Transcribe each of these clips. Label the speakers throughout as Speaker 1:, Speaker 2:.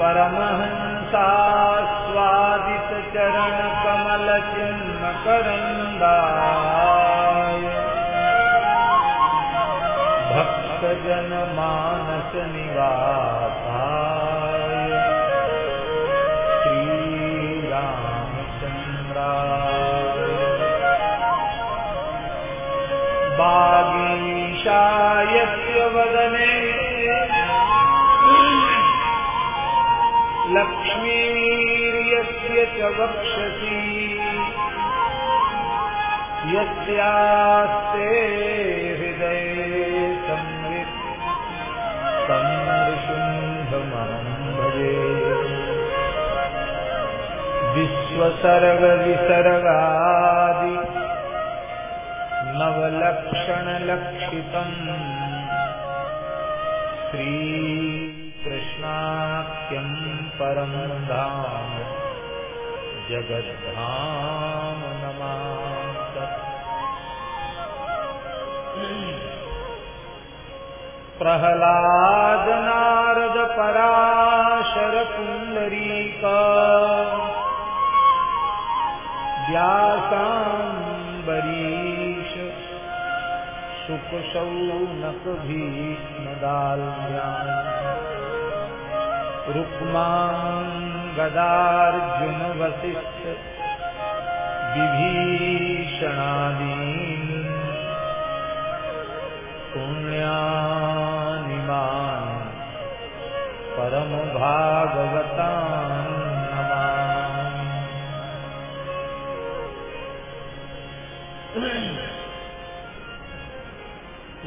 Speaker 1: परमहंसास्वादित चरण कमल चिन्ह करंदाय भक्त जन मानस वक्षसि यस्यास्ते हृदये संवित्। तं भजे। विश्वसर्गविसर्गादि नवलक्षणलक्षितम्। श्रीकृष्णाख्यम् परम धाम जगद्धाम नमा प्रहलाद नारद पराशर पुण्डरीका व्यासाम्बरीश सुखशौनक भीष्मदाल्यान् रुक्मान् गदार्जुन वसिष्ठ विभीषणादीन् पुण्यानिमान् परमभागवतान्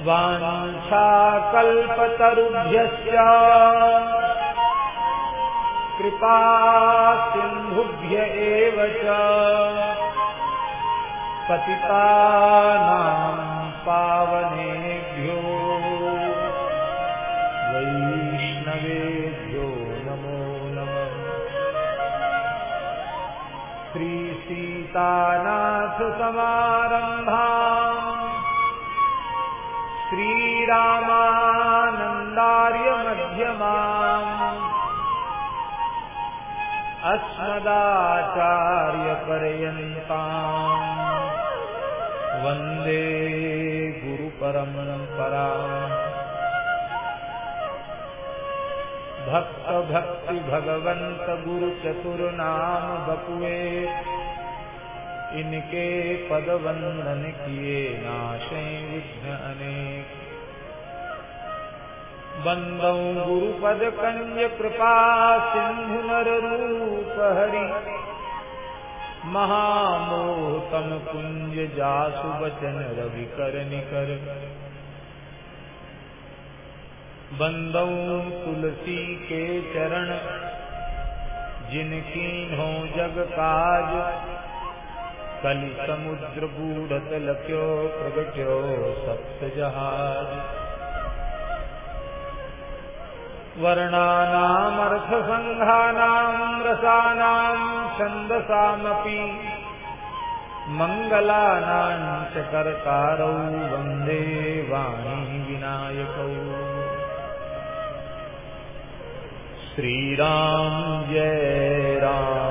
Speaker 1: वाञ्छाकल्पतरुभ्यश्च कृपा सिन्धुभ्य एव च। पतितानां पावनेभ्यो। वैष्णवेभ्यो नमो नमः। श्रीसीतानाथसमारम्भा श्रीरामानन्दार्यमध्यमाम्। अस्मदाचार्यपर्यन्ताम् वंदे गुरुपरम्परा। भक्त भक्ति भगवंत गुरु चतुर नाम बपुए इनके पद वंदन किए नाशे विघ्न अनेक। बंदौ गुरुपद कंज कृपा सिंधु नर रूप हरि। महामोहतम कुंज जासु बचन रवि कर निकर। बंदौ तुलसी के चरण, जिनकी हो जग काज। कलि समुद्र बूढ़त लक्यो प्रगट्यो सप्त जहाज़ वर्णानामर्थसङ्घानाम् रसानाम् छन्दसामपि मङ्गलानाम् च वाणी विनायकौ श्रीराम जय राम।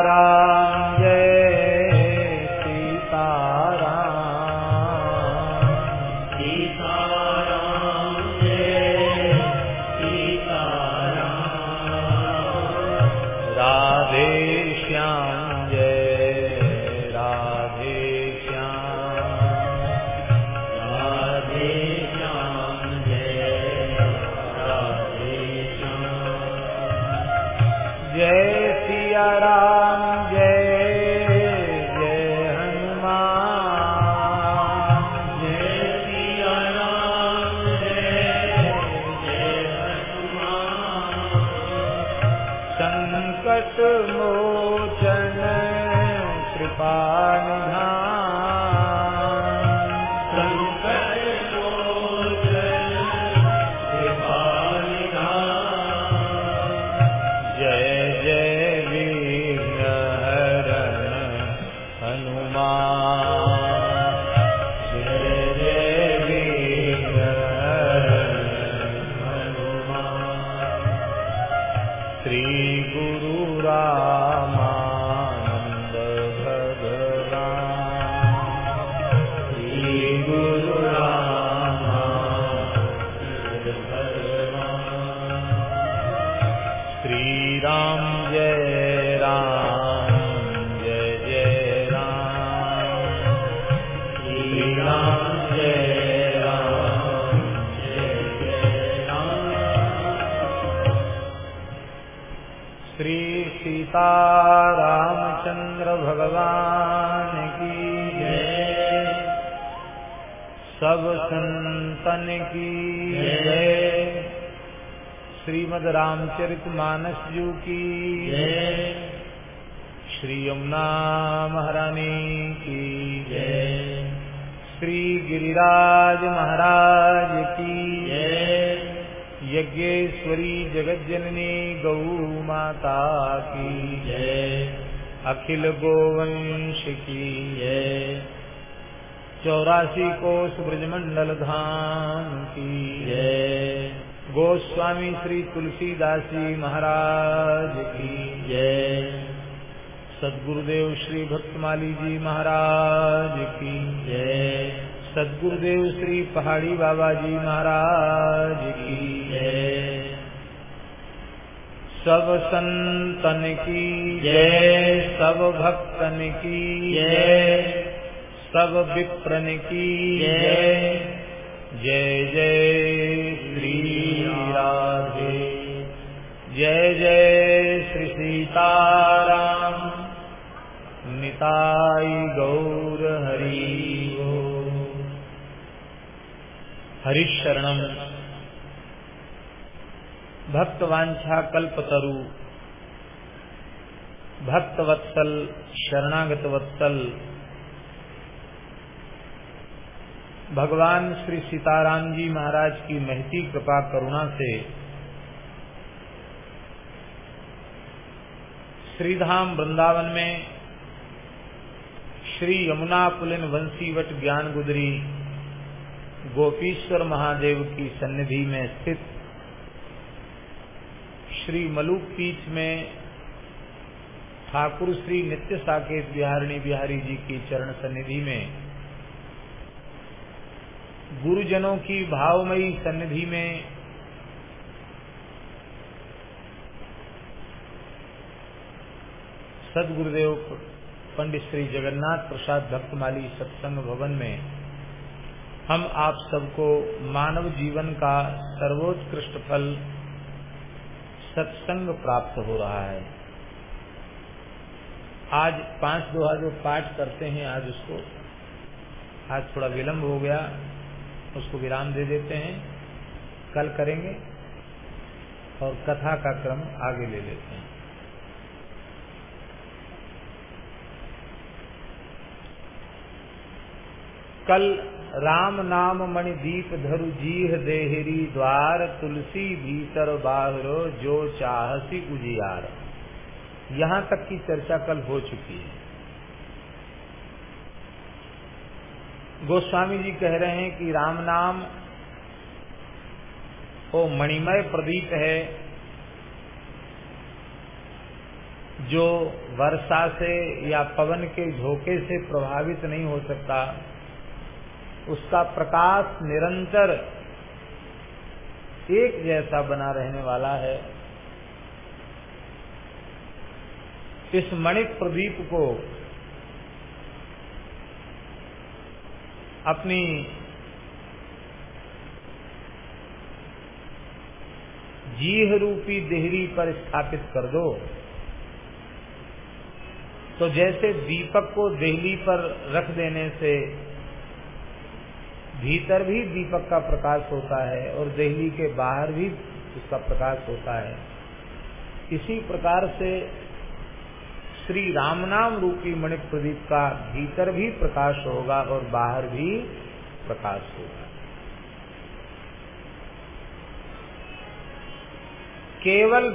Speaker 1: श्रीमद रामचरित मानस जू की श्री यमुना महारानी की
Speaker 2: जय।
Speaker 1: श्री गिरिराज महाराज की
Speaker 2: जय।
Speaker 1: यज्ञेश्वरी जगज्जननी गौ माता की
Speaker 2: जय।
Speaker 1: अखिल गोवंश की
Speaker 2: जय।
Speaker 1: चौरासी कोष ब्रजमंडल धाम की
Speaker 2: जय।
Speaker 1: गोस्वामी श्री तुलसीदास जी महाराज की
Speaker 2: जय।
Speaker 1: सदगुरुदेव श्री भक्तमाली जी महाराज की
Speaker 2: जय।
Speaker 1: सदगुरुदेव श्री पहाड़ी बाबा जी महाराज की
Speaker 2: जय।
Speaker 1: सब संतन की जय, सब भक्तन की जय, सब विप्रन की जय। जय जय। सीताराम निताई गौर हरि हरिशरणम भक्तवांछा कल्पतरु। भक्तवत्सल शरणागत वत्सल भगवान श्री सीताराम जी महाराज की महती कृपा करुणा से श्रीधाम वृंदावन में श्री यमुना पुलिन वंशीवट ज्ञान गुदरी गोपीश्वर महादेव की सन्निधि में स्थित श्री मलुक पीठ में ठाकुर श्री नित्य साकेत बिहारिणी बिहारी जी की चरण सन्निधि में, गुरुजनों की भावमयी सन्निधि में सदगुरुदेव पंडित श्री जगन्नाथ प्रसाद भक्तमाली सत्संग भवन में हम आप सबको मानव जीवन का सर्वोत्कृष्ट फल सत्संग प्राप्त हो रहा है। आज पाँच दोहा जो पाठ करते हैं, आज उसको, आज थोड़ा विलंब हो गया, उसको विराम दे देते हैं, कल करेंगे और कथा का क्रम आगे ले लेते हैं। कल राम नाम मणि दीप धरु जीह देहरी द्वार, तुलसी भीतर बाहरो, जो चाहसी उजियार। यहाँ तक की चर्चा कल हो चुकी है। गोस्वामी जी कह रहे हैं कि राम नाम, वो मणिमय प्रदीप है, जो वर्षा से या पवन के झोंके से प्रभावित नहीं हो सकता। उसका प्रकाश निरंतर एक जैसा बना रहने वाला है। इस मणिक प्रदीप को अपनी जीह रूपी देहरी पर स्थापित कर दो। तो जैसे दीपक को देहली पर रख देने से भीतर भी दीपक का प्रकाश होता है और देहली के बाहर भी उसका प्रकाश होता है। इसी प्रकार से श्री राम नाम रूपी मणि प्रदीप का भीतर भी प्रकाश होगा और बाहर भी प्रकाश होगा। केवल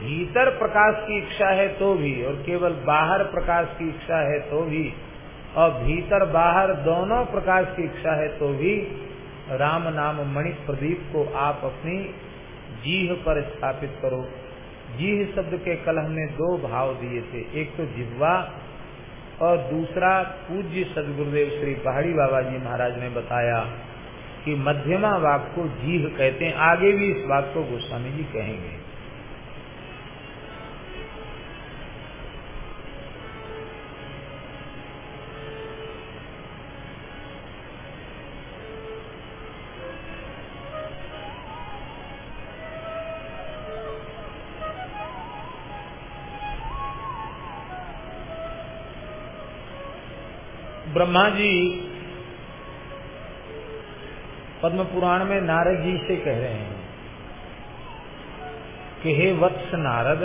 Speaker 1: भीतर प्रकाश की इच्छा है तो भी और केवल बाहर प्रकाश की इच्छा है तो भी और भीतर बाहर दोनों प्रकाश की इच्छा है तो भी राम नाम मणि प्रदीप को आप अपनी जीह पर स्थापित करो। जीह शब्द के कल हमने दो भाव दिए थे। एक तो जिह्वा और दूसरा पूज्य सदगुरुदेव श्री पहाड़ी बाबा जी महाराज ने बताया कि मध्यमा वाक को जीह कहते हैं, आगे भी इस वाक को गोस्वामी जी कहेंगे। ब्रह्मा जी पद्म पुराण में नारद जी से कह रहे हैं कि हे वत्स नारद,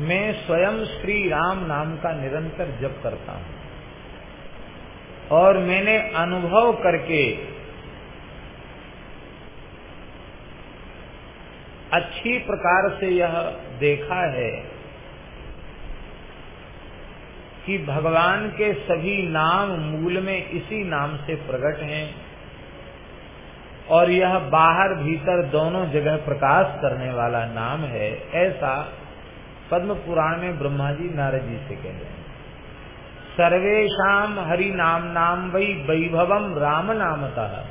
Speaker 1: मैं स्वयं श्री राम नाम का निरंतर जप करता हूँ। और मैंने अनुभव करके अच्छी प्रकार से यह देखा है कि भगवान के सभी नाम मूल में इसी नाम से प्रकट हैं और यह बाहर भीतर दोनों जगह प्रकाश करने वाला नाम है, ऐसा पद्म पुराण में ब्रह्मा जी नारद जी से कह रहे हैं। सर्वेशम हरि नाम नाम वही वैभवम राम नामतः।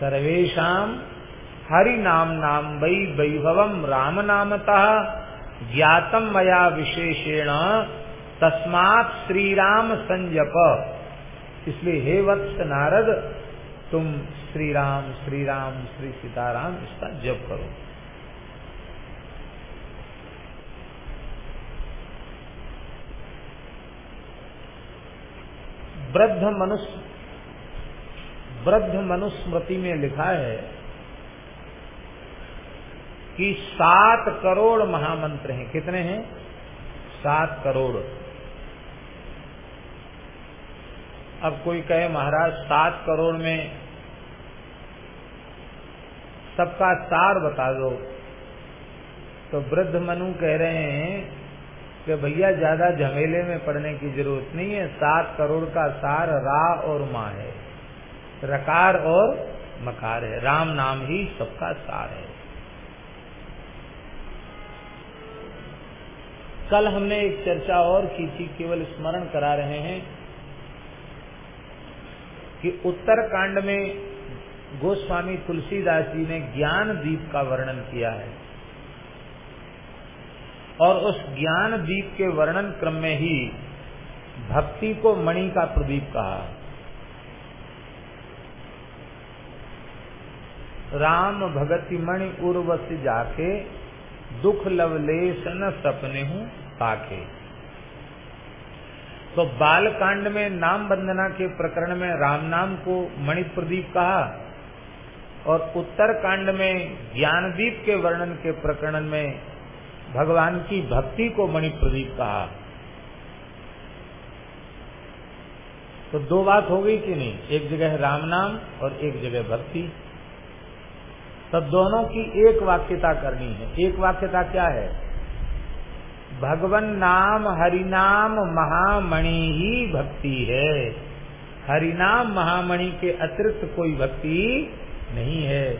Speaker 1: सर्वेशम हरि नाम नाम वही वैभवम राम नामतः। ज्ञातम मया विशेषेण तस्मात श्री राम संजप। इसलिए, हे वत्स नारद, तुम श्री राम श्री राम श्री सीताराम, इसका जप करो। वृद्ध मनुष्य, वृद्ध मनुस्मृति में लिखा है कि सात करोड़ महामंत्र हैं। कितने हैं? सात करोड़। अब कोई कहे, महाराज, सात करोड़ में सबका सार बता दो। तो वृद्ध मनु कह रहे हैं कि, भैया, ज़्यादा झमेले में पड़ने की ज़रूरत नहीं है। सात करोड़ का सार रा और माँ है। रकार और मकार है। राम नाम ही सबका सार है। कल हमने एक चर्चा और की थी, केवल स्मरण करा रहे हैं। कि उत्तर कांड में गोस्वामी तुलसीदास जी ने ज्ञान दीप का वर्णन किया है। और उस ज्ञान दीप के वर्णन क्रम में ही भक्ति को मणि का प्रदीप कहा। राम भगति मणि उर्वश जाके, दुख लवलेश न सपने हूँ पाके। तो बाल कांड में नाम वंदना के प्रकरण में राम नाम को मणि प्रदीप कहा और उत्तर कांड में ज्ञानदीप के वर्णन के प्रकरण में भगवान की भक्ति को मणि प्रदीप कहा। तो दो बात हो गई कि नहीं? एक जगह राम नाम और एक जगह भक्ति। तब दोनों की एक वाक्यता करनी है। एक वाक्यता क्या है? भगवन नाम, हरिनाम महामणि ही भक्ति है। हरिनाम महामणि के अतिरिक्त कोई भक्ति नहीं है।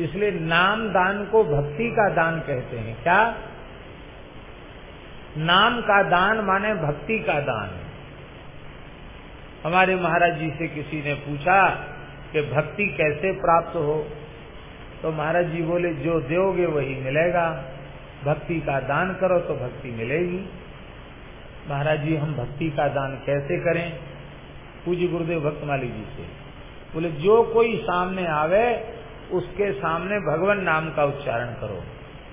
Speaker 1: इसलिए नाम दान को भक्ति का दान कहते हैं। क्या? नाम का दान माने भक्ति का दान। हमारे महाराज जी से किसी ने पूछा कि भक्ति कैसे प्राप्त हो? तो महाराज जी बोले, जो दोगे वही मिलेगा। भक्ति का दान करो तो भक्ति मिलेगी। महाराज जी, हम भक्ति का दान कैसे करें? पूज्य गुरुदेव भक्तमाली जी से। बोले, जो कोई सामने आवे, उसके सामने भगवान नाम का उच्चारण करो।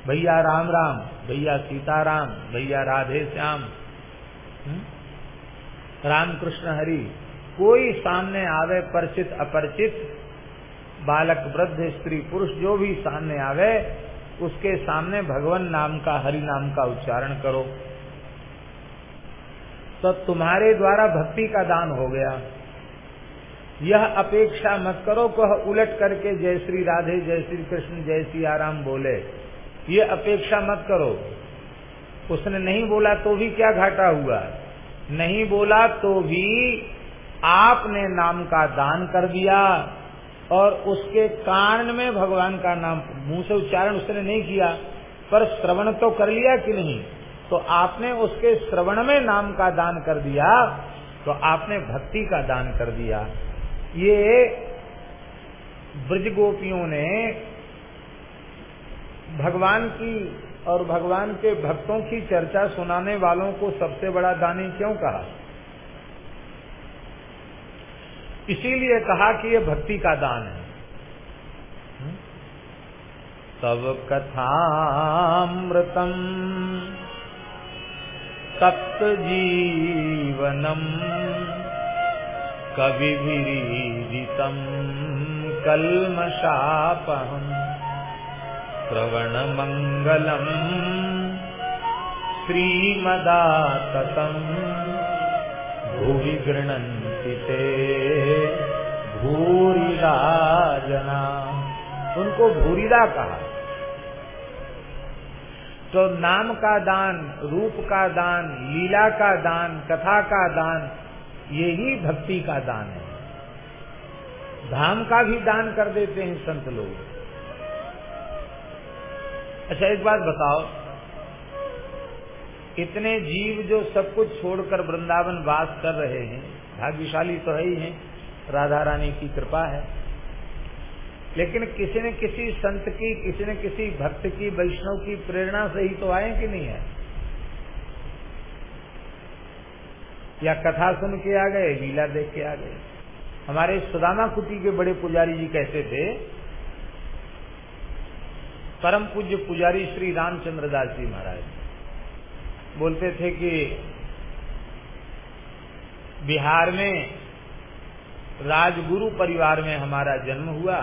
Speaker 1: भैया राम राम, भैया सीताराम भैया राधे श्याम राम कृष्ण हरि। कोई सामने आवे, परिचित, अपरिचित, बालक, वृद्ध, स्त्री, पुरुष, जो भी सामने आवे उसके सामने भगवान नाम का, हरि नाम का उच्चारण करो। तो तुम्हारे द्वारा भक्ति का दान हो गया। यह अपेक्षा मत करो, कह उलट करके जय श्री राधे, जय श्री कृष्ण, जय श्री आराम बोले। ये अपेक्षा मत करो। उसने नहीं बोला तो भी क्या घाटा हुआ? नहीं बोला तो भी आपने नाम का दान कर दिया। और उसके कारण में भगवान का नाम मुँह से उच्चारण उसने नहीं किया, पर श्रवण तो कर लिया कि नहीं? तो आपने उसके श्रवण में नाम का दान कर दिया तो आपने भक्ति का दान कर दिया। ये ब्रज गोपियों ने भगवान की और भगवान के भक्तों की चर्चा सुनाने वालों को सबसे बड़ा दानी क्यों कहा? इसीलिए कहा कि ये भक्ति का दान है। तब कथामृतम तप्त जीवनम कविभिरीदितम कल्मशापहम श्रवण मंगलम श्रीमदाततम भुवि गृणन्ति ते। जना उनको भूरिदा कहा। तो नाम का दान, रूप का दान, लीला का दान, कथा का दान यही भक्ति का दान है। धाम का भी दान कर देते हैं संत लोग। अच्छा एक बात बताओ। इतने जीव जो सब कुछ छोड़कर वृंदावन वास कर रहे हैं, भाग्यशाली तो है ही हैं, राधा रानी की कृपा है। लेकिन किसी न किसी संत की, किसी न किसी भक्त की, वैष्णव की प्रेरणा से ही तो आए कि नहीं है या कथा सुन के आ गए, लीला देख के आ गए? हमारे सुदामा कुटी के बड़े पुजारी जी कहते थे, परम पूज्य पुजारी श्री रामचंद्र दास जी महाराज। बोलते थे कि बिहार में राजगुरु परिवार में हमारा जन्म हुआ।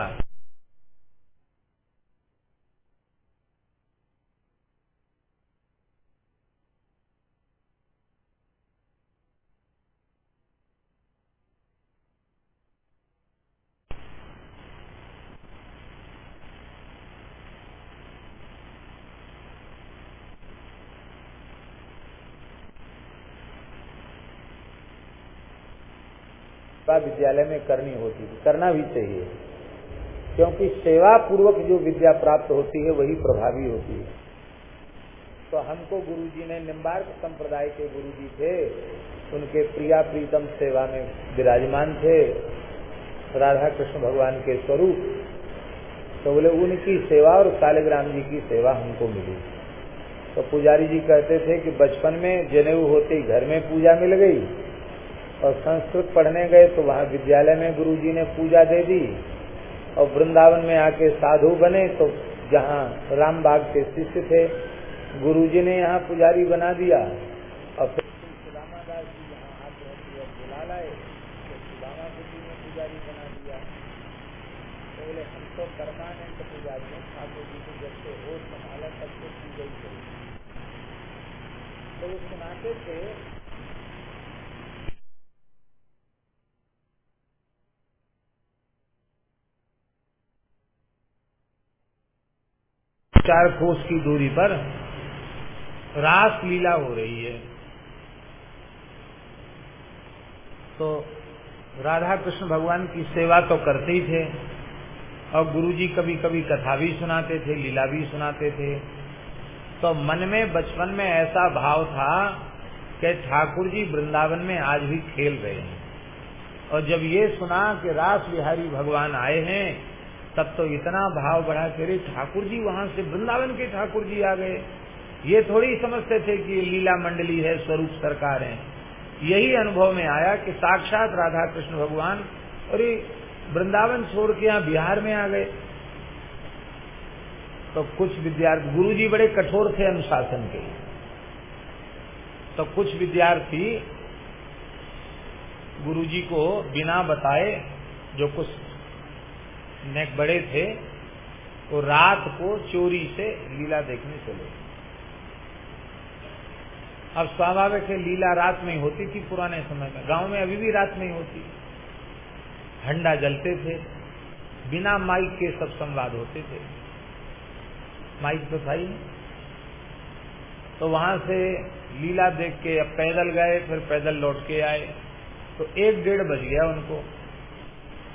Speaker 1: विद्यालय में करनी होती थी। करना भी चाहिए। क्योंकि सेवा पूर्वक जो विद्या प्राप्त होती है, वही प्रभावी होती है। तो हमको गुरुजी ने निम्बार्क संप्रदाय के गुरुजी थे। उनके प्रिया प्रीतम सेवा में विराजमान थे। राधा कृष्ण भगवान के स्वरूप। तो बोले, उनकी सेवा और कालेग्राम जी की सेवा हमको मिली। तो पुजारी जी कहते थे कि बचपन में जनेऊ होते ही घर में पूजा मिल गई। और संस्कृत पढ़ने गए तो वहाँ विद्यालय में गुरुजी ने पूजा दे दी और वृंदावन में आके साधु बने तो जहाँ राम बाग के शिष्य थे, गुरुजी ने यहाँ पुजारी बना दिया। और फिर सुदामादास जी यहाँ बुला लाए तो सुदामा जी ने पुजारी बना दिया। तो तो परमानेंट पुजारी हैं, ठाकुर जी को जब से होश संभाला तब से ही। करी तो वो सुनाते थे चार कोस की दूरी पर रास लीला हो रही है। तो राधा कृष्ण भगवान की सेवा तो करते ही थे, और गुरुजी कभी कभी कथा भी सुनाते थे, लीला भी सुनाते थे। तो मन में, बचपन में ऐसा भाव था कि ठाकुर जी वृंदावन में आज भी खेल रहे हैं। और जब ये सुना कि रास बिहारी भगवान आए हैं तब तो इतना भाव बढ़ा के ठाकुर जी वहाँ से वृंदावन के ठाकुर जी आ गए। ये थोड़ी समझते थे कि लीला मंडली है, स्वरूप सरकार है। यही अनुभव में आया कि साक्षात राधा कृष्ण भगवान और वृंदावन छोड़ के यहाँ बिहार में आ गए। तो कुछ विद्यार्थी गुरु जी बड़े कठोर थे अनुशासन के तो कुछ विद्यार्थी गुरु जी को बिना बताए जो कुछ नेक बड़े थे, वो रात को चोरी से लीला देखने चले। अब स्वाभाविक है, लीला रात में होती थी पुराने समय में। गाँव में अभी भी रात में होती। हंडा जलते थे, बिना माइक के सब संवाद होते थे। माइक तो था ही तो वहाँ से लीला देख के अब पैदल गए, फिर पैदल लौट के आए। तो एक डेढ़ बज गया उनको।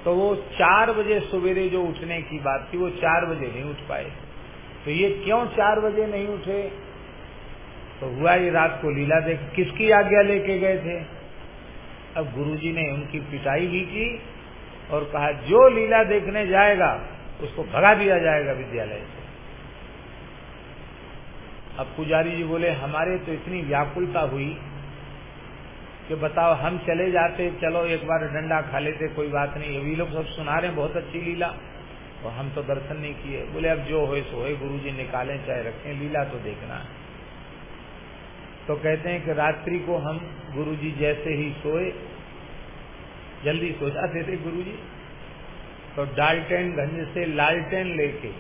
Speaker 1: तो वो चार बजे सवेरे जो उठने की बात थी, वो चार बजे नहीं उठ पाए। तो ये क्यों चार बजे नहीं उठे? तो हुआ ये रात को लीला देख, किसकी आज्ञा लेके गए थे? अब गुरुजी ने उनकी पिटाई भी की और कहा, जो लीला देखने जाएगा, उसको भगा दिया जाएगा विद्यालय से। अब पुजारी जी बोले, हमारे तो इतनी व्याकुलता हुई कि बताओ, हम चले जाते, चलो, एक बार डंडा खा लेते, कोई बात नहीं। अभी लोग सब सुना रहे बहुत अच्छी लीला। और हम तो दर्शन नहीं किए। बोले, अब जो हो सो हो गुरु जी निकालें, चाहे रखें, लीला तो देखना है। तो कहते हैं कि रात्रि को हम गुरु जी जैसे ही सोए, जल्दी सो जाते थे गुरु जी तो डाल्टेन गंज से लालटेन लेके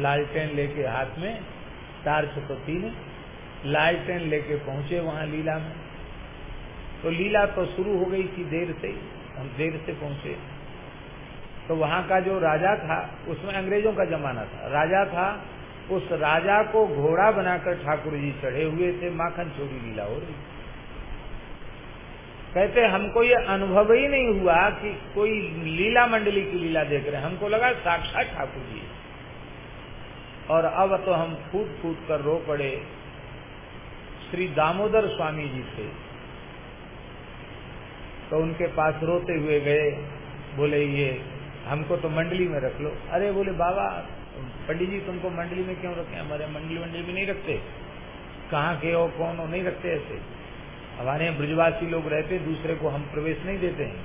Speaker 1: लालटेन लेके हाथ में टार्च तो तीन, लालटेन लेके पहुँचे वहाँ लीला में। तो लीला तो शुरू हो गई थी देर से हम देर से पहुँचे। तो वहाँ का जो राजा था, उसमें अंग्रेज़ों का जमाना था। राजा था, उस राजा को घोड़ा बनाकर ठाकुर जी चढ़े हुए थे, माखन चोरी लीला हो रही। कहते, हमको ये अनुभव ही नहीं हुआ कि कोई लीला मंडली की लीला देख रहे हमको लगा साक्षात ठाकुर जी और अब तो हम फूट फूट कर रो पड़े श्री दामोदर स्वामी जी थे तो उनके पास रोते हुए गए, बोले, ये, हमको तो मंडली में रख लो। अरे, बोले, बाबा, पंडित जी, तुमको मंडली में क्यों रखे? हमारे मंडली मंडली में नहीं रखते। कहाँ के हो कौन हो नहीं रखते ऐसे? हमारे यहाँ ब्रजवासी लोग रहते, दूसरे को हम प्रवेश नहीं देते हैं।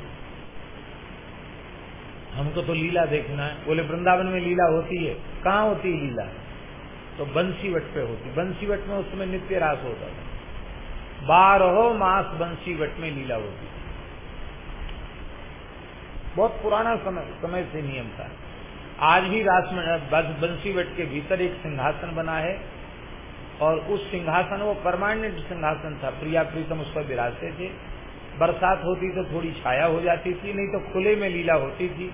Speaker 1: हमको तो लीला देखना है। बोले, वृंदावन में लीला होती है। कहाँ होती है लीला? तो बंसीवट पे होती। बंसीवट में उस समय नित्य रास होता था। बारह मास बंसीवट में लीला होती बहुत पुराना समय समय से नियम था। आज भी बंसीवट के भीतर एक सिंहासन बना है और उस सिंहासन, वो परमानेंट सिंहासन था। प्रिया प्रीतम उस पर विराजते थे। बरसात होती तो थोड़ी छाया हो जाती थी, नहीं तो खुले में लीला होती थी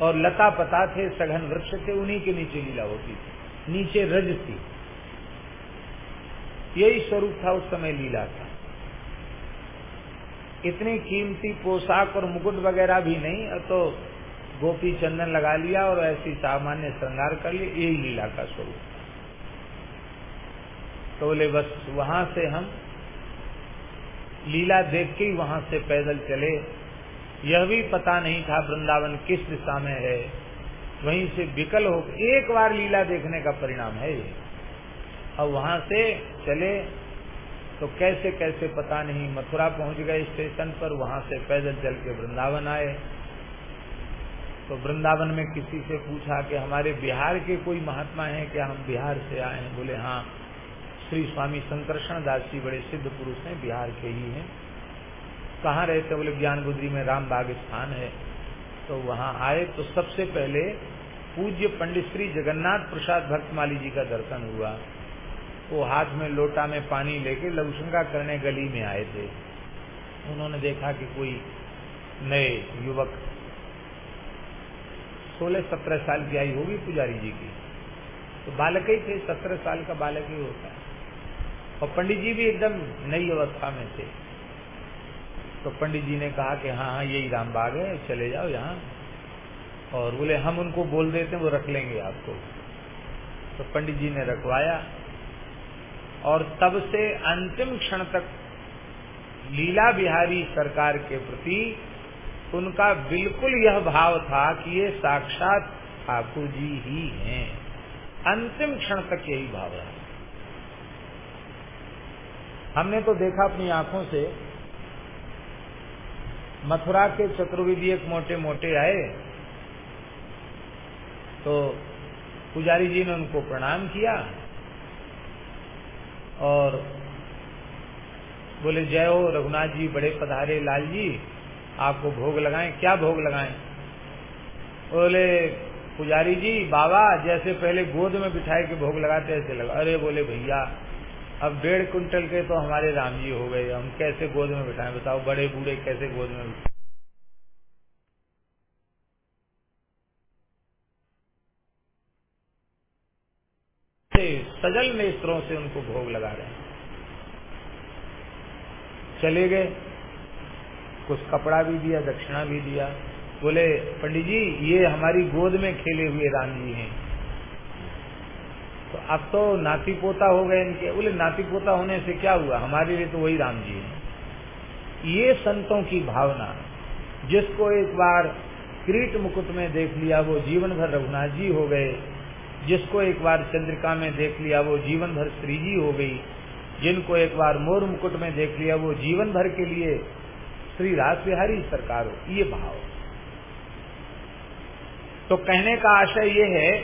Speaker 1: और लता पता थे, सघन वृक्ष थे, उन्हीं के नीचे लीला होती थी। नीचे रज थी। यही स्वरूप था उस समय लीला का। इतनी कीमती पोशाक और मुकुट वगैरह भी नहीं तो गोपी चंदन लगा लिया और ऐसी सामान्य श्रृंगार कर लिया यही लीला का स्वरूप। तो बोले, बस वहाँ से हम लीला देख के ही वहाँ से पैदल चले। यह भी पता नहीं था वृंदावन किस दिशा में है। वहीं से विकल हो, एक बार लीला देखने का परिणाम है ये। अब वहाँ से चले तो कैसे कैसे पता नहीं, मथुरा पहुँच गए स्टेशन पर, वहाँ से पैदल चल के वृंदावन आए। तो वृंदावन में किसी से पूछा कि हमारे बिहार के कोई महात्मा हैं, क्या हम बिहार से आए हैं? बोले हाँ श्री स्वामी संकर्षण दास जी बड़े सिद्ध पुरुष हैं, बिहार के ही हैं। कहाँ रहते बोले, ज्ञान गुदरी में राम बाग स्थान है। तो वहाँ आए। तो सबसे पहले पूज्य पंडित श्री जगन्नाथ प्रसाद भक्तमाली जी का दर्शन हुआ। वो हाथ में लोटा में पानी लेके लघुशंका करने गली में आए थे। उन्होंने देखा कि कोई नए युवक सोलह सत्रह साल की आई होगी पुजारी जी की। तो बालक ही थे, सत्रह साल का बालक ही होता है। और पंडित जी भी एकदम नई अवस्था में थे। तो पंडित जी ने कहा कि हाँ हाँ यही रामबाग है, चले जाओ यहाँ। और बोले, हम उनको बोल देते हैं, वो रख लेंगे आपको। तो पंडित जी ने रखवाया। और तब से अंतिम क्षण तक लीला बिहारी सरकार के प्रति उनका बिल्कुल यह भाव था कि ये साक्षात ठाकुर जी ही हैं। अंतिम क्षण तक यही भाव रहा। हमने तो देखा अपनी आँखों से, मथुरा के चतुर्विधि एक मोटे मोटे आए तो पुजारी जी ने उनको प्रणाम किया। और बोले, जय हो रघुनाथ जी, बड़े पधारे लाल जी, आपको भोग लगाएँ। क्या भोग लगाएँ? बोले, पुजारी जी, बाबा, जैसे पहले गोद में बिठाए के भोग लगाते, ऐसे लगा। अरे बोले, भैया, अब डेढ़ कुंटल के तो हमारे राम जी हो गए, हम कैसे गोद में बिठाएँ, बताओ, बड़े बूढ़े कैसे गोद में बिठाएँ सजल नेत्रों से उनको भोग लगा रहे हैं। चले गए। कुछ कपड़ा भी दिया, दक्षिणा भी दिया। बोले, पंडित जी, ये हमारी गोद में खेले हुए राम जी हैं। तो अब तो नाती पोता हो गए इनके। बोले, नाती पोता होने से क्या हुआ? हमारे लिए तो वही राम जी हैं। ये संतों की भावना, जिसको एक बार क्रीट मुकुट में देख लिया, वो जीवन भर रघुनाथ जी हो गए। जिसको एक बार चंद्रिका में देख लिया, वो जीवन भर श्रीजी हो गई। जिनको एक बार मोर मुकुट में देख लिया, वो जीवन भर के लिए श्री राज बिहारी सरकार हो। ये भाव। तो कहने का आशय ये है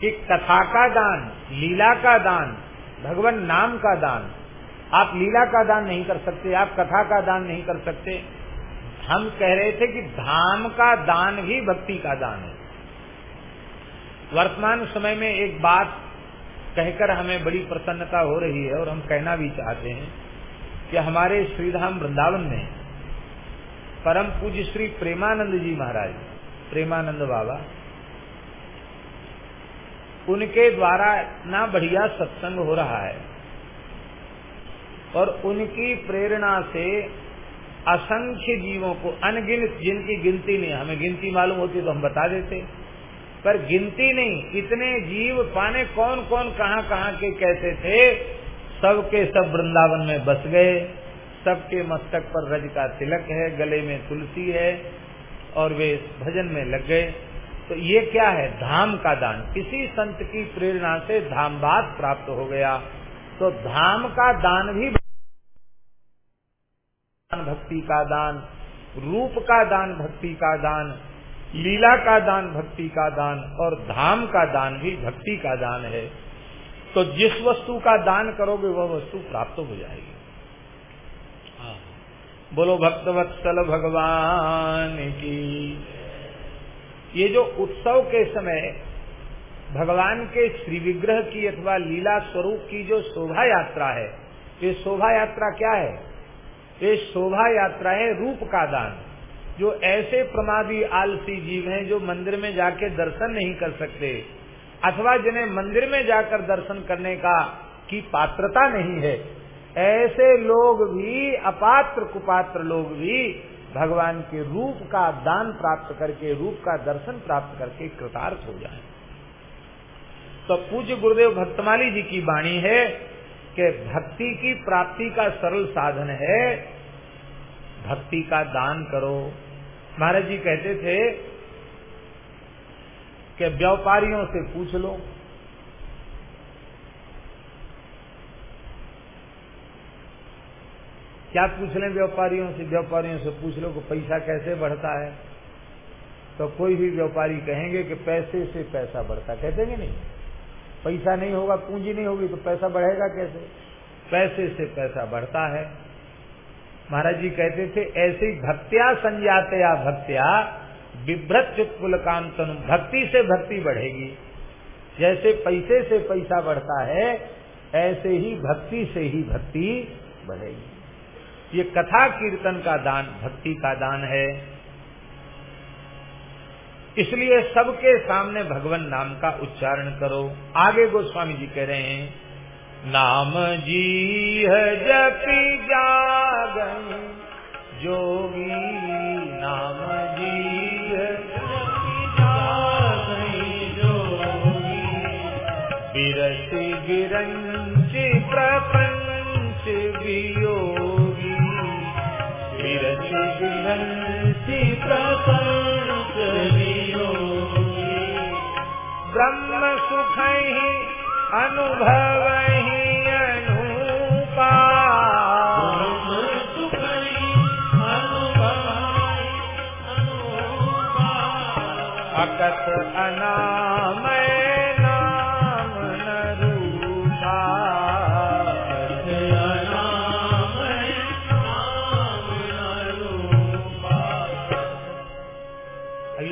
Speaker 1: कि कथा का दान, लीला का दान, भगवान नाम का दान, आप लीला का दान नहीं कर सकते, आप कथा का दान नहीं कर सकते। हम कह रहे थे कि धाम का दान भी भक्ति का दान है। वर्तमान समय में एक बात कहकर हमें बड़ी प्रसन्नता हो रही है और हम कहना भी चाहते हैं कि हमारे श्रीधाम वृंदावन में परम पूज्य श्री प्रेमानंद जी महाराज, प्रेमानंद बाबा, उनके द्वारा इतना बढ़िया सत्संग हो रहा है और उनकी प्रेरणा से असंख्य जीवों को, अनगिनत जिनकी गिनती नहीं, हमें गिनती मालूम होती तो हम बता देते। पर गिनती नहीं, इतने जीव पाने कौन कौन, कहाँ कहाँ के कैसे थे? सबके सब वृंदावन में बस गए, सबके मस्तक पर रज का तिलक है, गले में तुलसी है, और वे भजन में लग गए। तो ये क्या है? धाम का दान। किसी संत की प्रेरणा से धामवाद प्राप्त हो गया। तो धाम का दान भी भक्ति का दान, रूप का दान, भक्ति का दान लीला का दान, भक्ति का दान और धाम का दान भी भक्ति का दान है। तो जिस वस्तु का दान करोगे, वह वस्तु प्राप्त हो जाएगी। बोलो, भक्तवत्सल भगवान की। ये जो उत्सव के समय भगवान के श्री विग्रह की अथवा लीला स्वरूप की जो शोभा यात्रा है, ये शोभा यात्रा क्या है? ये शोभा यात्रा है रूप का दान। जो ऐसे प्रमादी आलसी जीव हैं जो मंदिर में जाके दर्शन नहीं कर सकते, अथवा जिन्हें मंदिर में जाकर दर्शन करने का, की पात्रता नहीं है, ऐसे लोग भी, अपात्र कुपात्र लोग भी, भगवान के रूप का दान प्राप्त करके, रूप का दर्शन प्राप्त करके कृतार्थ हो जाए। तो पूज्य गुरुदेव भक्तमाली जी की वाणी है कि भक्ति की प्राप्ति का सरल साधन है भक्ति का दान करो। महाराज जी कहते थे कि व्यापारियों से पूछ लो। क्या पूछ लें व्यापारियों से? व्यापारियों से पूछ लो कि पैसा कैसे बढ़ता है? तो कोई भी व्यापारी कहेंगे कि पैसे से पैसा बढ़ता कहते नहीं। पैसा नहीं होगा, पूंजी नहीं होगी तो पैसा बढ़ेगा कैसे? पैसे से पैसा बढ़ता है। महाराज जी कहते थे, ऐसी भक्त्या संजातया भक्त्या विभ्रत चुटकुल भक्ति से भक्ति बढ़ेगी। जैसे पैसे से पैसा बढ़ता है, ऐसे ही भक्ति से ही भक्ति बढ़ेगी। ये कथा कीर्तन का दान, भक्ति का दान है। इसलिए सबके सामने भगवान नाम का उच्चारण करो। आगे गोस्वामी जी कह रहे हैं नाम जी है जपी जागन जोगी, नाम जी है बिरस गिरंच प्रपंच वियोगी। बिरस गिरंच प्रपंच वियोगी। ब्रह्म सुख ही अनुभव अकथ अनामय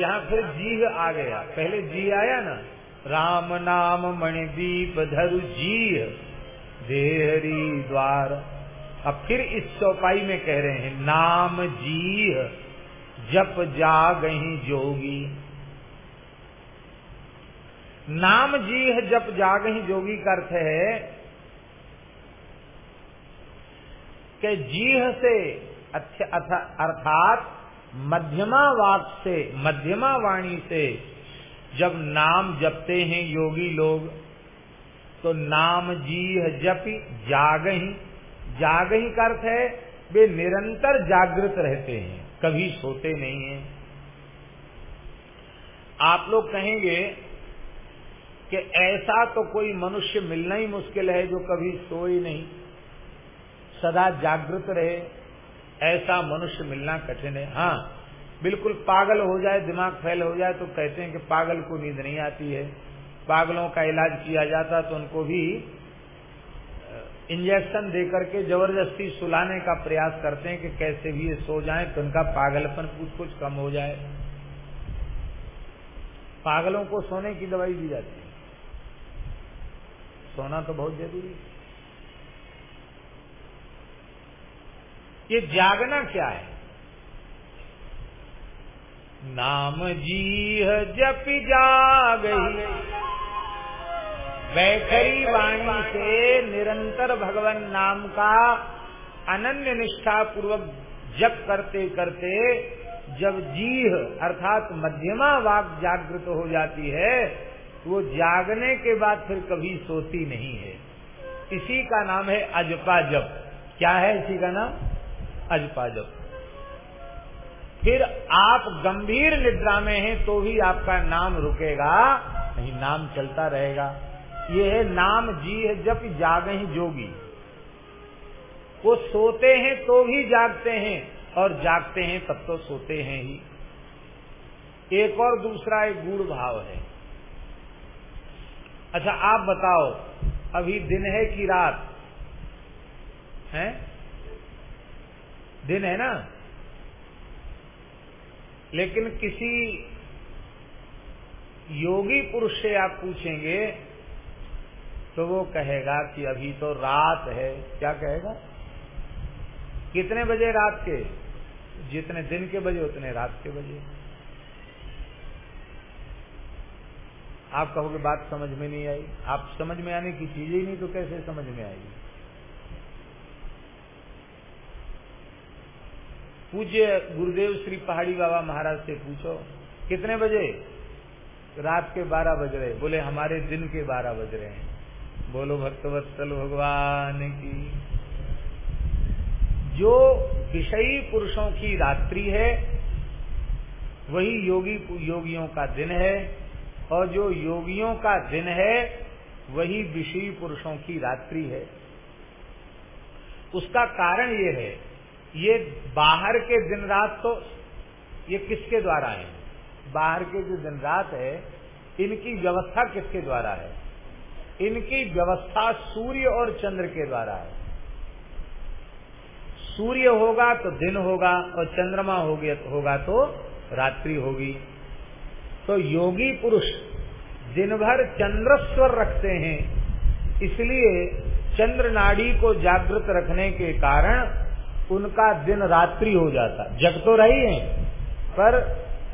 Speaker 1: यहाँ फिर जीव आ गया। पहले जी आया ना? राम नाम मणिदीप धरु जी देहरी द्वार। अब फिर इस चौपाई में कह रहे हैं, नाम जी जप जागही जोगी। नाम जी जप जागही जोगी का अर्थ है कि जीह से अर्थात मध्यमा वाक से, मध्यमा वाणी से जब नाम जपते हैं योगी लोग तो नाम जी जपी जागही। जागही का अर्थ है वे निरंतर जागृत रहते हैं, कभी सोते नहीं हैं। आप लोग कहेंगे कि ऐसा तो कोई मनुष्य मिलना ही मुश्किल है जो कभी सोए नहीं। सदा जागृत रहे, ऐसा मनुष्य मिलना कठिन है। हाँ बिल्कुल पागल हो जाए, दिमाग फैल हो जाए तो कहते हैं कि पागल को नींद नहीं आती है। पागलों का इलाज किया जाता तो उनको भी इंजेक्शन दे करके ज़बरदस्ती सुलाने का प्रयास करते हैं कि कैसे भी ये सो जाएँ तो उनका पागलपन कुछ कुछ कम हो जाए। पागलों को सोने की दवाई दी जाती है। सोना तो बहुत ज़रूरी है। ये जागना क्या है? नाम जी जप जाग वैखरी वाणी से निरंतर भगवान नाम का अनन्य निष्ठा पूर्वक जप करते करते जब जीह अर्थात मध्यमा वाक जागृत हो जाती है वो जागने के बाद फिर कभी सोती नहीं है। इसी का नाम है अजपा जप। क्या है इसी का नाम? अजपा जप। फिर आप गंभीर निद्रा में हैं तो भी आपका नाम रुकेगा, नहीं, नाम चलता रहेगा। ये है नाम जी है जब जाग ही जोगी। वो सोते हैं तो भी जागते हैं, और जागते हैं तब तो सोते हैं ही। एक और दूसरा एक गुड़ भाव है। अच्छा आप बताओ, अभी दिन है कि रात? है? दिन है ना? लेकिन किसी योगी पुरुष से आप पूछेंगे तो वो कहेगा कि अभी तो रात है। क्या कहेगा? कितने बजे रात के? जितने दिन के बजे, उतने रात के बजे। आप कहोगे, बात समझ में नहीं आई। आप समझ में आने की चीज़ ही नहीं तो कैसे समझ में आएगी? पूज्य गुरुदेव श्री पहाड़ी बाबा महाराज से पूछो, कितने बजे? रात के बारह बज रहे। बोले, हमारे दिन के बारह बज रहे हैं। बोलो, भक्तवत्सल भगवान की। जो विषयी पुरुषों की रात्रि है, वही योगी, योगियों का दिन है। और जो योगियों का दिन है, वही विषयी पुरुषों की रात्रि है। उसका कारण ये है, ये बाहर के दिन रात तो ये किसके द्वारा है? बाहर के जो दिन रात है, इनकी व्यवस्था किसके द्वारा है? इनकी व्यवस्था सूर्य और चंद्र के द्वारा है। सूर्य होगा तो दिन होगा और चंद्रमा होगा तो रात्रि होगी। तो योगी पुरुष दिन भर चंद्रस्वर रखते हैं। इसलिए चंद्र नाड़ी को जागृत रखने के कारण उनका दिन रात्रि हो जाता। जग तो रही है, पर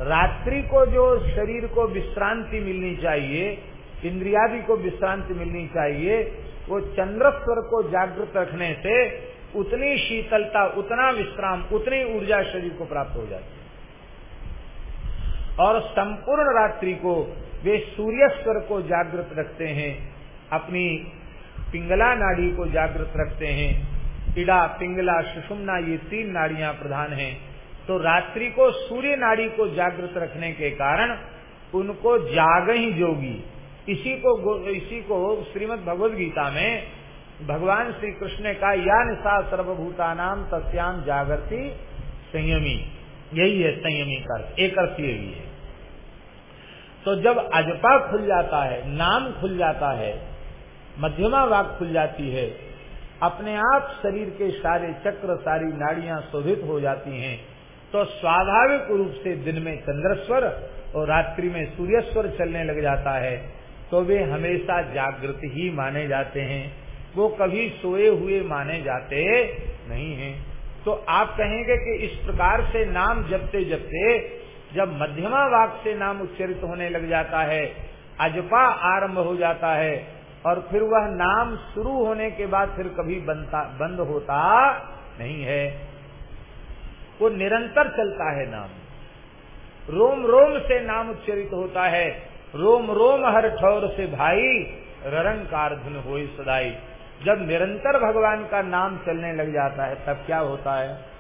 Speaker 1: रात्रि को जो शरीर को विश्रांति मिलनी चाहिए, इंद्रियादि को विश्रांति मिलनी चाहिए, वो चंद्रस्वर को जागृत रखने से उतनी शीतलता, उतना विश्राम, उतनी ऊर्जा शरीर को प्राप्त हो जाती और संपूर्ण रात्रि को वे सूर्यस्वर को जागृत रखते हैं, अपनी पिंगला नाड़ी को जागृत रखते हैं। इड़ा, पिंगला, सुषुम्ना ये तीन नाड़ियाँ प्रधान हैं। तो रात्रि को सूर्य नाड़ी को जागृत रखने के कारण उनको जाग ही जोगी। इसी को इसी को श्रीमद भगवद गीता में भगवान श्री कृष्ण कहा, या निशा सर्वभूता नाम तस्याम जागृति संयमी। यही है संयमी का एक अर्थ यही है। तो जब अजपा खुल जाता है, नाम खुल जाता है, मध्यमा वाक खुल जाती है, अपने आप शरीर के सारे चक्र, सारी नाड़ियाँ शोभित हो जाती हैं तो स्वाभाविक रूप से दिन में चंद्रस्वर और रात्रि में सूर्यस्वर चलने लग जाता है तो वे हमेशा जागृत ही माने जाते हैं। वो कभी सोए हुए माने जाते नहीं हैं। तो आप कहेंगे कि इस प्रकार से नाम जपते जपते जब मध्यमा वाक से नाम उच्चरित होने लग जाता है, अजपा आरंभ हो जाता है, और फिर वह नाम शुरू होने के बाद फिर कभी बनता, बंद होता नहीं है। वो निरंतर चलता है नाम। रोम रोम से नाम उच्चरित होता है। रोम रोम हर ठौर से भाई ररंकार धुन हो सदाई। जब निरंतर भगवान का नाम चलने लग जाता है, तब क्या होता है?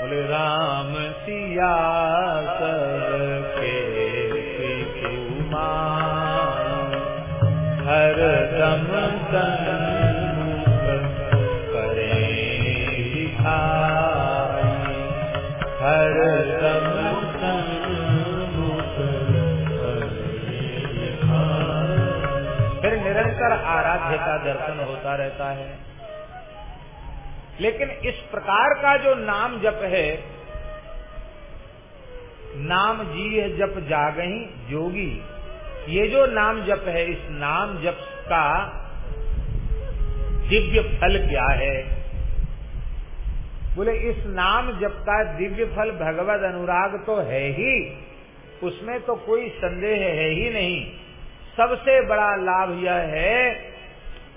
Speaker 1: बोले, राम सिया के हर दम करे हर दम फिर निरंतर आराध्य का दर्शन होता रहता है। लेकिन इस प्रकार का जो नाम जप है, नाम जी जप जागही जोगी। ये जो नाम जप है, इस नाम जप का दिव्य फल क्या है? बोले, इस नाम जप का दिव्य फल भगवत अनुराग तो है ही। उसमें तो कोई संदेह है ही नहीं। सबसे बड़ा लाभ यह है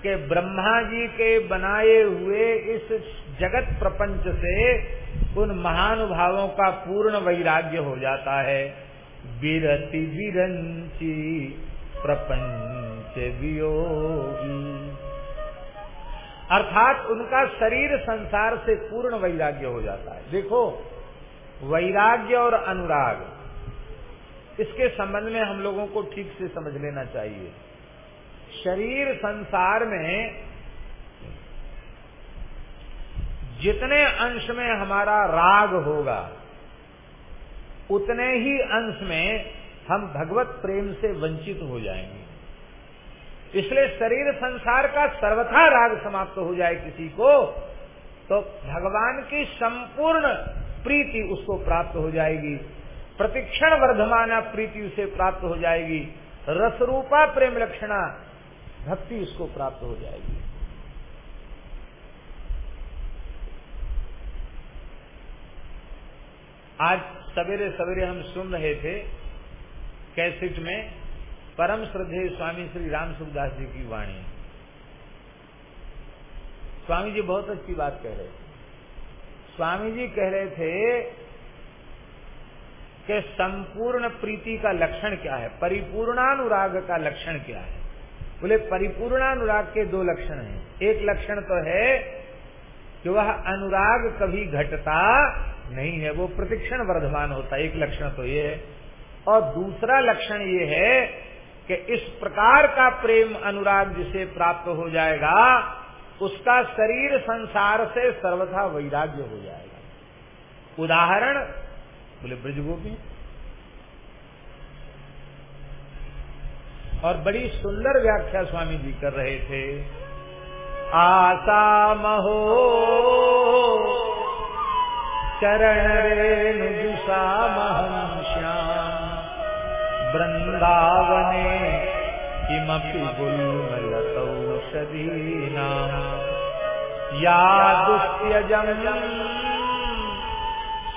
Speaker 1: कि ब्रह्मा जी के बनाए हुए इस जगत प्रपंच से उन महानुभावों का पूर्ण वैराग्य हो जाता है। विरति विरंची प्रपंच वियोगी। अर्थात उनका शरीर संसार से पूर्ण वैराग्य हो जाता है। देखो, वैराग्य और अनुराग, इसके संबंध में हम लोगों को ठीक से समझ लेना चाहिए। शरीर संसार में जितने अंश में हमारा राग होगा, उतने ही अंश में हम भगवत प्रेम से वंचित हो जाएँगे। इसलिए शरीर संसार का सर्वथा राग समाप्त हो जाए किसी को तो भगवान की संपूर्ण प्रीति उसको प्राप्त हो जाएगी। प्रतिक्षण वर्धमाना प्रीति उसे प्राप्त हो जाएगी। रसरूपा प्रेम लक्षणा भक्ति उसको प्राप्त हो जाएगी। आज सवेरे सवेरे हम सुन रहे थे कैसेट में परम श्रद्धेय स्वामी श्री राम सुखदास जी की वाणी। स्वामी जी बहुत अच्छी बात कह रहे थे। स्वामी जी कह रहे थे कि संपूर्ण प्रीति का लक्षण क्या है? परिपूर्णानुराग का लक्षण क्या है? बोले, परिपूर्णानुराग के दो लक्षण हैं। एक लक्षण तो है कि वह अनुराग कभी घटता नहीं है, वो प्रतिक्षण वर्धमान होता है, एक लक्षण तो ये है। और दूसरा लक्षण ये है कि इस प्रकार का प्रेम अनुराग जिसे प्राप्त हो जाएगा, उसका शरीर संसार से सर्वथा वैराग्य हो जाएगा। उदाहरण, बोले, ब्रजगोपी। और बड़ी सुंदर व्याख्या स्वामी जी कर रहे थे। आशा महो, चरण रेणुजुषा महम श्याम वृंदावने किमपि गुल्मलतौषधीना। या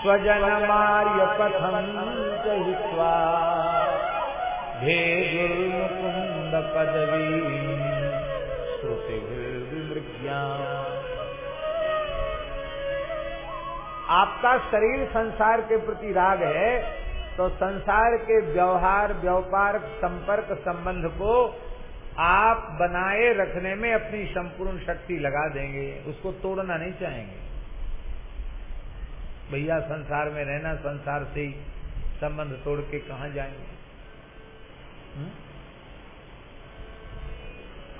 Speaker 1: स्वजन मार्य पथम हित्वा भेजुर्मुकुंद पदवी श्रुति विमृज्ञा आपका शरीर संसार के प्रति राग है तो संसार के व्यवहार व्यापार संपर्क संबंध को आप बनाए रखने में अपनी संपूर्ण शक्ति लगा देंगे। उसको तोड़ना नहीं चाहेंगे। भैया संसार में रहना, संसार से ही संबंध तोड़ के कहा जाएँगे?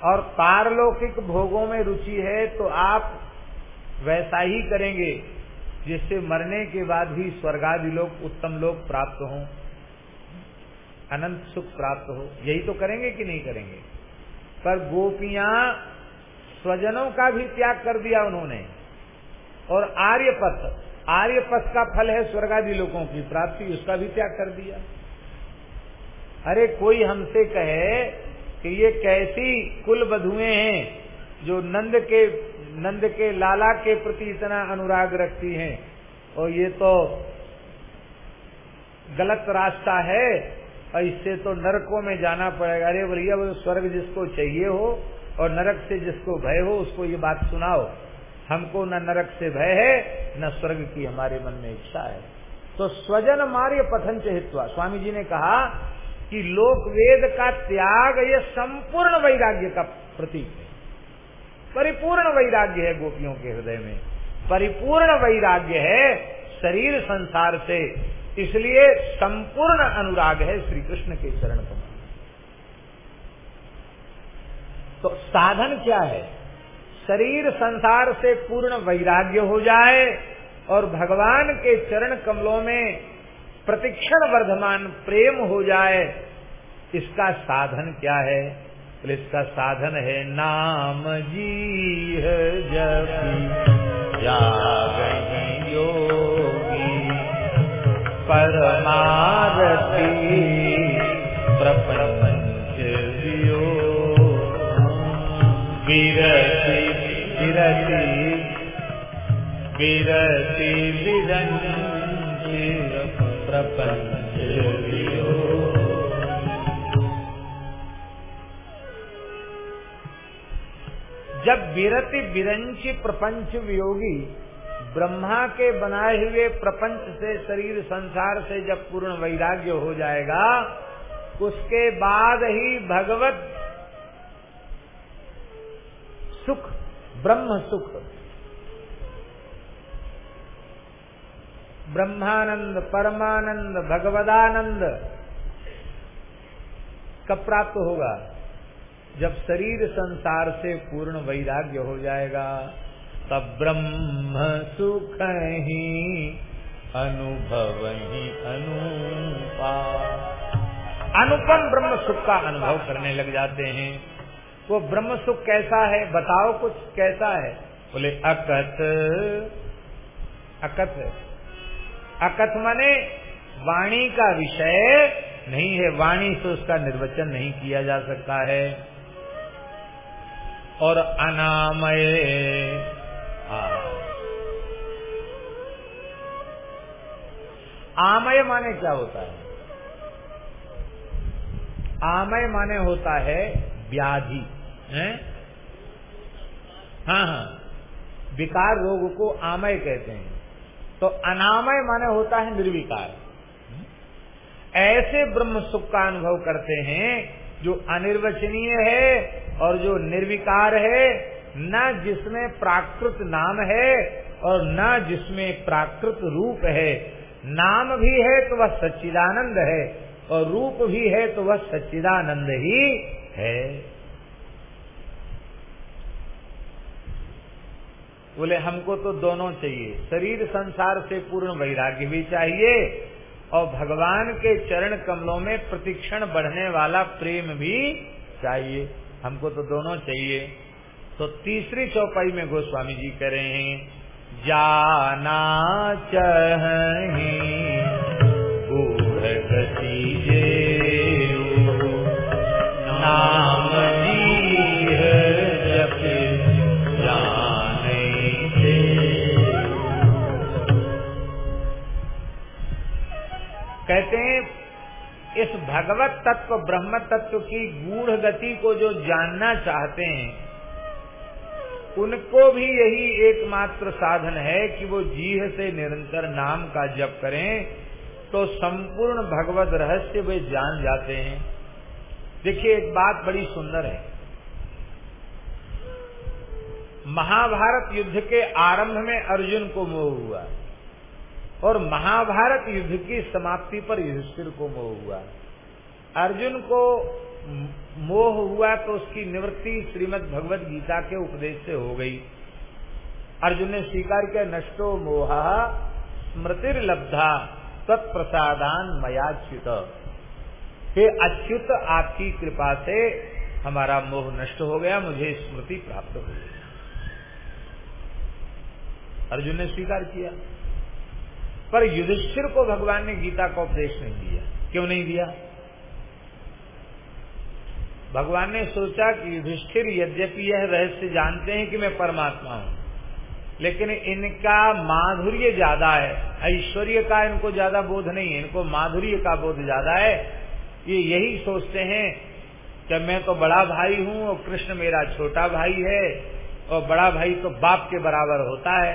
Speaker 1: और पारलौकिक भोगों में रुचि है तो आप वैसा ही करेंगे, जिससे मरने के बाद भी स्वर्गादि लोग, उत्तम लोग प्राप्त हों, अनंत सुख प्राप्त हो। यही तो करेंगे कि नहीं करेंगे? पर गोपियाँ स्वजनों का भी त्याग कर दिया उन्होंने। और आर्यपथ आर्यपथ का फल है स्वर्गादि लोगों की प्राप्ति, उसका भी त्याग कर दिया। अरे कोई हमसे कहे कि ये कैसी कुल बधुएँ हैं जो नंद के नंद के लाला के प्रति इतना अनुराग रखती हैं। और ये तो गलत रास्ता है, और इससे तो नरकों में जाना पड़ेगा। अरे भैया, वो स्वर्ग जिसको चाहिए हो, और नरक से जिसको भय हो, उसको ये बात सुनाओ। हमको न नरक से भय है, न स्वर्ग की हमारे मन में इच्छा है। तो स्वजन मार्य पथन चहित्वा। स्वामी जी ने कहा कि लोक वेद का त्याग ये संपूर्ण वैराग्य का प्रतीक है। परिपूर्ण वैराग्य है गोपियों के हृदय में। परिपूर्ण वैराग्य है शरीर संसार से। इसलिए संपूर्ण अनुराग है श्री कृष्ण के चरण कमल तो साधन क्या है? शरीर संसार से पूर्ण वैराग्य हो जाए और भगवान के चरण कमलों में प्रतिक्षण वर्धमान प्रेम हो जाए, इसका साधन क्या है? इसका साधन है नाम जी जपी। योगी परमारती प्रपंच विरति विरति विरति प्रपंच जब विरति विरंची प्रपंच वियोगी, ब्रह्मा के बनाए हुए प्रपंच से शरीर संसार से जब पूर्ण वैराग्य हो जाएगा, उसके बाद ही भगवत सुख, ब्रह्म सुख ब्रह्मानंद, परमानंद, भगवदानंद कब प्राप्त होगा? जब शरीर संसार से पूर्ण वैराग्य हो जाएगा। तब ब्रह्म सुख ही अनुभव ही अनुपा। अनुपम ब्रह्म सुख का अनुभव करने लग जाते हैं। वो ब्रह्म सुख कैसा है? बताओ कुछ कैसा है? बोले अकथ अकथ अकथ माने वाणी का विषय नहीं है, वाणी से उसका निर्वचन नहीं किया जा सकता है। और अनामय आमय माने क्या होता है? आमय माने होता है व्याधि, है? हाँ हाँ। विकार रोग को आमय कहते हैं। तो अनामय माने होता है निर्विकार। ऐसे ब्रह्म सुख का अनुभव करते हैं, जो अनिर्वचनीय है और जो निर्विकार है, न जिसमें प्राकृत नाम है और न जिसमें प्राकृत रूप है। नाम भी है तो वह सच्चिदानंद है और रूप भी है तो वह सच्चिदानंद ही है। बोले, हमको तो दोनों चाहिए। शरीर संसार से पूर्ण वैराग्य भी चाहिए और भगवान के चरण कमलों में प्रतिक्षण बढ़ने वाला प्रेम भी चाहिए। हमको तो दोनों चाहिए। तो तीसरी चौपाई में गोस्वामी जी कह रहे हैं, जाना चही गूढ़ गति नाम कहते हैं, इस भगवत तत्व, ब्रह्म तत्व की गूढ़ गति को जो जानना चाहते हैं, उनको भी यही एकमात्र साधन है कि वो जीह से निरंतर नाम का जप करें तो संपूर्ण भगवत रहस्य वे जान जाते हैं। देखिए, एक बात बड़ी सुंदर है। महाभारत युद्ध के आरंभ में अर्जुन को मोह हुआ। और महाभारत युद्ध की समाप्ति पर युधिष्ठिर को मोह हुआ। अर्जुन को मोह हुआ तो उसकी निवृत्ति श्रीमद भगवत गीता के उपदेश से हो गई। अर्जुन ने स्वीकार किया, नष्टो मोहा स्मृतिर लब्धा तत्प्रसादान मयाच्युत हे अच्युत, आपकी कृपा से हमारा मोह नष्ट हो गया, मुझे स्मृति प्राप्त हो गई। अर्जुन ने स्वीकार किया। पर युधिष्ठिर को भगवान ने गीता का उपदेश नहीं दिया। क्यों नहीं दिया? भगवान ने सोचा कि युधिष्ठिर, यद्यपि यह रहस्य जानते हैं कि मैं परमात्मा हूँ, लेकिन इनका माधुर्य ज़्यादा है, ऐश्वर्य का इनको ज़्यादा बोध नहीं है, इनको माधुर्य का बोध ज़्यादा है। ये यही सोचते हैं कि मैं तो बड़ा भाई हूँ और कृष्ण मेरा छोटा भाई है, और बड़ा भाई तो बाप के बराबर होता है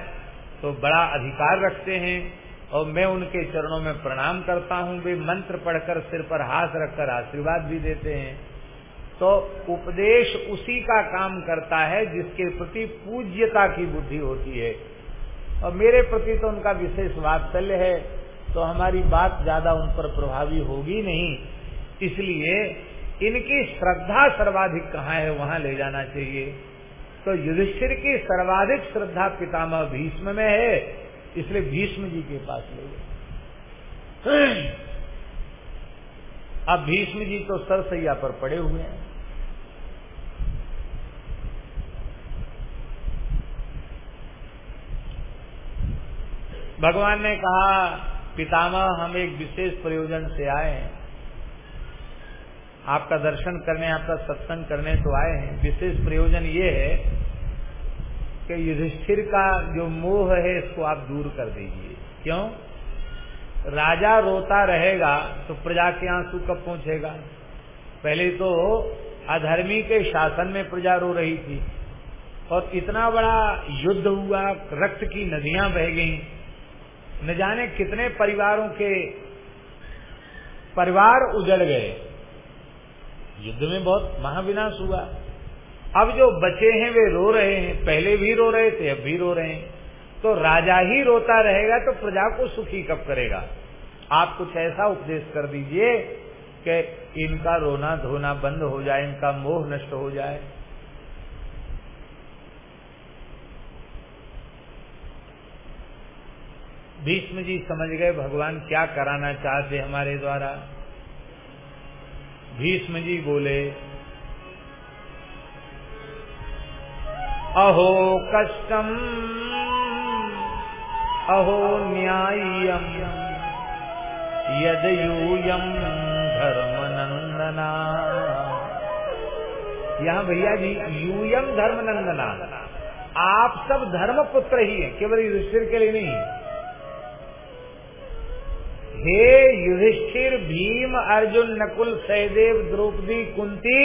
Speaker 1: तो बड़ा अधिकार रखते हैं। और मैं उनके चरणों में प्रणाम करता हूँ। वे मंत्र पढ़कर सिर पर हाथ रखकर आशीर्वाद भी देते हैं। तो उपदेश उसी का काम करता है जिसके प्रति पूज्यता की बुद्धि होती है। और मेरे प्रति तो उनका विशेष वात्सल्य है तो हमारी बात ज़्यादा उन पर प्रभावी होगी नहीं। इसलिए इनकी श्रद्धा सर्वाधिक कहाँ है, वहाँ ले जाना चाहिए। तो युधिष्ठिर की सर्वाधिक श्रद्धा पितामह भीष्म में है। इसलिए भीष्म जी के पास ले गए। अब भीष्म जी तो सरसैया पर पड़े हुए हैं। भगवान ने कहा, पितामह, हम एक विशेष प्रयोजन से आए हैं। आपका दर्शन करने, आपका सत्संग करने तो आए हैं। विशेष प्रयोजन ये है कि युधिष्ठिर का जो मोह है इसको आप दूर कर दीजिए। क्यों? राजा रोता रहेगा तो प्रजा के आँसू कब पहुंचेगा? पहले तो अधर्मी के शासन में प्रजा रो रही थी और इतना बड़ा युद्ध हुआ, रक्त की नदियाँ बह गईं। न जाने कितने परिवारों के परिवार उजड़ गए। युद्ध में बहुत महाविनाश हुआ। अब जो बचे हैं, वे रो रहे हैं। पहले भी रो रहे थे, अब भी रो रहे हैं। तो राजा ही रोता रहेगा तो प्रजा को सुखी कब करेगा? आप कुछ ऐसा उपदेश कर दीजिए कि इनका रोना धोना बंद हो जाए, इनका मोह नष्ट हो जाए। भीष्म जी समझ गए, भगवान क्या कराना चाहते हमारे द्वारा? भीष्म जी बोले अहो कष्टम, अहो न्याय्यम धर्म नंदना यहाँ भैया जी, यूयम धर्म नंदना आप सब धर्म पुत्र ही है, केवल युधिष्ठिर के लिए नहीं। हे युधिष्ठिर, भीम, अर्जुन, नकुल, सहदेव, द्रौपदी, कुंती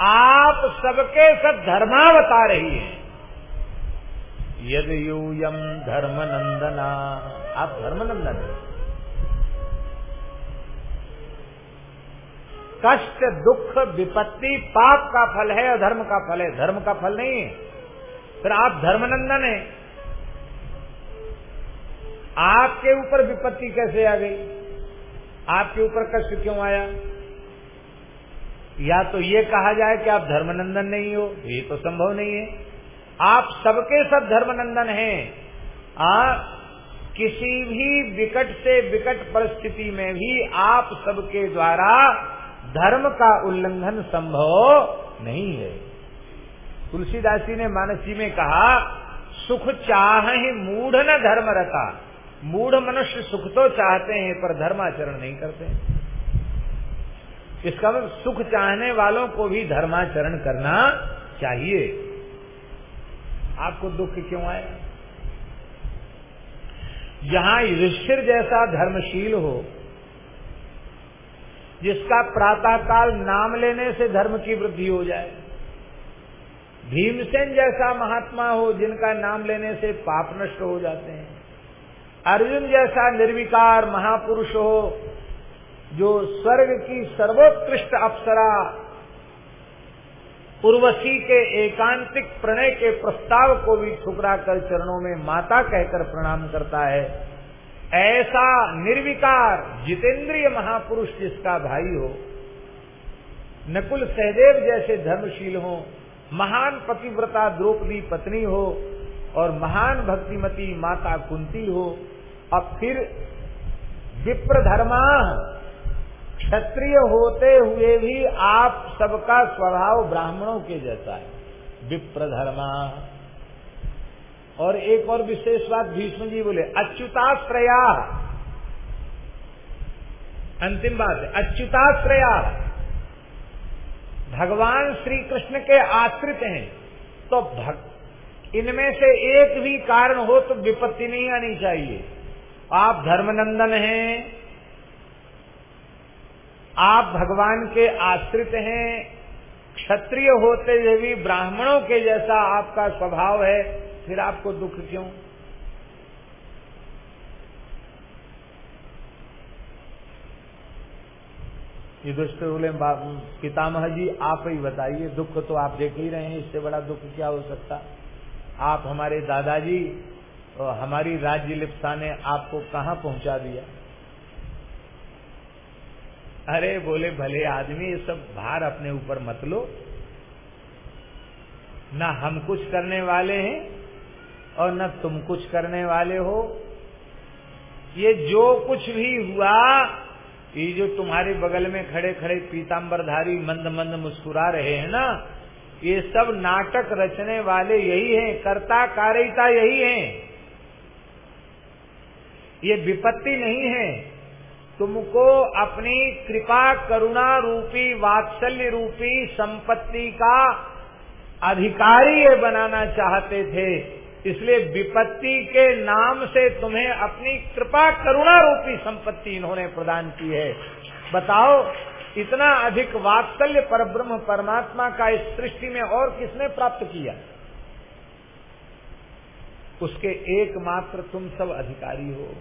Speaker 1: आप सबके सब धर्मावतार रही हैं। यद यूयम धर्म नंदना आप धर्मनंदन है। कष्ट, दुख, विपत्ति पाप का फल है और धर्म का फल है। धर्म का फल नहीं है। फिर आप धर्मनंदन है। आपके ऊपर विपत्ति कैसे आ गई? आपके ऊपर कष्ट क्यों आया? या तो ये कहा जाए कि आप धर्मनंदन नहीं हो, ये तो संभव नहीं है। आप सबके सब धर्मनंदन हैं। आप किसी भी विकट से विकट परिस्थिति में भी आप सबके द्वारा धर्म का उल्लंघन संभव नहीं है। तुलसीदास जी ने मानस जी में कहा, सुख चाह ही मूढ़ न धर्म रखा मूढ़ मनुष्य सुख तो चाहते हैं, पर धर्माचरण नहीं करते। इसका मतलब सुख चाहने वालों को भी धर्माचरण करना चाहिए। आपको दुख क्यों आए? जहाँ युधिष्ठिर जैसा धर्मशील हो, जिसका प्रातःकाल नाम लेने से धर्म की वृद्धि हो जाए, भीमसेन जैसा महात्मा हो, जिनका नाम लेने से पाप नष्ट हो जाते हैं, अर्जुन जैसा निर्विकार महापुरुष हो जो स्वर्ग की सर्वोत्कृष्ट अप्सरा, उर्वशी के एकांतिक प्रणय के प्रस्ताव को भी ठुकरा कर चरणों में माता कहकर प्रणाम करता है। ऐसा निर्विकार जितेंद्रिय महापुरुष जिसका भाई हो, नकुल सहदेव जैसे धर्मशील हो, महान पतिव्रता द्रौपदी पत्नी हो, और महान भक्तिमती माता कुंती हो, अब फिर विप्र धर्मा क्षत्रिय होते हुए भी आप सबका स्वभाव ब्राह्मणों के जैसा है। विप्र धर्मा और एक और विशेष बात भीष्म जी बोले, अच्युताश्रया। अंतिम बात है अच्युताश्रया। भगवान श्री कृष्ण के आश्रित हैं। तो भग, इनमें से एक भी कारण हो तो विपत्ति नहीं आनी चाहिए। आप धर्मनंदन हैं आप भगवान के आश्रित हैं, क्षत्रिय होते हुए भी ब्राह्मणों के जैसा आपका स्वभाव है, फिर आपको दुख क्यों? ये दुष्ट बोले पितामह जी, आप ही बताइए, दुख तो आप देख ही रहे हैं, इससे बड़ा दुख क्या हो सकता? आप हमारे दादाजी और हमारी राज्य लिप्सा ने आपको कहा पहुँचा दिया? अरे बोले, भले आदमी, ये सब भार अपने ऊपर मत लो। न हम कुछ करने वाले हैं और न तुम कुछ करने वाले हो। ये जो कुछ भी हुआ, ये जो तुम्हारे बगल में खड़े खड़े पीताम्बरधारी मंद मंद मुस्कुरा रहे हैं ना, ये सब नाटक रचने वाले यही हैं, कर्ता कारिता यही हैं। ये विपत्ति नहीं है। तुमको अपनी कृपा करुणा रूपी, वात्सल्य रूपी, संपत्ति का अधिकारी ये बनाना चाहते थे। इसलिए विपत्ति के नाम से तुम्हें अपनी कृपा करुणा रूपी संपत्ति इन्होंने प्रदान की है। बताओ, इतना अधिक वात्सल्य पर ब्रह्म परमात्मा का इस सृष्टि में और किसने प्राप्त किया? उसके एकमात्र तुम सब अधिकारी हो।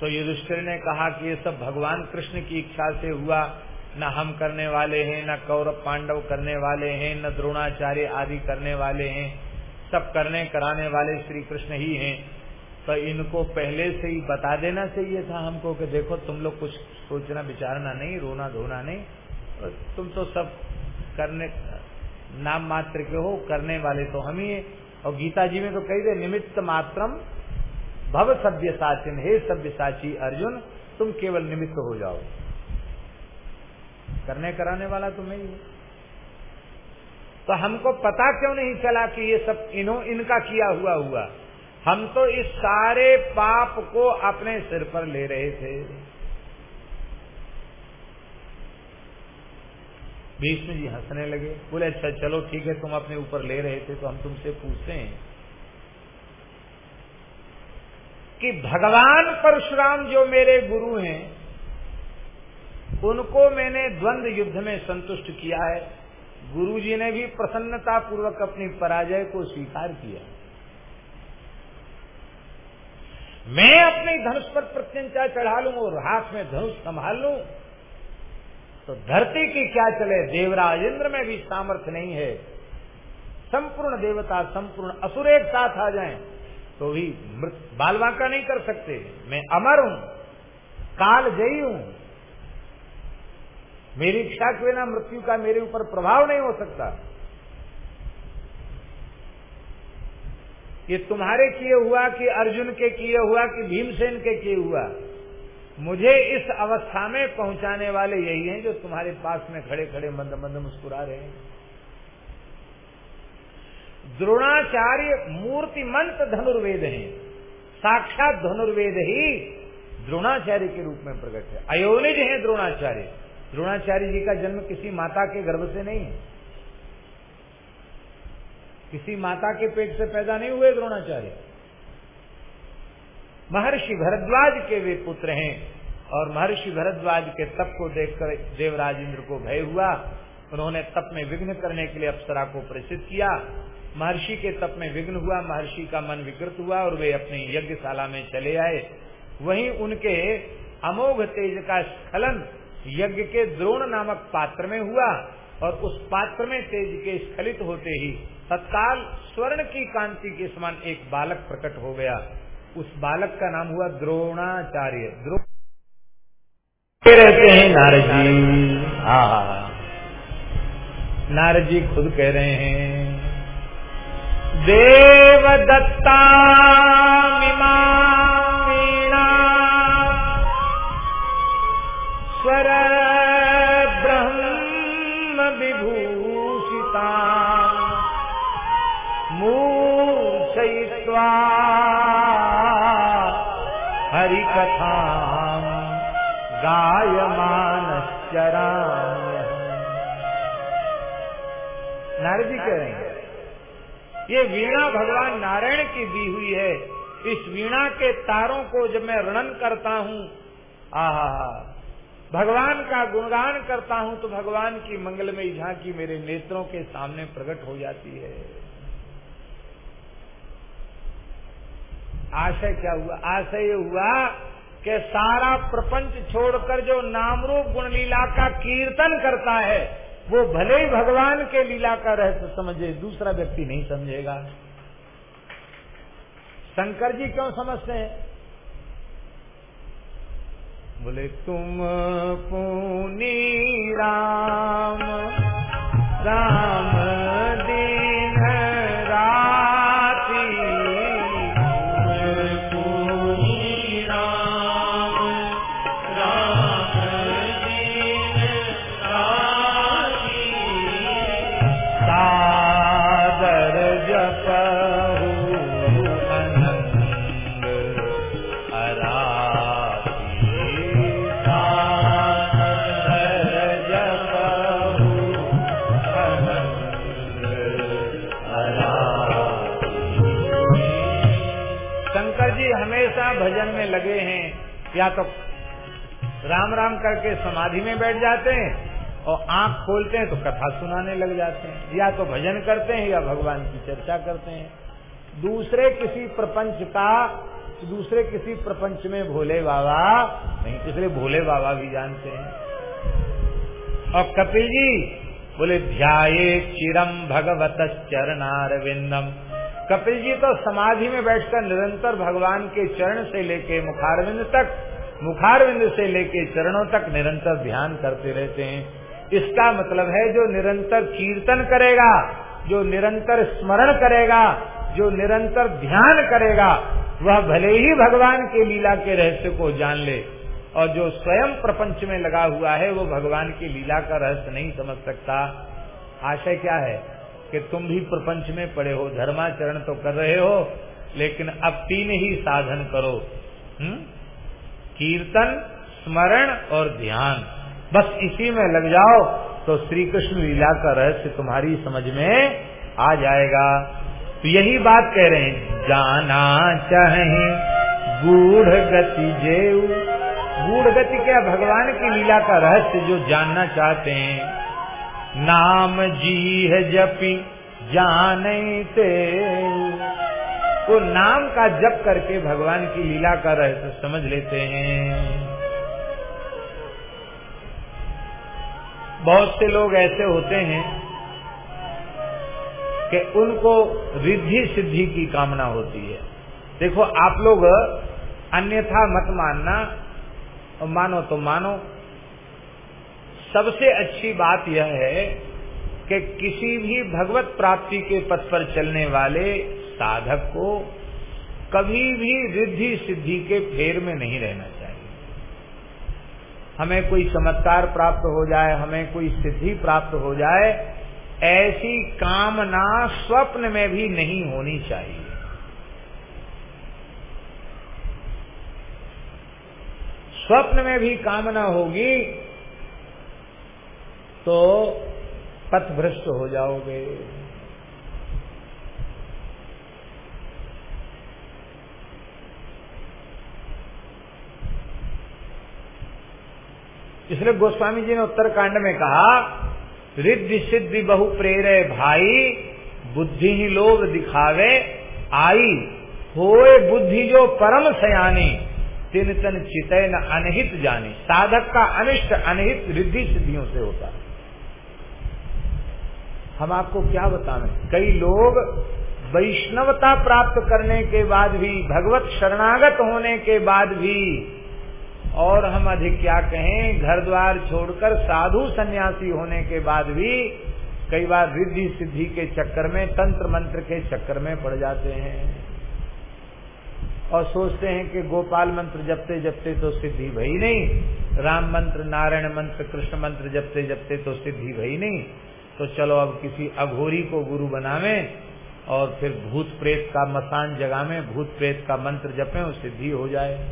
Speaker 1: तो युधिष्ठिर ने कहा कि ये सब भगवान कृष्ण की इच्छा से हुआ। न हम करने वाले हैं, न कौरव पांडव करने वाले हैं, न द्रोणाचार्य आदि करने वाले हैं। सब करने कराने वाले श्री कृष्ण ही हैं। तो इनको पहले से ही बता देना चाहिए था हमको कि देखो तुम लोग कुछ सोचना, विचारना नहीं, रोना धोना नहीं। तुम तो सब करने, नाम मात्र के हो, करने वाले तो हम ही है। और गीता जी में तो कही दे निमित्त मात्रम भव सभ्य साचिन, हे सभ्य साची अर्जुन, तुम केवल निमित्त हो जाओ। करने कराने वाला तुम्हें ही तो हमको पता क्यों नहीं चला कि ये सब इन्हों इनका किया हुआ हुआ? हम तो इस सारे पाप को अपने सिर पर ले रहे थे। भीष्म जी हंसने लगे। बोले अच्छा चलो, ठीक है, तुम अपने ऊपर ले रहे थे तो हम तुमसे पूछते हैं। कि भगवान परशुराम जो मेरे गुरु हैं, उनको मैंने द्वंद युद्ध में संतुष्ट किया है। गुरुजी ने भी प्रसन्नता पूर्वक अपनी पराजय को स्वीकार किया। मैं अपने धनुष पर प्रत्यंचा चढ़ा लू और हाथ में धनुष संभाल लू तो धरती की क्या चले? देवराज इंद्र में भी सामर्थ्य नहीं है। संपूर्ण देवता, संपूर्ण असुर एक साथ आ जाएँ। तो भी मृत बालवाका नहीं कर सकते। मैं अमर हूँ, काल जयी हूँ। मेरी इच्छा के बिना मृत्यु का मेरे ऊपर प्रभाव नहीं हो सकता। ये तुम्हारे किए हुआ कि अर्जुन के किए हुआ कि भीमसेन के किए हुआ, मुझे इस अवस्था में पहुँचाने वाले यही हैं जो तुम्हारे पास में खड़े खड़े मंद मंद मुस्कुरा रहे हैं। द्रोणाचार्य मूर्तिमंत धनुर्वेद हैं। साक्षात धनुर्वेद ही द्रोणाचार्य के रूप में प्रकट है। अयोनिज हैं द्रोणाचार्य। द्रोणाचार्य जी का जन्म किसी माता के गर्भ से नहीं है। किसी माता के पेट से पैदा नहीं हुए द्रोणाचार्य। महर्षि भरद्वाज के वे पुत्र हैं और महर्षि भरद्वाज के तप को देखकर देवराज इंद्र को भय हुआ। उन्होंने तप में विघ्न करने के लिए अप्सरा को प्रसिद्ध किया। महर्षि के तप में विघ्न हुआ महर्षि का मन विकृत हुआ और वे अपनी यज्ञशाला में चले आए। वहीं उनके अमोघ तेज का स्खलन यज्ञ के द्रोण नामक पात्र में हुआ और उस पात्र में तेज के स्खलित होते ही तत्काल स्वर्ण की कांति के समान एक बालक प्रकट हो गया। उस बालक का नाम हुआ द्रोणाचार्य। द्रोण रहते हैं नारद जी। हाँ। नारद जी खुद कह रहे हैं देव दत्ता मीणा स्वर ब्रह्म विभूषिता मूल गृहीत्वा हरि कथा गायमानश्चराम्य नारद जी कह रहे हैं। ये वीणा भगवान नारायण की दी हुई है। इस वीणा के तारों को जब मैं रणन करता हूँ, आहा भगवान का गुणगान करता हूँ तो भगवान की मंगलमयी झांकी मेरे नेत्रों के सामने प्रकट हो जाती है। आशय क्या हुआ? आशय ये हुआ कि सारा प्रपंच छोड़कर जो नामरूप गुणलीला का कीर्तन करता है वो भले ही भगवान के लीला का रहस्य समझे, दूसरा व्यक्ति नहीं समझेगा। शंकर जी क्यों समझते हैं? बोले, तुम पुनी राम राम तो राम राम करके समाधि में बैठ जाते हैं और आँख खोलते हैं तो कथा सुनाने लग जाते हैं। या तो भजन करते हैं या भगवान की चर्चा करते हैं। दूसरे किसी प्रपंच का, दूसरे किसी प्रपंच में भोले बाबा नहीं, इसलिए भोले बाबा भी जानते हैं। और कपिल जी बोले, ध्याये चिरम भगवत चरणारविंदम। कपिल जी तो समाधि में बैठकर निरंतर भगवान के चरण से लेके मुखारविंद तक मुखारविंद से लेके चरणों तक निरंतर ध्यान करते रहते हैं। इसका मतलब है जो निरंतर कीर्तन करेगा, जो निरंतर स्मरण करेगा, जो निरंतर ध्यान करेगा, वह भले ही भगवान के लीला के रहस्य को जान ले और जो स्वयं प्रपंच में लगा हुआ है, वो भगवान की लीला का रहस्य नहीं समझ सकता। आशय क्या है कि तुम भी प्रपंच में पड़े हो, धर्माचरण तो कर रहे हो, लेकिन अब तीन ही साधन करो। हुँ? कीर्तन, स्मरण और ध्यान। बस इसी में लग जाओ तो श्री कृष्ण लीला का रहस्य तुम्हारी समझ में आ जाएगा। तो यही बात कह रहे हैं, जाना चाहे गूढ़ गति जेऊ। गूढ़ गति क्या? भगवान की लीला का रहस्य जो जानना चाहते हैं। नाम जी है जपी, जाने ते वो नाम का जप करके भगवान की लीला का रहस्य समझ लेते हैं। बहुत से लोग ऐसे होते हैं कि उनको रिद्धि सिद्धि की कामना होती है। देखो, आप लोग अन्यथा मत मानना मानो तो मानो। सबसे अच्छी बात यह है कि किसी भी भगवत प्राप्ति के पथ पर चलने वाले साधक को कभी भी रिद्धि सिद्धि के फेर में नहीं रहना चाहिए। हमें कोई चमत्कार प्राप्त हो जाए, हमें कोई सिद्धि प्राप्त हो जाए, ऐसी कामना स्वप्न में भी नहीं होनी चाहिए। स्वप्न में भी कामना होगी तो पथभ्रष्ट हो जाओगे। इसलिए गोस्वामी जी ने उत्तरकांड में कहा, रिद्धि सिद्धि बहु प्रेरे भाई, बुद्धि ही लोग दिखावे, आई, होए बुद्धि जो परम सयानी, तिन तन चितय न अनहित जानी। साधक का अनिष्ट अनहित रिद्धि सिद्धियों से होता है। हम आपको क्या बताएँ? कई लोग वैष्णवता प्राप्त करने के बाद भी, भगवत शरणागत होने के बाद भी और हम अधिक क्या कहें घर द्वार छोड़कर साधु सन्यासी होने के बाद भी कई बार रिद्धि सिद्धि के चक्कर में, तंत्र मंत्र के चक्कर में पड़ जाते हैं। और सोचते हैं कि गोपाल मंत्र जपते जपते तो सिद्धि भई नहीं, राम मंत्र, नारायण मंत्र, कृष्ण मंत्र जपते जपते तो सिद्धि भई नहीं। तो चलो अब किसी अघोरी को गुरु बनावे और फिर भूत प्रेत का मसान जगावे, भूत प्रेत का मंत्र जपे सिद्धि हो जाए।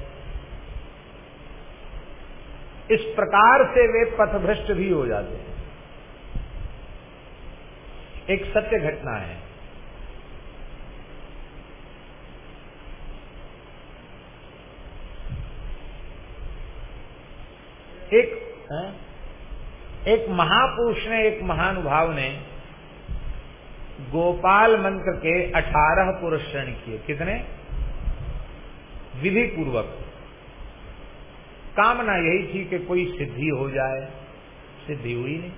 Speaker 1: इस प्रकार से वे पथभ्रष्ट भी हो जाते हैं। एक सत्य घटना है। एक है? एक महापुरुष ने, एक महानुभाव ने गोपाल मंत्र के अठारह पुरस्रण किए। कितने? विधि पूर्वक कामना यही थी कि कोई सिद्धि हो जाए। सिद्धि हुई नहीं।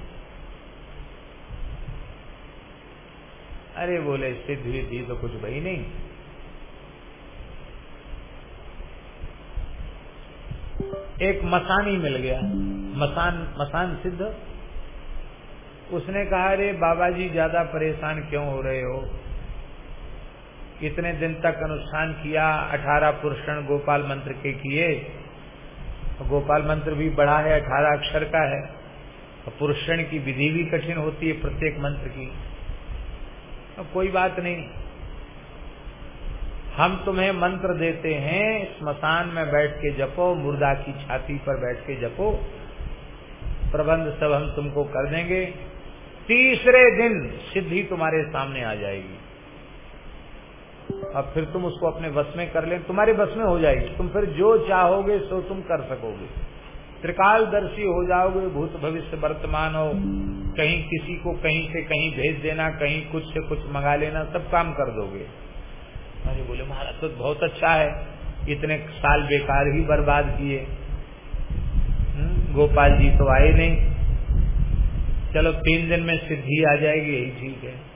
Speaker 1: अरे बोले, सिद्धि थी तो कुछ भाई नहीं। एक मसानी मिल गया। मसान मसान सिद्ध। उसने कहा, अरे बाबा जी ज़्यादा परेशान क्यों हो रहे हो? इतने दिन तक अनुष्ठान किया, अठारह पुरुषण गोपाल मंत्र के किए गोपाल मंत्र भी बड़ा है, अठारह अक्षर का है। और पुरुषण की विधि भी कठिन होती है प्रत्येक मंत्र की। अब कोई बात नहीं। हम तुम्हें मंत्र देते हैं, स्मशान में बैठ के जपो, मुर्दा की छाती पर बैठ के जपो। प्रबंध सब हम तुमको कर देंगे। तीसरे दिन सिद्धि तुम्हारे सामने आ जाएगी। अब फिर तुम उसको अपने बस में कर ले, तुम्हारे बस में हो जाएगी। तुम फिर जो चाहोगे, सो तुम कर सकोगे। त्रिकालदर्शी हो जाओगे, भूत भविष्य वर्तमान हो। कहीं किसी को कहीं से कहीं भेज देना, कहीं कुछ से कुछ मंगा लेना, सब काम कर दोगे। अरे बोले, महाराज तो बहुत अच्छा है। इतने साल बेकार ही बर्बाद किए। गोपाल जी तो आए नहीं। चलो, तीन दिन में सिद्धि आ जाएगी, यही ठीक है।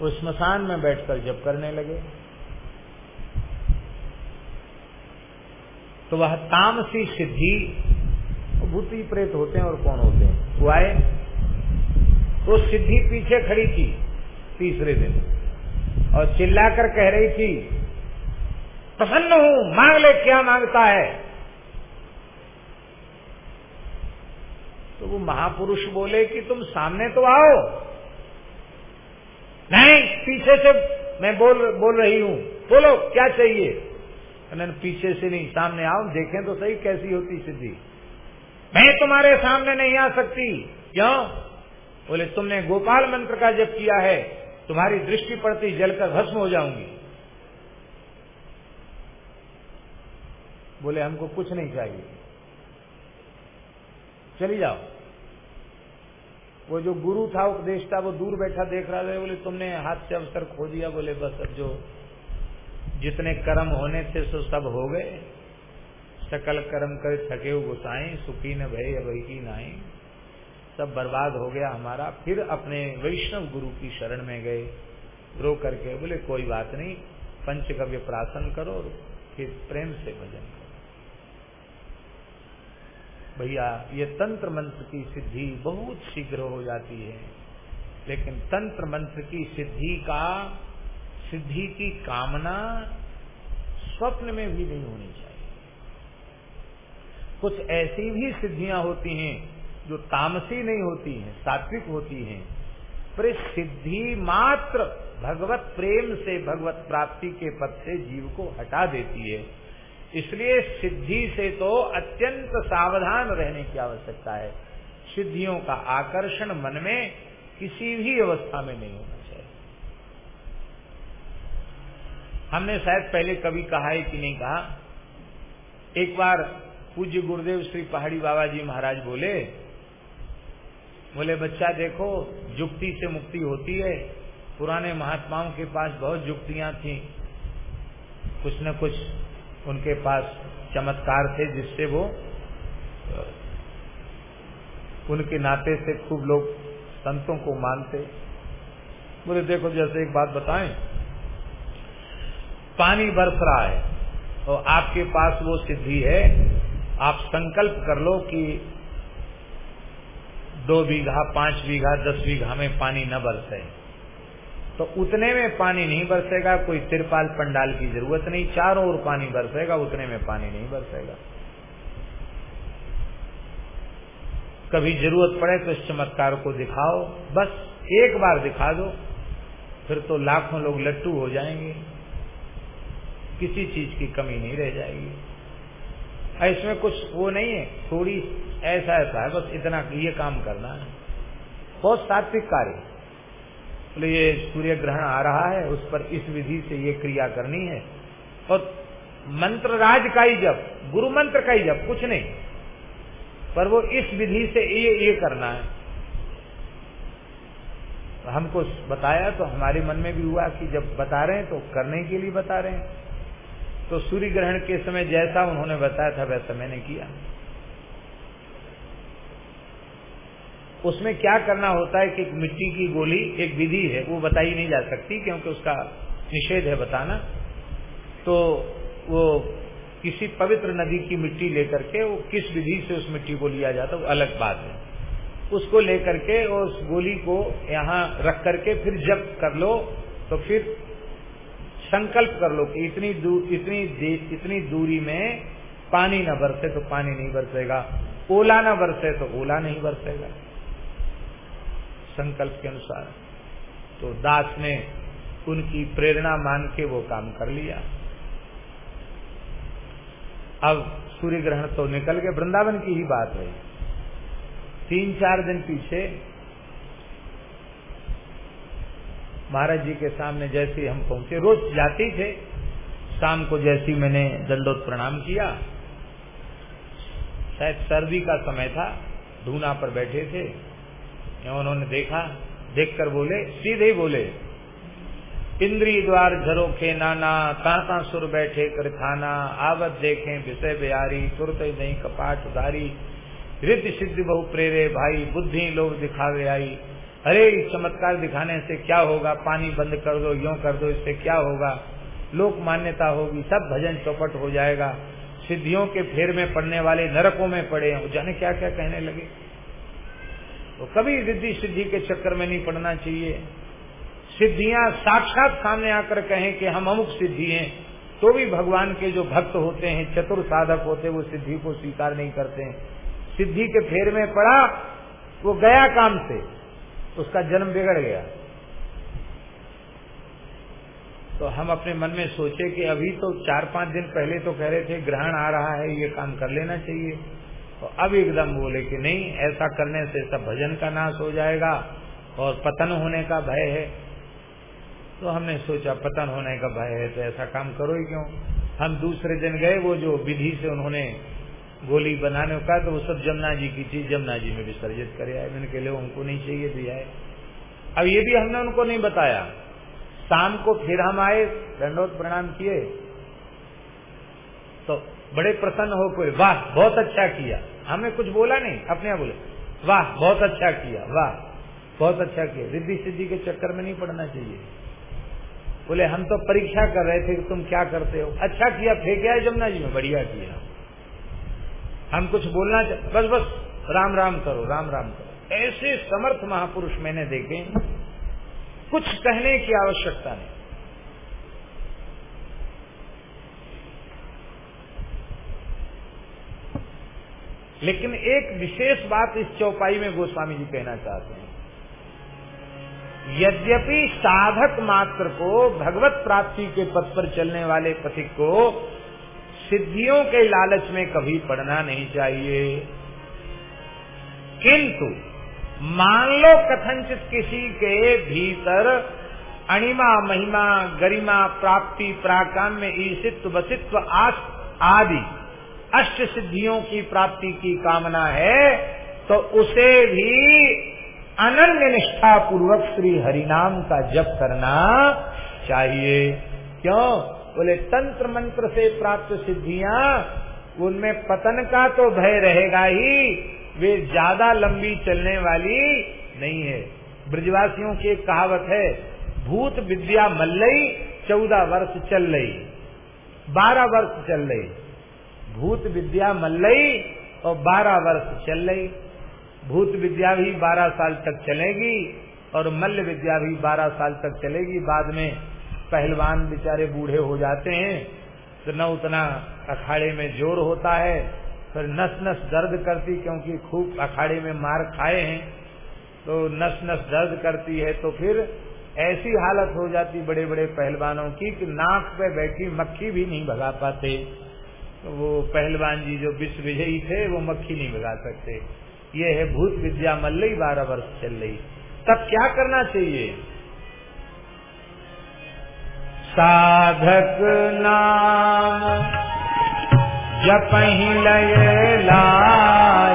Speaker 1: वो स्मशान में बैठकर जब करने लगे। तो वह तामसी सिद्धि भूति प्रेत होते हैं और कौन होते हैं? वो आए तो सिद्धि पीछे खड़ी थी तीसरे दिन और चिल्लाकर कह रही थी, प्रसन्न हूँ, मांग ले, क्या माँगता है? तो वो महापुरुष बोले कि, तुम सामने तो आओ नहीं, पीछे से मैं बोल बोल रही हूँ। बोलो, क्या चाहिए? पीछे से नहीं, सामने आओ, देखें तो सही कैसी होती सिद्धि। मैं तुम्हारे सामने नहीं आ सकती। क्यों? बोले, तुमने गोपाल मंत्र का जप किया है, तुम्हारी दृष्टि पड़ती जलकर भस्म हो जाऊँगी। बोले, हमको कुछ नहीं चाहिए। चली जाओ। वो जो गुरु था उपदेश था वो दूर बैठा देख रहा था, बोले, तुमने हाथ से अवसर खो दिया। बोले, बस अब जो जितने कर्म होने थे, सो सब हो गए। सकल कर्म कर थके गुसाई, सुखी न भय, अभय की नाई। सब बर्बाद हो गया हमारा। फिर अपने वैष्णव गुरु की शरण में गए। रो करके बोले, कोई बात नहीं पंचकव्य प्राशन करो फिर प्रेम से भजन करो। भैया, ये तंत्र मंत्र की सिद्धि बहुत शीघ्र हो जाती है। लेकिन तंत्र मंत्र की सिद्धि का, सिद्धि की कामना स्वप्न में भी नहीं होनी चाहिए। कुछ ऐसी भी सिद्धियाँ होती हैं जो तामसी नहीं होती हैं, सात्विक होती हैं, पर सिद्धि मात्र भगवत प्रेम से भगवत प्राप्ति के पद से जीव को हटा देती है। इसलिए सिद्धि से तो अत्यंत सावधान रहने की आवश्यकता है। सिद्धियों का आकर्षण मन में किसी भी अवस्था में नहीं होना चाहिए। हमने शायद पहले कभी कहा है कि नहीं कहा? एक बार पूज्य गुरुदेव श्री पहाड़ी बाबा जी महाराज बोले बोले, बच्चा, देखो, जुक्ति से मुक्ति होती है। पुराने महात्माओं के पास बहुत जुक्तियाँ थी। कुछ न कुछ उनके पास चमत्कार थे, जिससे वो उनके नाते से खूब लोग संतों को मानते। बोले, देखो, जैसे एक बात बताएँ। पानी बरस रहा है, और आपके पास वो सिद्धि है। आप संकल्प कर लो कि दो बीघा, पाँच बीघा, दस बीघा में पानी न बरसे। तो उतने में पानी नहीं बरसेगा, कोई तिरपाल पंडाल की ज़रूरत नहीं, चारों ओर पानी बरसेगा, उतने में पानी नहीं बरसेगा। कभी ज़रूरत पड़े तो इस चमत्कार को दिखाओ, बस एक बार दिखा दो, फिर तो लाखों लोग लट्टू हो जाएँगे, किसी चीज़ की कमी नहीं रह जाएगी। इसमें कुछ वो नहीं है, थोड़ी ऐसा ऐसा है, बस इतना ये काम करना है। बहुत सात्विक कार्य बोले ये सूर्य ग्रहण आ रहा है, उस पर इस विधि से ये क्रिया करनी है। और मंत्र राज का ही जब गुरु मंत्र का ही जब कुछ नहीं। पर वो इस विधि से ये ये करना है। हमको बताया तो हमारे मन में भी हुआ कि जब बता रहे हैं तो करने के लिए बता रहे हैं। तो सूर्य ग्रहण के समय जैसा उन्होंने बताया था, वैसा मैंने किया। उसमें क्या करना होता है कि एक मिट्टी की गोली, एक विधि है, वो बताई नहीं जा सकती क्योंकि उसका निषेध है बताना। तो वो किसी पवित्र नदी की मिट्टी लेकर के, वो किस विधि से उस मिट्टी को लिया जाता है, वो अलग बात है। उसको लेकर के और उस गोली को यहाँ रख करके फिर जब कर लो तो फिर संकल्प कर लो कि इतनी दूर इतनी इतनी दूरी में पानी न बरसे तो पानी नहीं बरसेगा, ओला न बरसे तो ओला नहीं बरसेगा। संकल्प के अनुसार। तो दास ने उनकी प्रेरणा मान के वो काम कर लिया। अब सूर्य ग्रहण तो निकल के वृंदावन की ही बात है। तीन चार दिन पीछे महाराज जी के सामने जैसे हम पहुँचे, रोज जाते थे। शाम को जैसी मैंने दंडोत प्रणाम किया, शायद सर्दी का समय था, धूना पर बैठे थे। उन्होंने देखा? देखकर बोले, सीधे ही बोले, इंद्री द्वार झरोखे नाना, ताता सुर बैठे कर खाना, आवत देखे विषय बिहारी, तुरत नहीं कपाट उधारी। रिद्धि सिद्धि बहु प्रेरे भाई, बुद्धि लोग दिखावे आई। अरे चमत्कार दिखाने से क्या होगा? पानी बंद कर दो, यो कर दो, इससे क्या होगा? लोक मान्यता होगी, सब भजन चौपट हो जाएगा। सिद्धियों के फेर में पड़ने वाले नरकों में पड़े हैं। जाने क्या क्या कहने लगे? तो कभी रिद्धि सिद्धि के चक्कर में नहीं पड़ना चाहिए। सिद्धियाँ साक्षात सामने आकर कहें कि हम अमुक सिद्धि हैं तो भी भगवान के जो भक्त होते हैं, चतुर साधक होते वो सिद्धि को स्वीकार नहीं करते हैं। सिद्धि के फेर में पड़ा वो गया काम से, उसका जन्म बिगड़ गया। तो हम अपने मन में सोचे कि अभी तो चार पाँच दिन पहले तो कह रहे थे, ग्रहण आ रहा है, ये काम कर लेना चाहिए। तो अब एकदम बोले कि नहीं, ऐसा करने से सब भजन का नाश हो जाएगा और पतन होने का भय है। तो हमने सोचा, पतन होने का भय है तो ऐसा काम करो ही क्यों? हम दूसरे दिन गए, वो जो विधि से उन्होंने गोली बनाने का तो वो सब जमुना जी की चीज़ जमुना जी में विसर्जित करे आए। मैंने कह उनको नहीं चाहिए दिया है अब ये भी हमने उनको नहीं बताया। शाम को फिर हम आए दंडोत प्रणाम किए। तो बड़े प्रसन्न हो कोई वाह, बहुत अच्छा किया। हमने कुछ बोला नहीं, अपने आप बोले, वाह, बहुत अच्छा किया, वाह, बहुत अच्छा किया। रिद्धि सिद्धि के चक्कर में नहीं पड़ना चाहिए। बोले, हम तो परीक्षा कर रहे थे कि तुम क्या करते हो? अच्छा किया फेंक आए जमुना जी में? बढ़िया किया। हम कुछ बोलना बस बस, राम राम करो, राम राम करो। ऐसे समर्थ महापुरुष मैंने देखे, कुछ कहने की आवश्यकता नहीं। लेकिन एक विशेष बात इस चौपाई में गोस्वामी जी कहना चाहते हैं। यद्यपि साधक मात्र को, भगवत प्राप्ति के पथ पर चलने वाले पथिक को सिद्धियों के लालच में कभी पड़ना नहीं चाहिए। किंतु मान लो कथनचित किसी के भीतर अणिमा, महिमा, गरिमा, प्राप्ति, प्राकाम्य ईसित्व वसित्व आदि अष्ट सिद्धियों की प्राप्ति की कामना है तो उसे भी अनन्य निष्ठा पूर्वक श्री हरिनाम का जप करना चाहिए। क्यों? बोले, तंत्र मंत्र से प्राप्त सिद्धियाँ, उनमें पतन का तो भय रहेगा ही, वे ज़्यादा लंबी चलने वाली नहीं है। ब्रजवासियों की कहावत है, भूत विद्या मल्लई, चौदह वर्ष चल रही, बारह वर्ष चल रही। भूत विद्या मल्लई और बारह वर्ष चल रही भूत विद्या भी बारह साल तक चलेगी और मल्ल विद्या भी बारह साल तक चलेगी। बाद में पहलवान बेचारे बूढ़े हो जाते हैं तो न उतना अखाड़े में ज़ोर होता है, फिर नस नस दर्द करती क्योंकि खूब अखाड़े में मार खाए हैं। तो नस नस दर्द करती है तो फिर ऐसी हालत हो जाती बड़े बड़े पहलवानों की कि नाक पे बैठी मक्खी भी नहीं भगा पाते। वो पहलवान जी जो विश्व विजयी थे, वो मक्खी नहीं भगा सकते। ये है भूत विद्या मल्लई, बारह वर्ष चल रही। तब क्या करना चाहिए? साधक नाम जप ही लय लाए।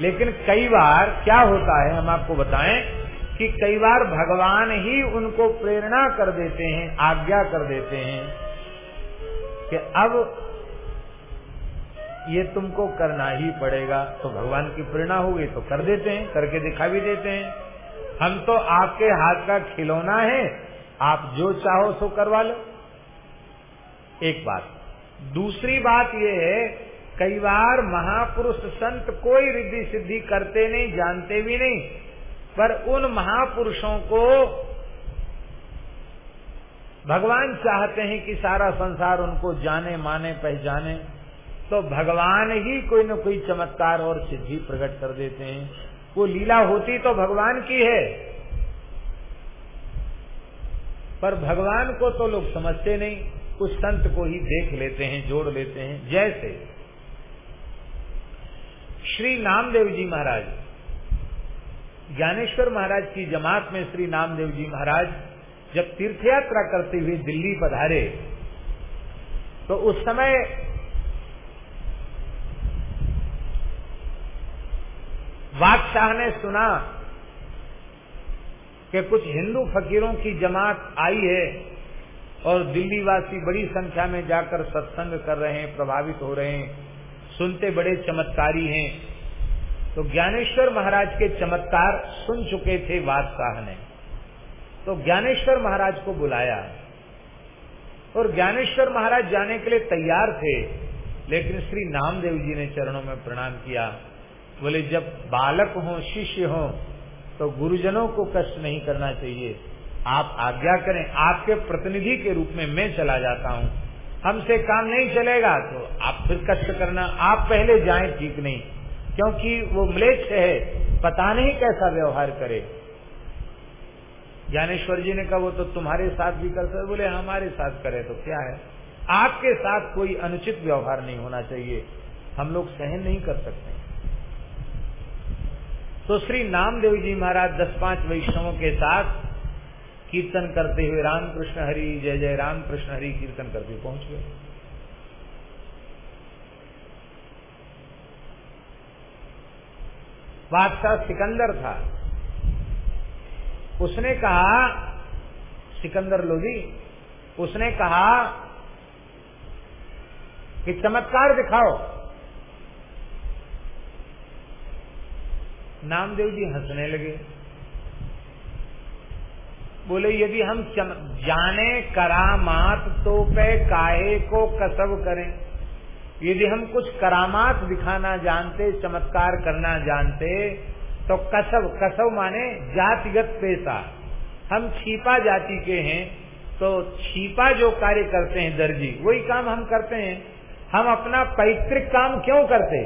Speaker 1: लेकिन कई बार क्या होता है, हम आपको बताएँ कि कई बार भगवान ही उनको प्रेरणा कर देते हैं, आज्ञा कर देते हैं कि अब ये तुमको करना ही पड़ेगा। तो भगवान की प्रेरणा होगी तो कर देते हैं, करके दिखा भी देते हैं। हम तो आपके हाथ का खिलौना है, आप जो चाहो सो करवा लो। एक बात। दूसरी बात ये है कई बार महापुरुष संत कोई रिद्धि सिद्धि करते नहीं, जानते भी नहीं। पर उन महापुरुषों को भगवान चाहते हैं कि सारा संसार उनको जाने, माने, पहचाने। तो भगवान ही कोई न कोई चमत्कार और सिद्धि प्रकट कर देते हैं। वो लीला होती तो भगवान की है। पर भगवान को तो लोग समझते नहीं। उस संत को ही देख लेते हैं, जोड़ लेते हैं। जैसे श्री नामदेव जी महाराज, ज्ञानेश्वर महाराज की जमात में श्री नामदेव जी महाराज जब तीर्थ यात्रा करते हुए दिल्ली पधारे तो उस समय बादशाह ने सुना कि कुछ हिंदू फकीरों की जमात आई है और दिल्ली वासी बड़ी संख्या में जाकर सत्संग कर रहे हैं, प्रभावित हो रहे हैं। सुनते बड़े चमत्कारी हैं। तो ज्ञानेश्वर महाराज के चमत्कार सुन चुके थे बादशाह ने। तो ज्ञानेश्वर महाराज को बुलाया। और ज्ञानेश्वर महाराज जाने के लिए तैयार थे, लेकिन श्री नामदेव जी ने चरणों में प्रणाम किया। बोले, जब बालक हो, शिष्य हो तो गुरुजनों को कष्ट नहीं करना चाहिए। आप आज्ञा करें, आपके प्रतिनिधि के रूप में मैं चला जाता हूँ। हमसे काम नहीं चलेगा तो आप फिर कष्ट करना। आप पहले जाएँ ठीक नहीं, क्योंकि वो म्लेच्छ है, पता नहीं कैसा व्यवहार करे। ज्ञानेश्वर जी ने कहा, वो तो तुम्हारे साथ भी कर सकते बोले, हमारे साथ करे तो क्या है? आपके साथ कोई अनुचित व्यवहार नहीं होना चाहिए। हम लोग सहन नहीं कर सकते तो श्री नामदेव जी महाराज दस पाँच वैष्णवों के साथ कीर्तन करते हुए रामकृष्ण हरि, जय जय राम कृष्ण हरि कीर्तन करते हुए पहुँच गए। बादशाह सिकंदर था। उसने कहा, सिकंदर लोधी उसने कहा, कि चमत्कार दिखाओ। नामदेव जी हंसने लगे। बोले, यदि हम जाने करामात तो पे काहे को कसब करें? यदि हम कुछ करामात दिखाना जानते, चमत्कार करना जानते तो कसब कसब माने जातिगत पेशा हम छिपा जाति के हैं तो छिपा जो कार्य करते हैं दर्जी, वही काम हम करते हैं। हम अपना पैतृक काम क्यों करते?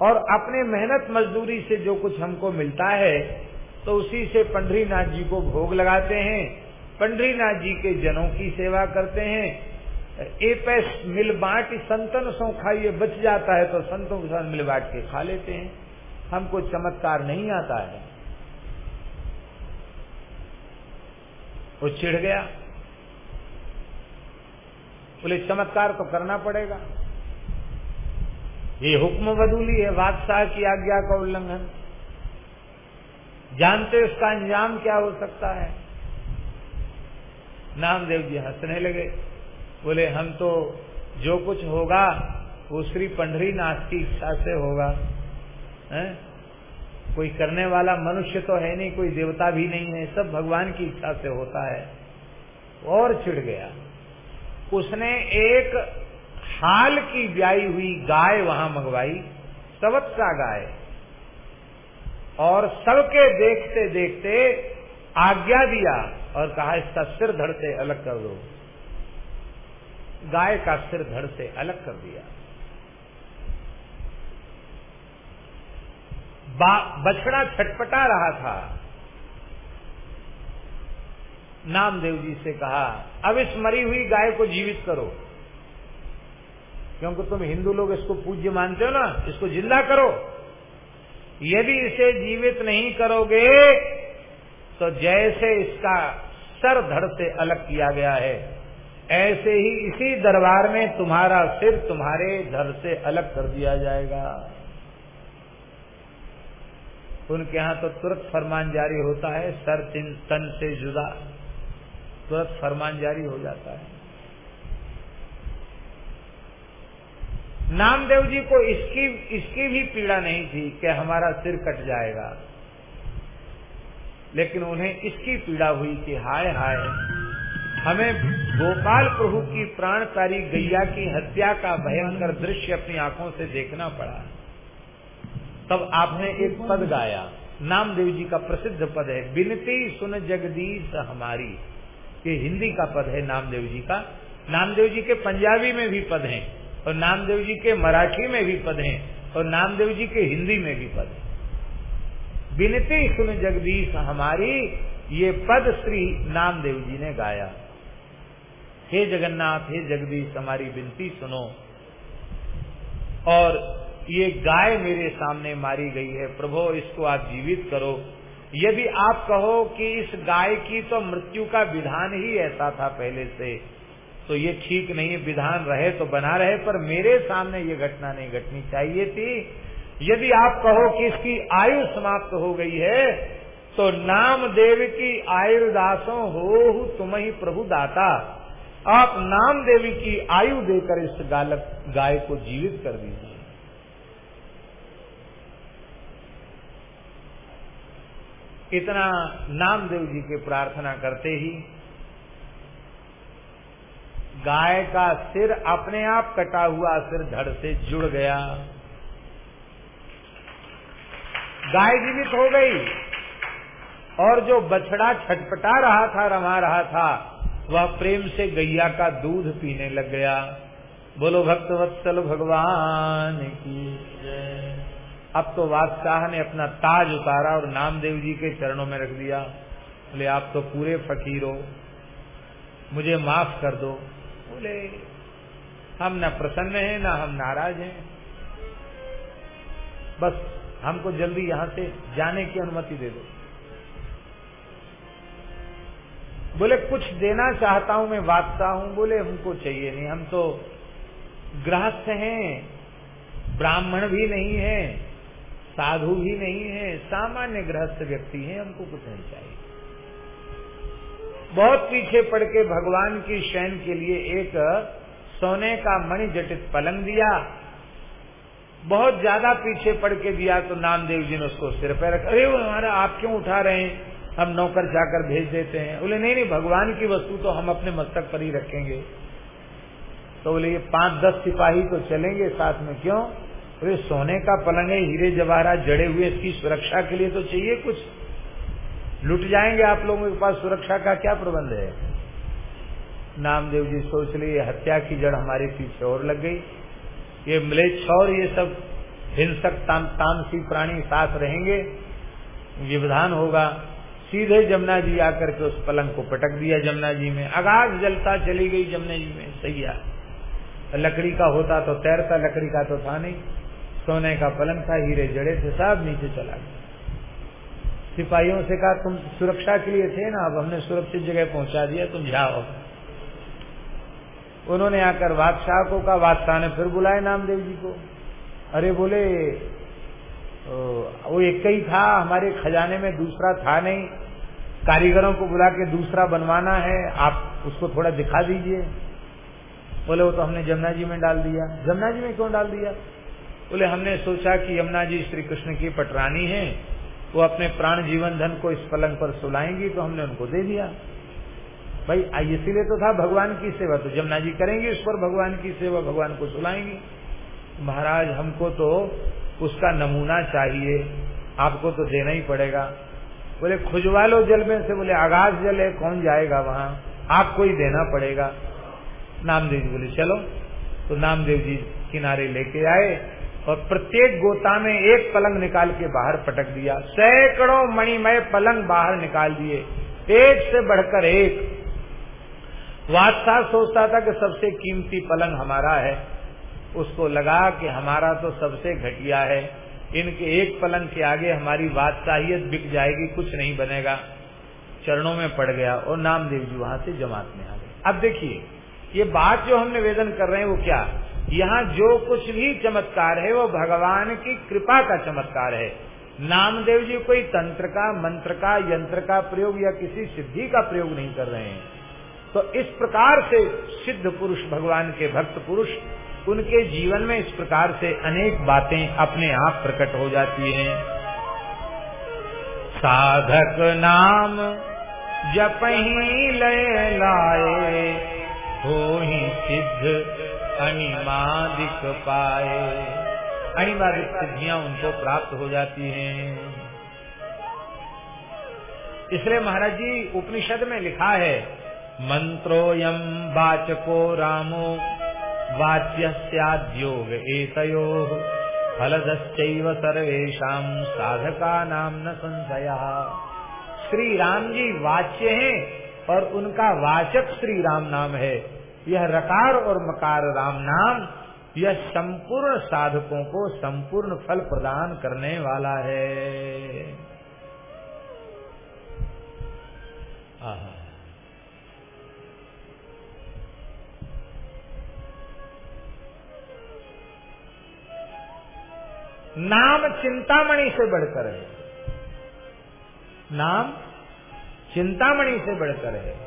Speaker 1: और अपने मेहनत मजदूरी से जो कुछ हमको मिलता है तो उसी से पंडरीनाथ जी को भोग लगाते हैं। पंडरीनाथ जी के जनों की सेवा करते हैं। ए पैस मिल बांट, संतन सो खाइए, बच जाता है तो संतों के साथ मिल बांट के खा लेते हैं। हमको चमत्कार नहीं आता है। वो चिढ़ गया। बोले, चमत्कार तो करना पड़ेगा। ये हुक्म बदूली है बादशाह की आज्ञा का उल्लंघन। जानते उसका अंजाम क्या हो सकता है? नामदेव जी हंसने लगे। बोले, हम तो जो कुछ होगा, वो श्री पंडरी नाथ की इच्छा से होगा। है? कोई करने वाला मनुष्य तो है नहीं, कोई देवता भी नहीं है, सब भगवान की इच्छा से होता है। और चिढ़ गया। उसने एक हाल की ब्याई हुई गाय वहाँ मंगवाई, सवत्सा गाय। और सबके देखते देखते आज्ञा दिया और कहा, इसका सिर धड़ से अलग कर दो। गाय का सिर धड़ से अलग कर दिया। बछड़ा छटपटा रहा था। नामदेव जी से कहा, अब इस मरी हुई गाय को जीवित करो। क्योंकि तुम हिंदू लोग इसको पूज्य मानते हो ना, इसको ज़िंदा करो। यदि इसे जीवित नहीं करोगे तो जैसे इसका सर धड़ से अलग किया गया है, ऐसे ही इसी दरबार में तुम्हारा सिर तुम्हारे धड़ से अलग कर दिया जाएगा। उनके यहाँ तो तुरंत फरमान जारी होता है, सर तन से जुदा, तुरंत फरमान जारी हो जाता है। नामदेव जी को इसकी इसकी भी पीड़ा नहीं थी कि हमारा सिर कट जाएगा। लेकिन उन्हें इसकी पीड़ा हुई कि हाय हाय, हमें गोपाल प्रभु की प्राणकारी गैया की हत्या का भयंकर दृश्य अपनी आँखों से देखना पड़ा। तब आपने एक पद गाया, नामदेव जी का प्रसिद्ध पद है, बिनती सुन जगदीश हमारी, ये हिंदी का पद है नामदेव जी का। नामदेव जी के पंजाबी में भी पद हैं। और नामदेव जी के मराठी में भी पद हैं और नामदेव जी के हिंदी में भी पद है। बिनती सुन जगदीश हमारी, ये पद श्री नामदेव जी ने गाया। हे जगन्नाथ, हे जगदीश, हमारी बिनती सुनो। और ये गाय मेरे सामने मारी गई है, प्रभु, इसको आप जीवित करो। यदि आप कहो कि इस गाय की तो मृत्यु का विधान ही ऐसा था पहले से तो ये ठीक नहीं है, विधान रहे तो बना रहे, पर मेरे सामने ये घटना नहीं घटनी चाहिए थी। यदि आप कहो कि इसकी आयु समाप्त हो गई है तो नाम देव की आयुर्दासों हो तुम ही प्रभु दाता। आप नाम देवी की आयु देकर इस गालक, गाय को जीवित कर दीजिए। इतना नामदेव जी के प्रार्थना करते ही गाय का सिर अपने आप कटा हुआ सिर धड़ से जुड़ गया। गाय जीवित हो गई। और जो बछड़ा छटपटा रहा था, रमा रहा था, वह प्रेम से गैया का दूध पीने लग गया। बोलो, भक्त वत्सल भगवान की अब तो बादशाह ने अपना ताज उतारा और नामदेव जी के चरणों में रख दिया। बोले, आप तो पूरे फकीर हो। मुझे माफ़ कर दो। बोले, हम न प्रसन्न हैं, न हम नाराज़ हैं। बस हमको जल्दी यहाँ से जाने की अनुमति दे दो। बोले, कुछ देना चाहता हूँ, मैं बादशाह हूँ। बोले, हमको चाहिए नहीं, हम तो गृहस्थ हैं, ब्राह्मण भी नहीं है, साधु भी नहीं है, सामान्य गृहस्थ व्यक्ति है, हमको कुछ नहीं चाहिए। बहुत पीछे पड़ के भगवान की शयन के लिए एक सोने का मणि जटित पलंग दिया। बहुत ज़्यादा पीछे पड़ के दिया तो नामदेव जी ने उसको सिर पर रखा। अरे हमारा, आप क्यों उठा रहे हैं? हम नौकर जाकर भेज देते हैं। बोले, नहीं नहीं, भगवान की वस्तु तो हम अपने मस्तक पर ही रखेंगे। तो बोले, ये पाँच, दस सिपाही तो चलेंगे साथ में क्यों? अरे सोने का पलंग है, हीरे जवाहरात जड़े हुए, इसकी सुरक्षा के लिए तो चाहिए कुछ। लुट जाएँगे आप लोगों के पास सुरक्षा का क्या प्रबंध है? नामदेव जी सोच लिए हत्या की जड़ हमारे पीछे और लग गई। ये मलेच्छ और ये सब हिंसक ताम, तामसी प्राणी साथ रहेंगे। विधान होगा। सीधे जमुना जी आकर के उस पलंग को पटक दिया जमुना जी में। आगाज़ जलता चली गई जमुना जी में सही है लकड़ी का होता तो तैरता लकड़ी का तो था नहीं। सोने का पलंग था हीरे जड़े थे सब नीचे चला गया। सिपाहियों से कहा, तुम सुरक्षा के लिए थे ना, अब हमने सुरक्षित जगह पहुँचा दिया, तुम जाओ उन्होंने आकर बादशाह को कहा बादशाह ने फिर बुलाए नामदेव जी को। अरे बोले वो एक ही था, हमारे खजाने में दूसरा था नहीं। कारीगरों को बुला के दूसरा बनवाना है, आप उसको थोड़ा दिखा दीजिए। बोले, वो तो हमने जमुना जी में डाल दिया। जमुना जी में क्यों डाल दिया? बोले, हमने सोचा कि यमुना जी श्री कृष्ण की पटरानी है वो अपने प्राण जीवन धन को इस पलंग पर सुलाएँगी तो हमने उनको दे दिया। भाई इसीलिए तो था भगवान की सेवा। तो जमुना जी करेंगे उस पर भगवान की सेवा, भगवान को सुलाएँगी। महाराज, हमको तो उसका नमूना चाहिए। आपको तो देना ही पड़ेगा। बोले, खुजवा लो जल में से। बोले, आगाज़ जल है, कौन जाएगा वहाँ? आपको ही देना पड़ेगा। नामदेव जी बोले, चलो। तो नामदेव जी किनारे लेके आए। और प्रत्येक गोता में एक पलंग निकाल के बाहर पटक दिया। सैकड़ों मणिमय पलंग बाहर निकाल दिए। एक से बढ़कर एक। वादशाह सोचता था कि सबसे कीमती पलंग हमारा है। उसको लगा कि हमारा तो सबसे घटिया है। इनके एक पलंग के आगे हमारी बादशाहियत बिक जाएगी, कुछ नहीं बनेगा। चरणों में पड़ गया और नामदेव जी वहाँ से जमात में आ गए। अब देखिए, ये बात जो हम निवेदन कर रहे हैं वो क्या? यहाँ जो कुछ भी चमत्कार है, वो भगवान की कृपा का चमत्कार है। नामदेव जी कोई तंत्र का, मंत्र का, यंत्र का प्रयोग या किसी सिद्धि का प्रयोग नहीं कर रहे हैं। तो इस प्रकार से सिद्ध पुरुष, भगवान के भक्त पुरुष, उनके जीवन में इस प्रकार से अनेक बातें अपने आप प्रकट हो जाती हैं। साधक नाम जप ही लय लाए, हो ही सिद्ध अनिमादिक पाए। अनिमादिक सिद्धियाँ उनको प्राप्त हो जाती हैं। इसलिए महाराज जी उपनिषद में लिखा है मंत्रोयम वाचको रामो वाच्यस्याद्योग एतयो, फलदश्चैव सर्वेशा साधका नाम न संशय। श्री राम जी वाच्य हैं और उनका वाचक श्री राम नाम है। यह रकार और मकार राम नाम यह संपूर्ण साधकों को संपूर्ण फल प्रदान करने वाला है। नाम चिंतामणि से बढ़कर है। नाम चिंतामणि से बढ़कर है।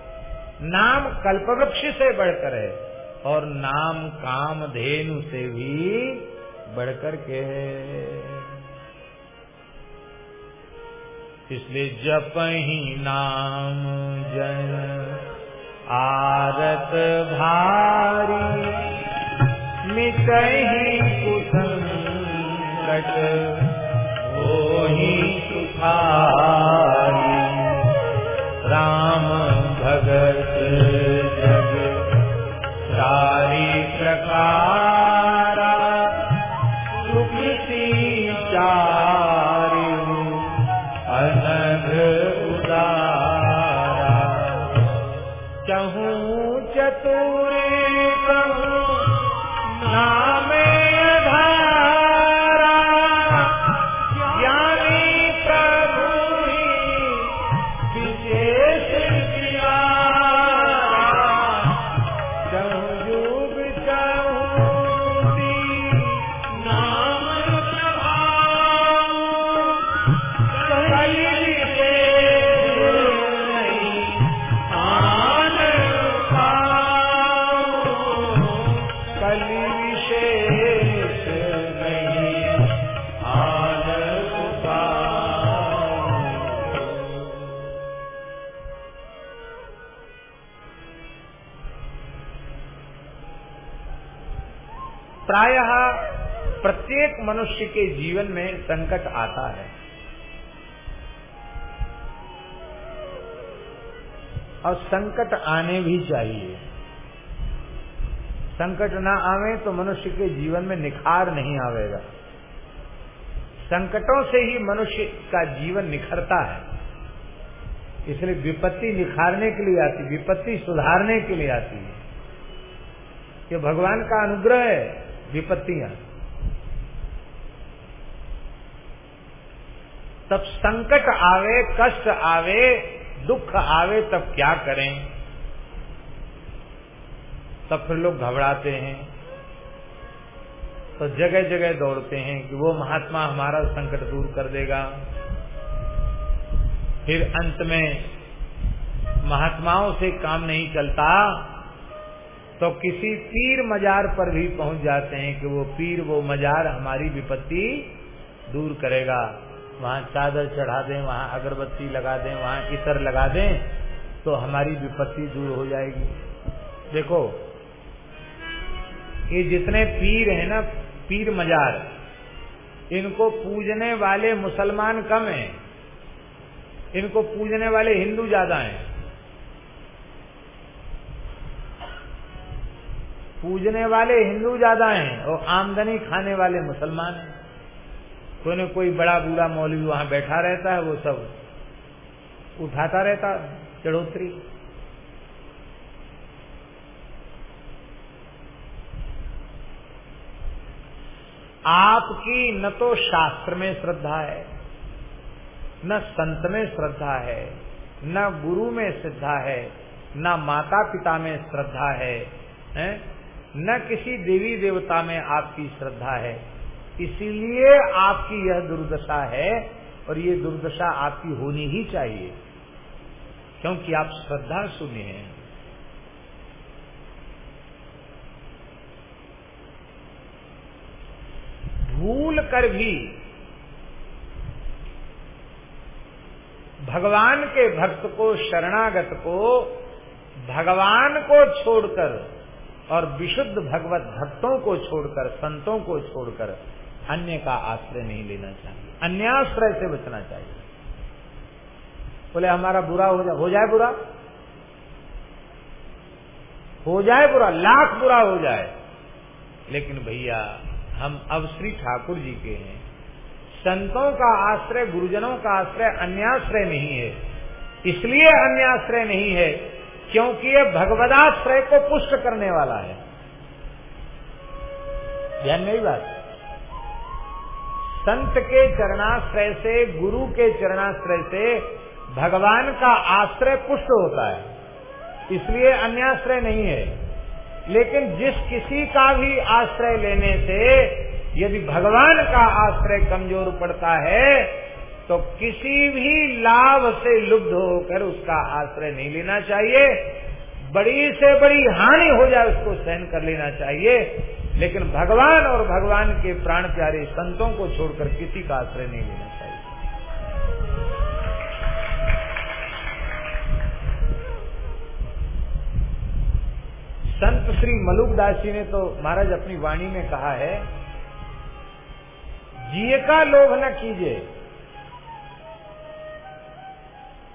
Speaker 1: नाम कल्पवृक्ष से बढ़कर है। और नाम काम धेनु से भी बढ़कर के है। इसलिए जप ही नाम जन आरत भारी मिट ही कुसंकट वो ही सुखारी। भगत जग सारी प्रकारा प्रत्येक मनुष्य के जीवन में संकट आता है। और संकट आने भी चाहिए। संकट ना आवे तो मनुष्य के जीवन में निखार नहीं आवेगा। संकटों से ही मनुष्य का जीवन निखरता है। इसलिए विपत्ति निखारने के लिए आती, विपत्ति सुधारने के लिए आती है। ये भगवान का अनुग्रह है, विपत्तियाँ। तब संकट आवे, कष्ट आवे, दुख आवे, तब क्या करें? तब फिर लोग घबराते हैं। तो जगह जगह दौड़ते हैं कि वो महात्मा हमारा संकट दूर कर देगा। फिर अंत में महात्माओं से काम नहीं चलता तो किसी पीर मजार पर भी पहुँच जाते हैं कि वो पीर, वो मजार हमारी विपत्ति दूर करेगा। वहाँ चादर चढ़ा दें, वहाँ अगरबत्ती लगा दें, वहाँ इतर लगा दें तो हमारी विपत्ति दूर हो जाएगी। देखो, ये जितने पीर हैं ना, पीर मजार, इनको पूजने वाले मुसलमान कम हैं, इनको पूजने वाले हिंदू ज़्यादा हैं। पूजने वाले हिंदू ज़्यादा हैं और आमदनी खाने वाले मुसलमान हैं। कोई न कोई बड़ा बूढ़ा मौलवी वहाँ बैठा रहता है वो सब उठाता रहता चढ़ोतरी आपकी न तो शास्त्र में श्रद्धा है न संत में श्रद्धा है न गुरु में श्रद्धा है न माता पिता में श्रद्धा है, है? न किसी देवी देवता में आपकी श्रद्धा है इसीलिए आपकी यह दुर्दशा है और ये दुर्दशा आपकी होनी ही चाहिए। क्योंकि आप श्रद्धा सुने हैं। भूल कर भी भगवान के भक्त को, शरणागत को, भगवान को छोड़कर और विशुद्ध भगवत भक्तों को छोड़कर, संतों को छोड़कर अन्य का आश्रय नहीं लेना चाहिए। अन्याश्रय से बचना चाहिए। बोले, हमारा बुरा हो जाए हो जाए बुरा? हो जाए बुरा, लाख बुरा हो जाए। लेकिन भैया, हम अब श्री ठाकुर जी के हैं। संतों का आश्रय, गुरुजनों का आश्रय अन्याश्रय नहीं है। इसलिए अन्याश्रय नहीं है क्योंकि ये भगवदाश्रय को पुष्ट करने वाला है। ध्यान नहीं बात? संत के चरणाश्रय से, गुरु के चरणाश्रय से भगवान का आश्रय पुष्ट होता है। इसलिए अन्याश्रय नहीं है। लेकिन जिस किसी का भी आश्रय लेने से यदि भगवान का आश्रय कमज़ोर पड़ता है तो किसी भी लाभ से लुब्ध होकर उसका आश्रय नहीं लेना चाहिए। बड़ी से बड़ी हानि हो जाए उसको सहन कर लेना चाहिए। लेकिन भगवान और भगवान के प्राण प्यारे संतों को छोड़कर किसी का आश्रय नहीं लेना चाहिए। संत श्री मलुकदास जी ने तो महाराज अपनी वाणी में कहा है, जिए का लोभ न कीजिए।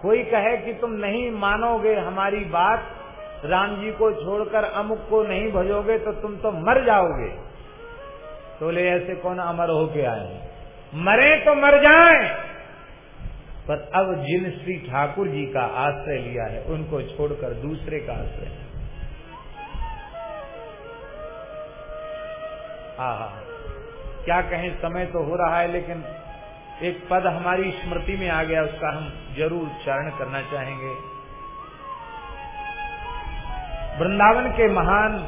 Speaker 1: कोई कहे कि तुम नहीं मानोगे हमारी बात राम जी को छोड़कर अमुक को नहीं भजोगे तो तुम तो मर जाओगे। बोले तो ऐसे कौन अमर होके आए मरे तो मर जाए। पर अब जिन श्री ठाकुर जी का आश्रय लिया है, उनको छोड़कर दूसरे का आश्रय हाँ। हाँ क्या कहें, समय तो हो रहा है, लेकिन एक पद हमारी स्मृति में आ गया, उसका हम ज़रूर चरण करना चाहेंगे। वृंदावन के महान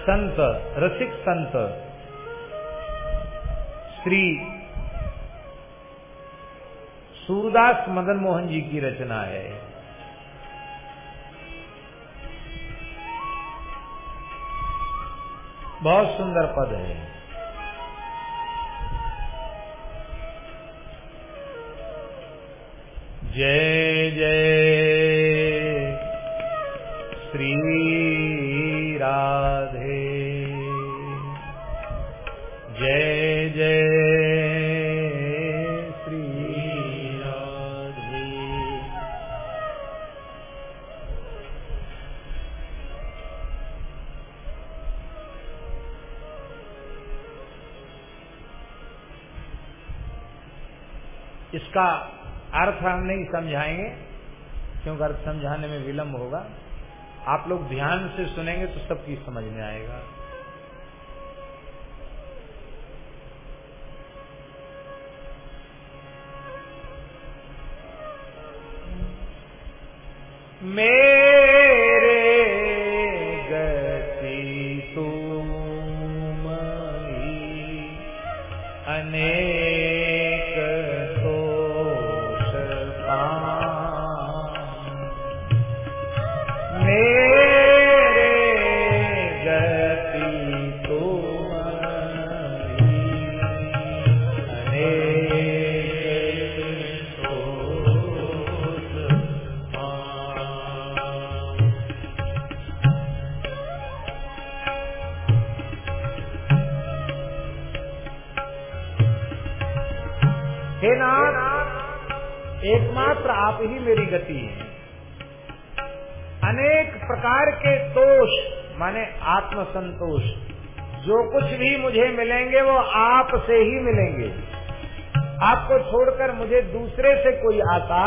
Speaker 1: संत, रसिक संत, श्री सूरदास मदन मोहन जी की रचना है। बहुत सुंदर पद है। जय समझाएँगे, क्योंकि अर्थ समझाने में विलंब होगा। आप लोग ध्यान से सुनेंगे तो सबकी समझ में आएगा। मेरे मुझे दूसरे से कोई आता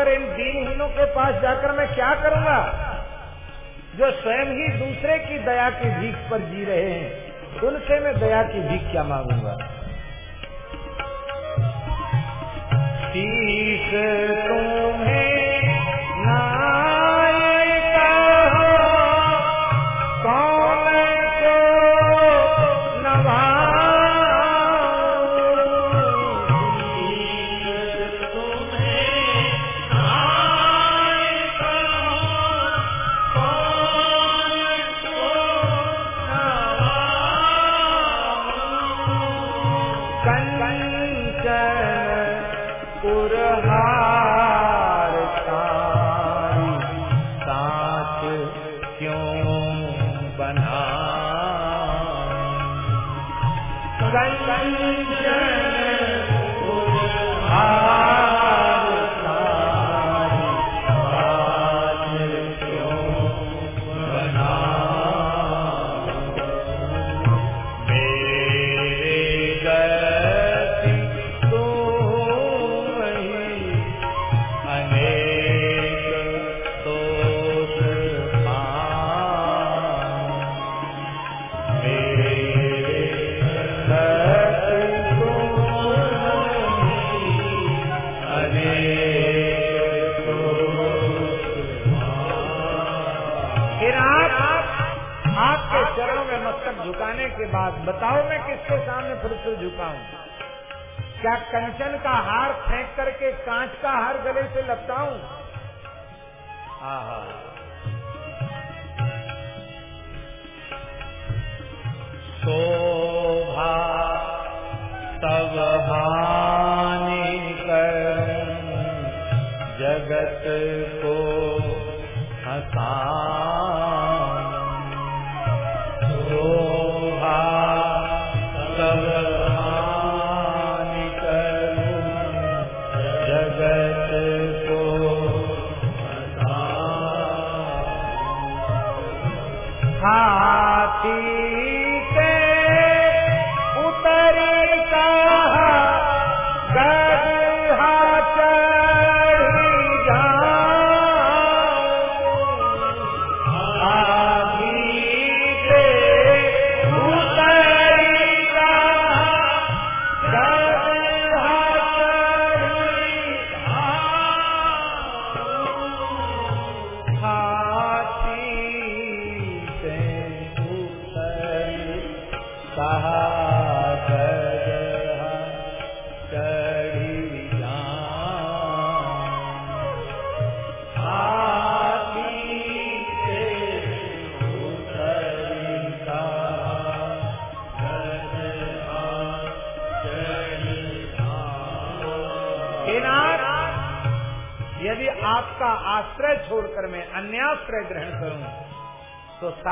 Speaker 1: जाकर इन दीनहीनों के पास जाकर मैं क्या करूँगा? जो स्वयं ही दूसरे की दया की भीख पर जी रहे हैं, उनसे मैं दया की भीख क्या मांगूँगा?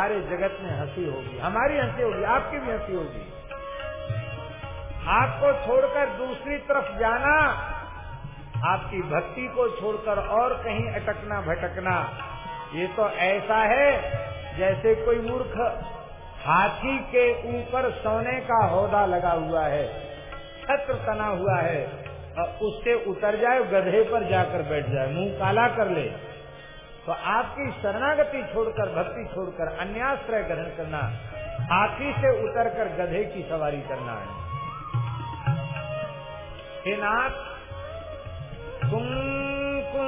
Speaker 1: सारे जगत में हँसी होगी, हमारी हँसी होगी, आपकी भी हँसी होगी। आपको छोड़कर दूसरी तरफ़ जाना, आपकी भक्ति को छोड़कर और कहीं अटकना भटकना, ये तो ऐसा है जैसे कोई मूर्ख हाथी के ऊपर सोने का होदा लगा हुआ है, छत्र तना हुआ है, और उससे उतर जाए, गधे पर जाकर बैठ जाए, मुँह काला कर ले। तो आपकी शरणागति छोड़कर, भक्ति छोड़कर, अन्याश्रय ग्रहण करना, हाथी से उतरकर गधे की सवारी करना है। हे नाथ कुम को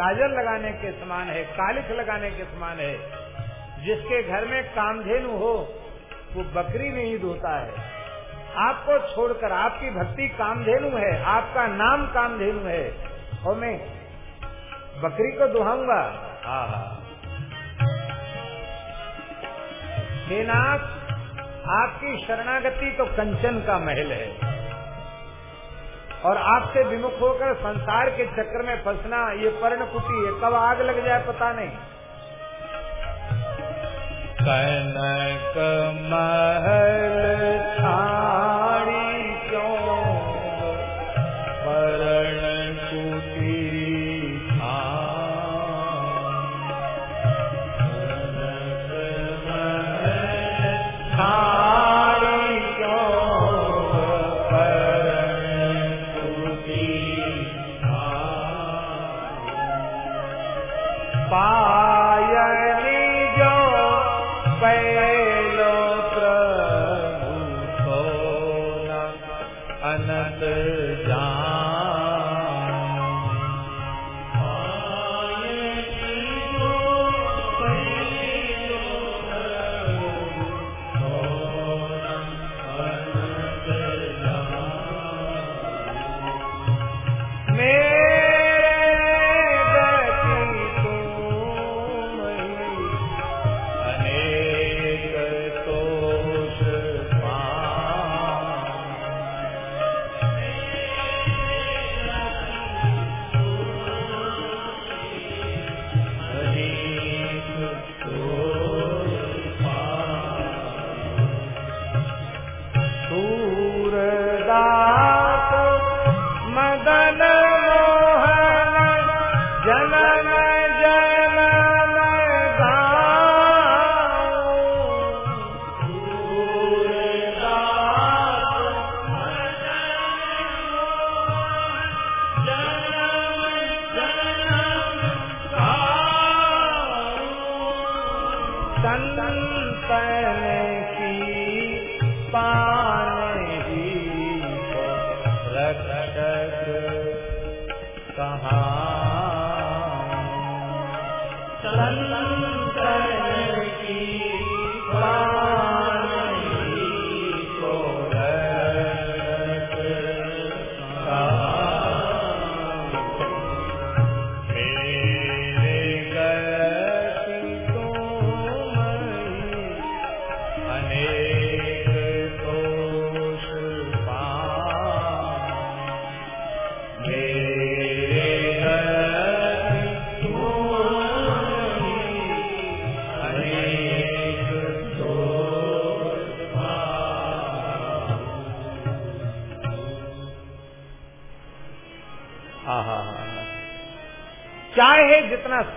Speaker 1: काजल लगाने के समान है, कालिख लगाने के समान है। जिसके घर में कामधेनु हो, वो बकरी नहीं धोता है। आपको छोड़कर आपकी भक्ति कामधेनु है, आपका नाम कामधेनु है। और मैं बकरी को दुहाऊँगा। हाँ हाँ
Speaker 3: हे नाथ, आपकी शरणागति तो कंचन का महल है। और आपसे विमुख होकर संसार के चक्र में फंसना, ये पर्णकुटी है। कब आग लग जाए पता नहीं।
Speaker 1: कनक महल छाड़ी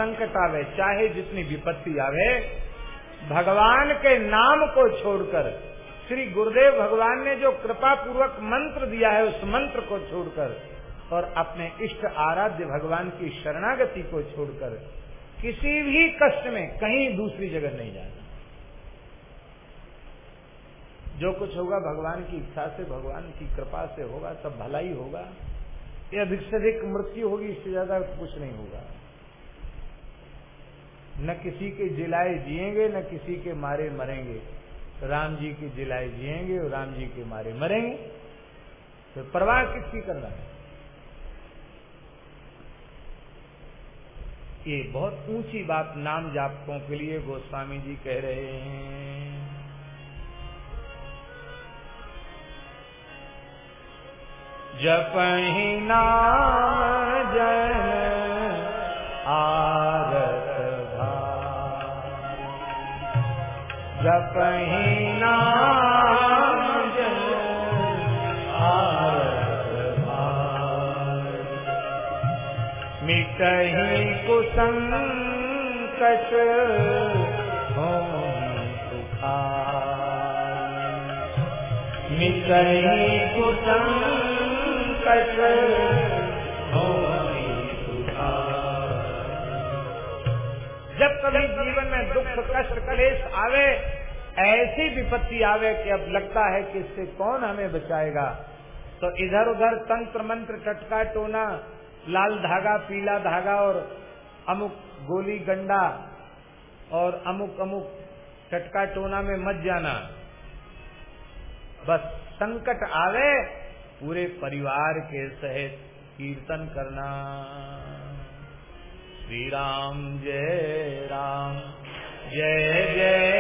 Speaker 3: संकट आवे, चाहे जितनी विपत्ति आवे, भगवान के नाम को छोड़कर, श्री गुरुदेव भगवान ने जो कृपा पूर्वक मंत्र दिया है, उस मंत्र को छोड़कर, और अपने इष्ट आराध्य भगवान की शरणागति को छोड़कर, किसी भी कष्ट में कहीं दूसरी जगह नहीं जाना। जो कुछ होगा भगवान की इच्छा से, भगवान की कृपा से होगा, सब भला ही होगा। ये अधिक से अधिक मृत्यु होगी, इससे ज़्यादा कुछ नहीं होगा। न किसी के जिलाए जिएँगे, न किसी के मारे मरेंगे। राम जी के जिलाए जिएँगे और राम जी के मारे मरेंगे। तो परवाह किसकी करना है? ये बहुत ऊँची बात नाम जापकों के लिए गोस्वामी जी कह रहे हैं।
Speaker 1: जपहि नाम जन मिटहि कुसंकट सुखार मिटहि कुसंकट सुखार
Speaker 3: जब कभी जीवन में दुख कष्ट कलेश आवे ऐसी विपत्ति आवे कि अब लगता है कि इससे कौन हमें बचाएगा? तो इधर उधर तंत्र मंत्र टटका टोना, लाल धागा, पीला धागा और अमुक गोली गंडा और अमुक अमुक टटका टोना में मत जाना। बस संकट आवे पूरे परिवार के सहित कीर्तन करना। श्री राम, जय राम, जय जय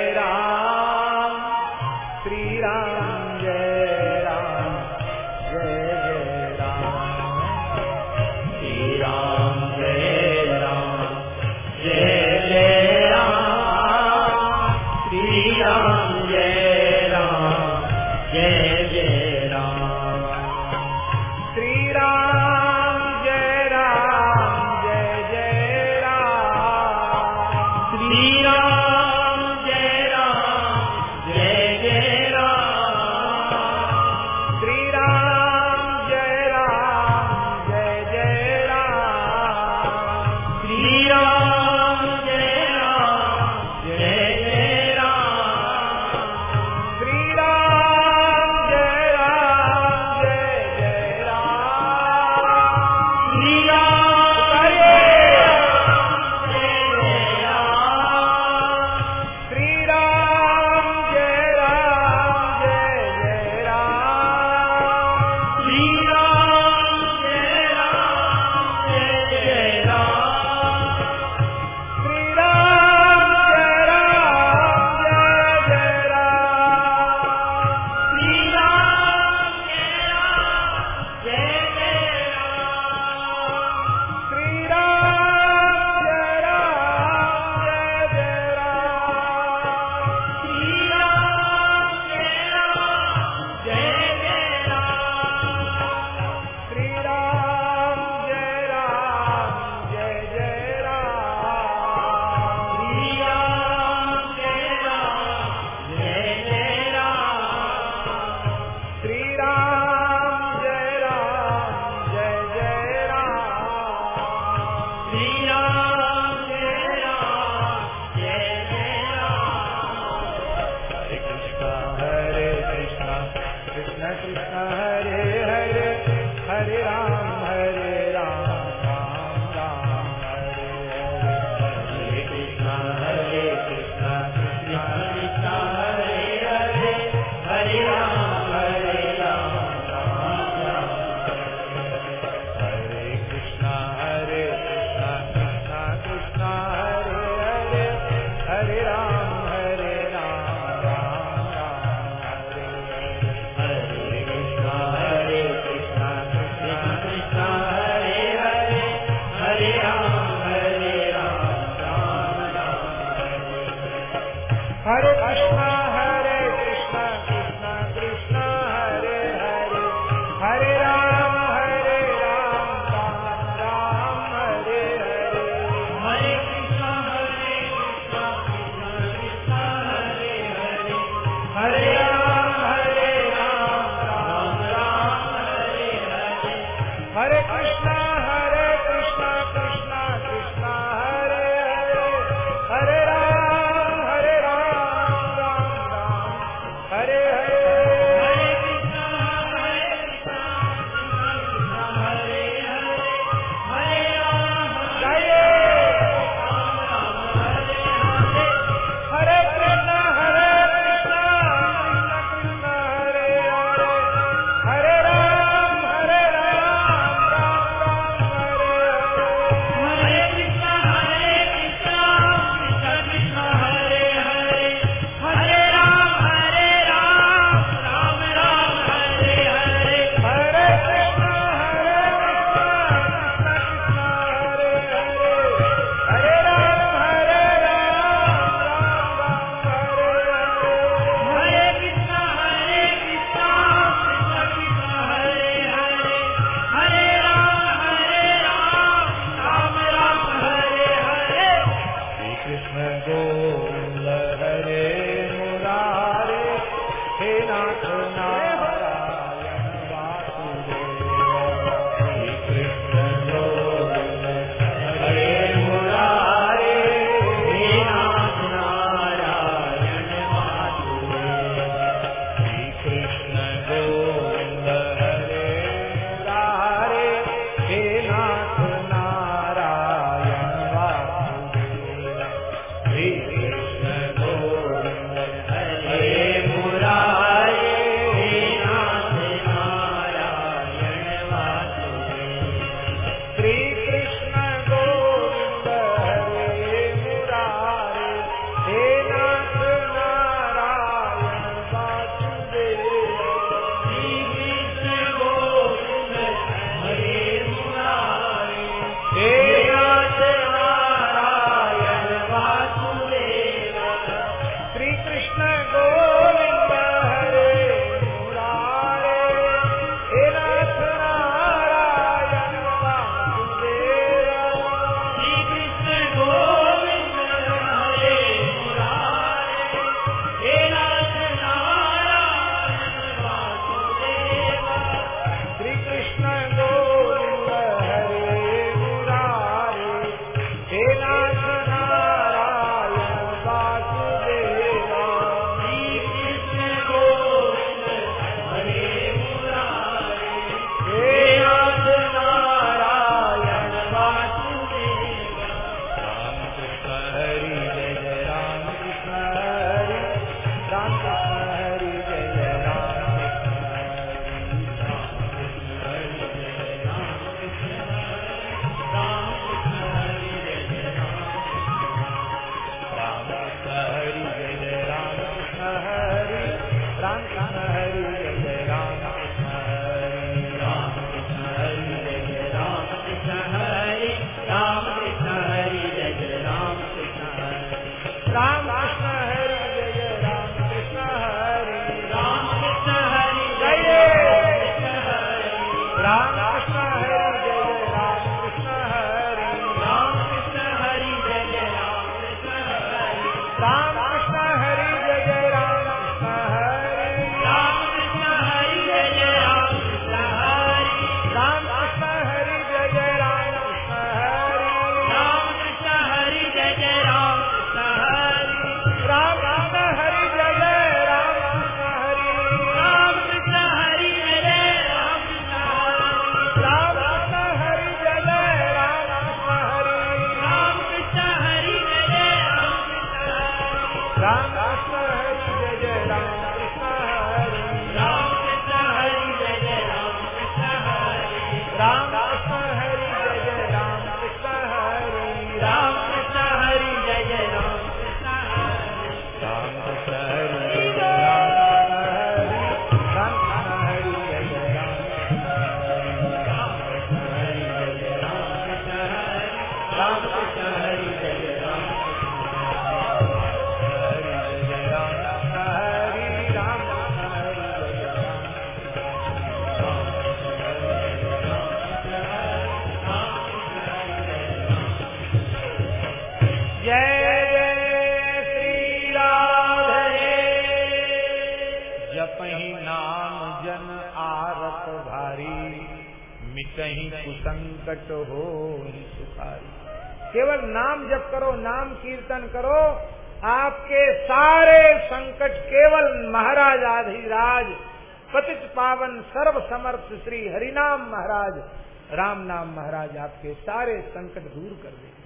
Speaker 1: सारे संकट दूर कर देंगे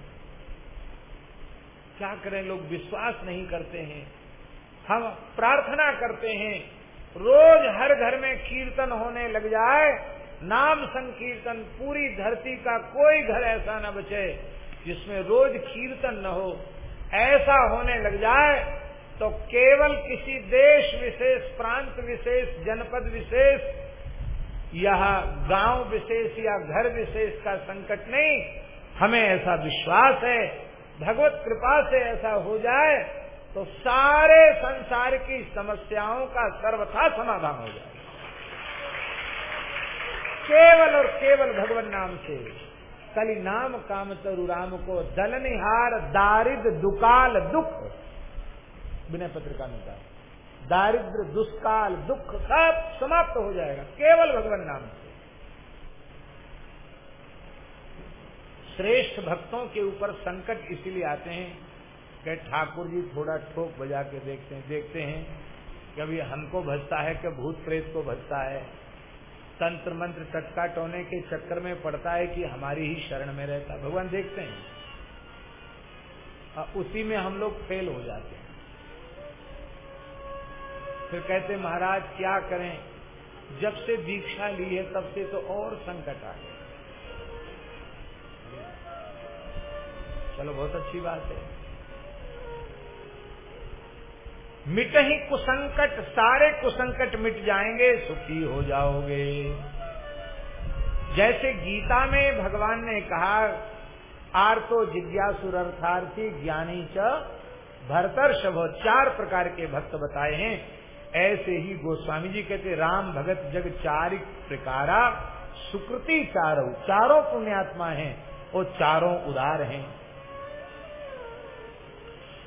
Speaker 1: क्या करें, लोग विश्वास नहीं करते हैं। हम प्रार्थना करते हैं, रोज हर घर में कीर्तन होने लग जाए, नाम संकीर्तन, पूरी धरती का कोई घर ऐसा न बचे जिसमें रोज कीर्तन न हो। ऐसा होने लग जाए तो केवल किसी देश विशेष, प्रांत विशेष, जनपद विशेष यह गाँव विशेष या घर विशेष का संकट नहीं। हमें ऐसा विश्वास है, भगवत कृपा से ऐसा हो जाए तो सारे संसार की समस्याओं का सर्वथा समाधान हो जाए। केवल और केवल भगवान नाम से। कली नाम काम तरु राम को दलनिहार दारिद दुकाल दुख। विनय पत्रिका में कहा। दारिद्र, दुष्काल, दुख सब समाप्त हो जाएगा, केवल भगवान नाम से। श्रेष्ठ भक्तों के ऊपर संकट इसीलिए आते हैं कि ठाकुर जी थोड़ा ठोक बजा के देखते हैं देखते हैं कभी हमको भजता है कि भूत प्रेत को भजता है। तंत्र मंत्र टटका टोने के चक्कर में पड़ता है कि हमारी ही शरण में रहता भगवान देखते हैं। उसी में हम लोग फेल हो जाते हैं। फिर कहते, महाराज, क्या करें? जब से दीक्षा ली है, तब से तो और संकट आ गए चलो, बहुत अच्छी बात है। मिट ही कुसंकट, सारे कुसंकट मिट जाएँगे, सुखी हो जाओगे। जैसे गीता में भगवान ने कहा आर्तो जिज्ञासुर अर्थार्थी ज्ञानी च, भरतर्षभ, चार प्रकार के भक्त बताए हैं। ऐसे ही गोस्वामी जी कहते, राम भगत जग चारिक प्रकारा, सुकृति चारों चारों पुण्यात्मा हैं, और चारों उदार हैं।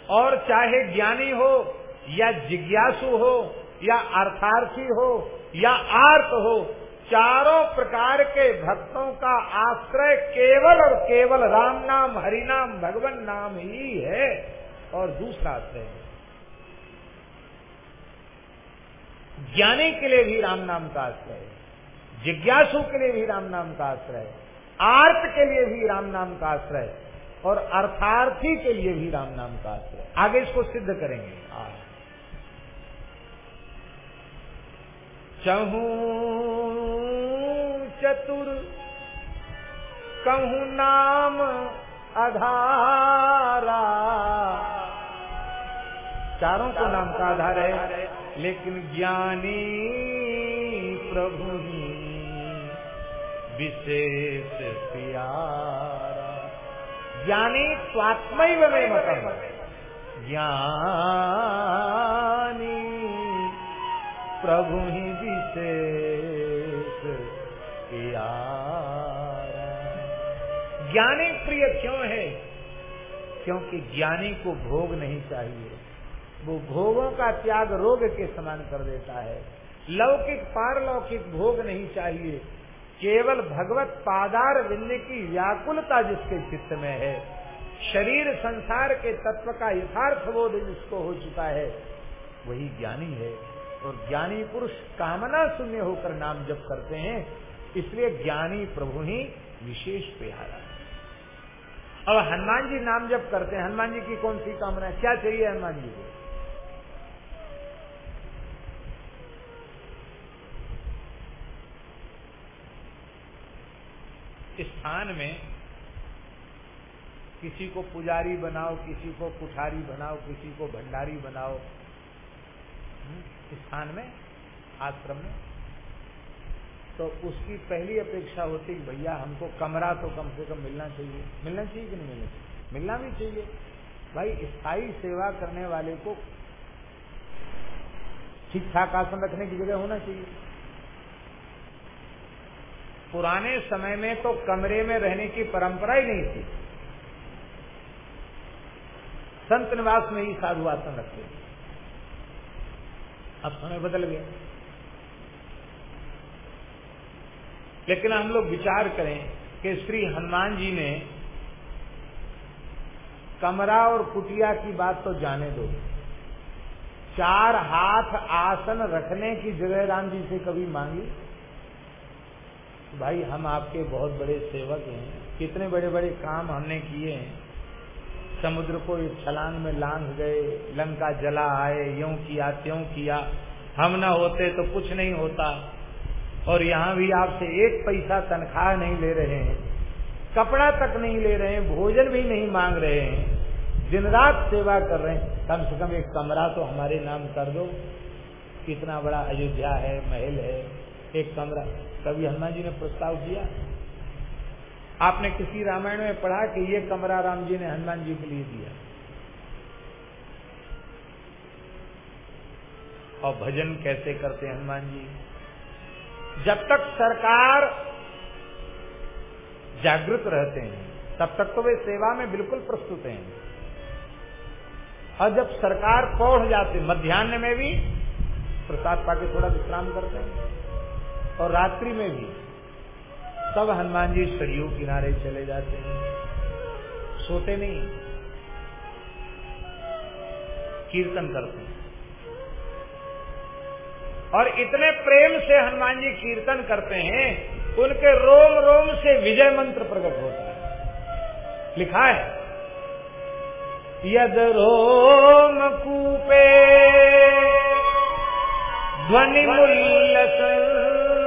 Speaker 1: और चाहे ज्ञानी हो, या जिज्ञासु हो, या अर्थार्थी हो, या आर्त हो, चारों प्रकार के भक्तों का आश्रय केवल और केवल राम नाम, हरि नाम, भगवान नाम ही है, और दूसरा आश्रय है। ज्ञानी के लिए भी राम नाम का आश्रय जिज्ञासु के लिए भी राम नाम का आश्रय आर्त के लिए भी राम नाम का आश्रय और अर्थार्थी के लिए भी राम नाम का आश्रय आगे इसको सिद्ध करेंगे। चहू चतुर, कहू नाम आधारा चारों को नाम का आधार है। लेकिन ज्ञानी प्रभु ही विशेष प्यारा। ज्ञानी स्वात्मैव में मतम। ज्ञानी प्रभु ही विशेष प्यारा। ज्ञानी प्रिय क्यों है? क्योंकि ज्ञानी को भोग नहीं चाहिए। वो भोगों का त्याग रोग के समान कर देता है। लौकिक, पारलौकिक भोग नहीं चाहिए। केवल भगवत पादार विंद की व्याकुलता जिसके चित्त में है। शरीर संसार के तत्व का यथार्थ बोध जिसको हो चुका है, वही ज्ञानी है। और ज्ञानी पुरुष कामना शून्य होकर नाम जप करते हैं, इसलिए ज्ञानी प्रभु ही विशेष प्यारा अब हनुमान जी नाम जप करते हैं। हनुमान जी की कौन सी कामना क्या चाहिए हनुमान जी को? स्थान में किसी को पुजारी बनाओ, किसी को कुठारी बनाओ, किसी को भंडारी बनाओ स्थान में, आश्रम में। तो उसकी पहली अपेक्षा होती कि भैया हमको कमरा तो कम से कम मिलना चाहिए। मिलना चाहिए कि नहीं मिलना चाहिए? मिलना भी चाहिए। भाई, स्थायी सेवा करने वाले को ठीक ठाक आसन रखने की जगह होना चाहिए। पुराने समय में तो कमरे में रहने की परंपरा ही नहीं थी। संत निवास में ही साधु आसन रखते अब समय बदल गया। लेकिन हम लोग विचार करें कि श्री हनुमान जी ने कमरा और कुटिया की बात तो जाने दो। चार हाथ आसन रखने की जगह राम जी से कभी मांगी? भाई, हम आपके बहुत बड़े सेवक हैं। कितने बड़े बड़े काम हमने किए हैं। समुद्र को एक छलांग में लांग गए, लंका जला आए, यूँ किया, त्यों किया। हम न होते तो कुछ नहीं होता। और यहाँ भी आपसे एक पैसा तनख्वाह नहीं ले रहे हैं। कपड़ा तक नहीं ले रहे हैं, भोजन भी नहीं मांग रहे हैं। दिन रात सेवा कर रहे हैं। कम से कम एक कमरा तो हमारे नाम कर दो। कितना बड़ा अयोध्या है, महल है, एक कमरा। कभी हनुमान जी ने प्रस्ताव दिया। आपने किसी रामायण में पढ़ा कि ये कमरा राम जी ने हनुमान जी के लिए दिया? और भजन कैसे करते हनुमान जी जब तक सरकार जागृत रहते हैं, तब तक तो वे सेवा में बिल्कुल प्रस्तुत हैं। और जब सरकार पौढ़ जाते, मध्यान्ह में भी प्रसाद पाके थोड़ा विश्राम करते हैं। और रात्रि में भी तब हनुमान जी सरयू किनारे चले जाते हैं। सोते नहीं कीर्तन करते हैं। और इतने प्रेम से हनुमान जी कीर्तन करते हैं, उनके रोम रोम से विजय मंत्र प्रकट होता है। लिखा है, यद रोम कूपे ध्वनि मुल्लसंतम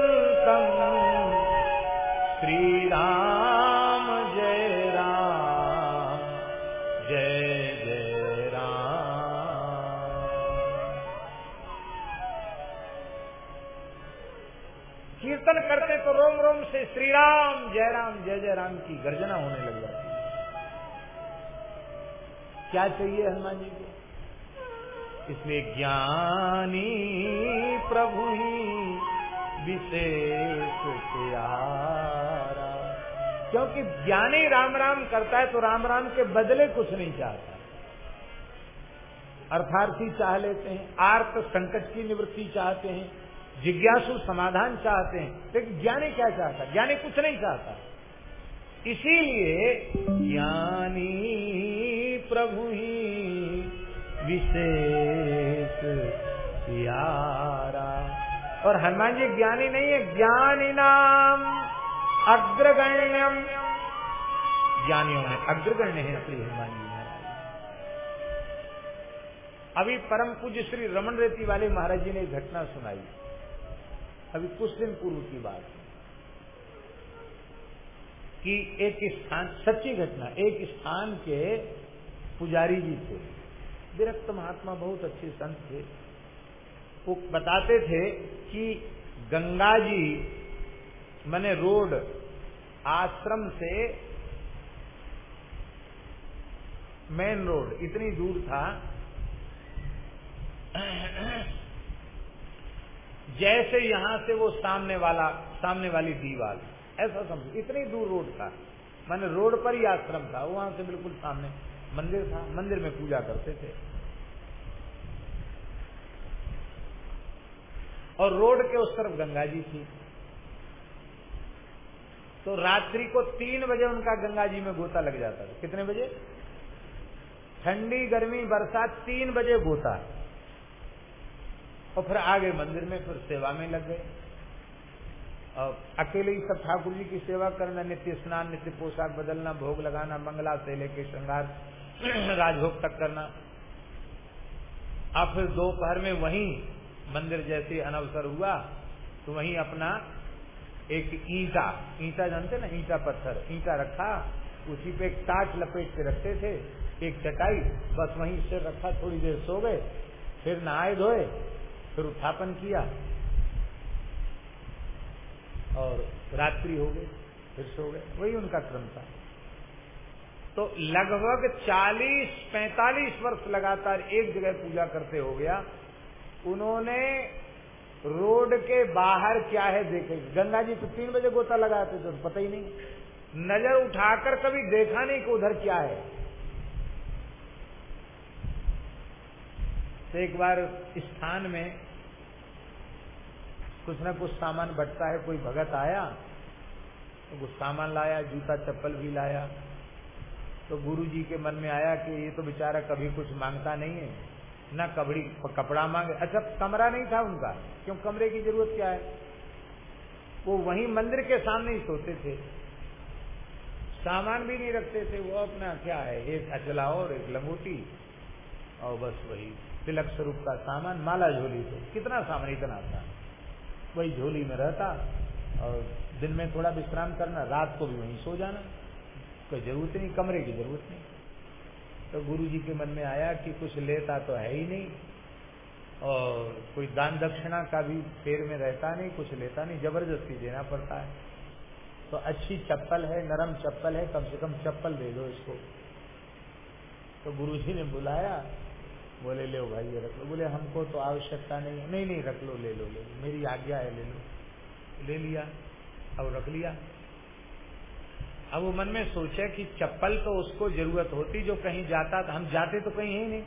Speaker 1: कीर्तन करते तो रोम रोम से श्री राम जय राम, जय जय राम की गर्जना होने लग जाती है। क्या चाहिए हनुमान जी को? इसलिए ज्ञानी प्रभु ही विशेष प्यारा। क्योंकि ज्ञानी राम राम करता है तो राम राम के बदले कुछ नहीं चाहता। अर्थार्थी चाह लेते हैं, आर्त संकट की निवृत्ति चाहते हैं, जिज्ञासु समाधान चाहते हैं। लेकिन ज्ञानी क्या चाहता? ज्ञानी कुछ नहीं चाहता। इसीलिए ज्ञानी प्रभु ही विशेष प्यारा। और हनुमान जी ज्ञानी नहीं है, ज्ञानी नाम। अग्रगण्यम। ज्ञानियों में अग्रगण्य है श्री हनुमान जी अभी परम पूज्य श्री रमन रेती वाले महाराज जी ने एक घटना सुनाई। अभी कुछ दिन पूर्व की बात कि एक स्थान, सच्ची घटना, एक स्थान के पुजारी जी थे। विरक्त महात्मा बहुत अच्छे संत थे। वो बताते थे कि गंगा जी मैंने रोड आश्रम से मेन रोड, इतनी दूर था। जैसे यहाँ से वो सामने वाला, सामने वाली दीवार, ऐसा समझो, इतनी दूर रोड था। मैंने रोड पर ही आश्रम था, वहाँ से बिल्कुल सामने मंदिर था, मंदिर में पूजा करते थे। और रोड के उस तरफ़ गंगा जी थी। तो रात्रि को तीन बजे उनका गंगा जी में गोता लग जाता था। कितने बजे? ठंडी, गर्मी, बरसात, तीन बजे गोता। और फिर आगे मंदिर में फिर सेवा में लग गए। और अकेले ही सब ठाकुर जी की सेवा करना, नित्य स्नान, नित्य पोशाक बदलना, भोग लगाना, मंगला से लेके श्रृंगार, राजभोग तक करना। अब फिर दोपहर में वहीं मंदिर जैसे अनवसर हुआ तो वहीं अपना एक ईटा ईटा जानते ना, ईटा पत्थर, ईटा रखा, उसी पे एक टाट लपेट के रखते थे, एक चटाई, बस वहीं से रखा, थोड़ी देर सो गए, फिर नहाए धोए, फिर उत्थापन किया, और रात्रि हो गई, फिर सो गए, वही उनका क्रम था। तो लगभग 40-45 वर्ष लगातार एक जगह पूजा करते हो गया उन्होंने रोड के बाहर क्या है देखे? गंगा जी तो तीन बजे गोता लगाते थे पता ही नहीं। नज़र उठाकर कभी देखा नहीं कि उधर क्या है। तो एक बार स्थान में कुछ ना कुछ सामान बटता है, कोई भगत आया तो कुछ सामान लाया, जूता चप्पल भी लाया। तो गुरु जी के मन में आया कि ये तो बेचारा कभी कुछ माँगता नहीं है। ना कबड़ी, कपड़ा मांगे। अच्छा कमरा नहीं था उनका, क्यों कमरे की ज़रूरत क्या है? वो वहीं मंदिर के सामने ही सोते थे। सामान भी नहीं रखते थे, वो अपना क्या है? एक अचला और एक लंगोटी, और बस वही। तिलक स्वरूप का सामान, माला झोली तो कितना सामान, इतना था। वही झोली में रहता, और दिन में थोड़ा विश्राम करना, रात को भी वहीं सो जाना। कोई ज़रूरत नहीं, कमरे की ज़रूरत नहीं। तो गुरु जी के मन में आया कि कुछ लेता तो है ही नहीं। और कोई दान दक्षिणा का भी फेर में रहता नहीं, कुछ लेता नहीं, ज़बरदस्ती देना पड़ता है। तो अच्छी चप्पल है, नरम चप्पल है, कम से कम चप्पल दे दो इसको। तो गुरु जी ने बुलाया, बोले, ले भाई, ये रख लो। बोले, हमको तो आवश्यकता नहीं नहीं नहीं, रख लो, ले लो ले लो। मेरी आज्ञा है, ले लो। ले लिया, अब रख लिया। अब वो मन में सोचे कि चप्पल तो उसको ज़रूरत होती, जो कहीं जाता था। हम जाते तो कहीं है नहीं।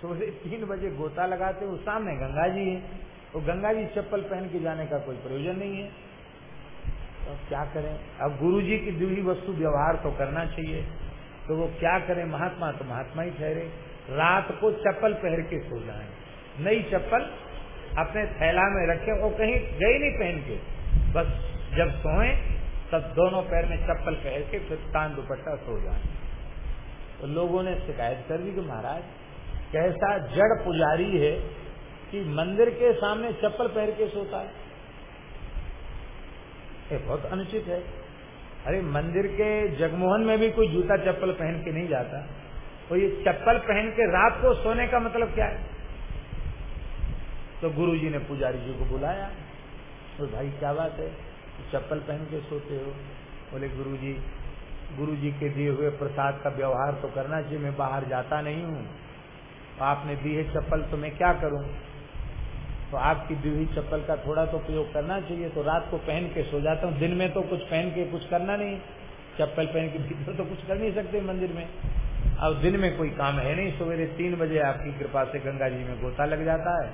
Speaker 1: सुबह तीन बजे गोता लगाते, वो सामने गंगा जी है। तो गंगा जी चप्पल पहन के जाने का कोई प्रयोजन नहीं है। तो अब क्या करें? अब गुरु जी की दी वस्तु व्यवहार तो करना चाहिए। तो वो क्या करें? महात्मा तो महात्मा ही ठहरे। रात को चप्पल पहन के सो जाए। नई चप्पल अपने थैला में रखे वो कहीं गई नहीं पहन के। बस जब सोए तब दोनों पैर में चप्पल पहन के फिर कान दुपट्टा सो जाए। तो लोगों ने शिकायत कर दी कि महाराज, कैसा जड़ पुजारी है कि मंदिर के सामने चप्पल पहन के सोता है? ये बहुत अनुचित है। अरे, मंदिर के जगमोहन में भी कोई जूता चप्पल पहन के नहीं जाता। तो ये चप्पल पहन के रात को सोने का मतलब क्या है? तो गुरु जी ने पुजारी जी को बुलाया। तो भाई, क्या बात है? चप्पल पहन के सोते हो। बोले गुरु जी गुरु जी के दिए हुए प्रसाद का व्यवहार तो करना चाहिए, मैं बाहर जाता नहीं हूँ। आपने दी है चप्पल तो मैं क्या करूँ? तो आपकी दी हुई चप्पल का थोड़ा तो प्रयोग करना चाहिए तो रात को पहन के सो जाता हूँ। दिन में तो कुछ पहन के कुछ करना नहीं। चप्पल पहन के भीतर तो कुछ कर नहीं सकते मंदिर में। अब दिन में कोई काम है नहीं, सवेरे तीन बजे आपकी कृपा से गंगा जी में गोता लग जाता है।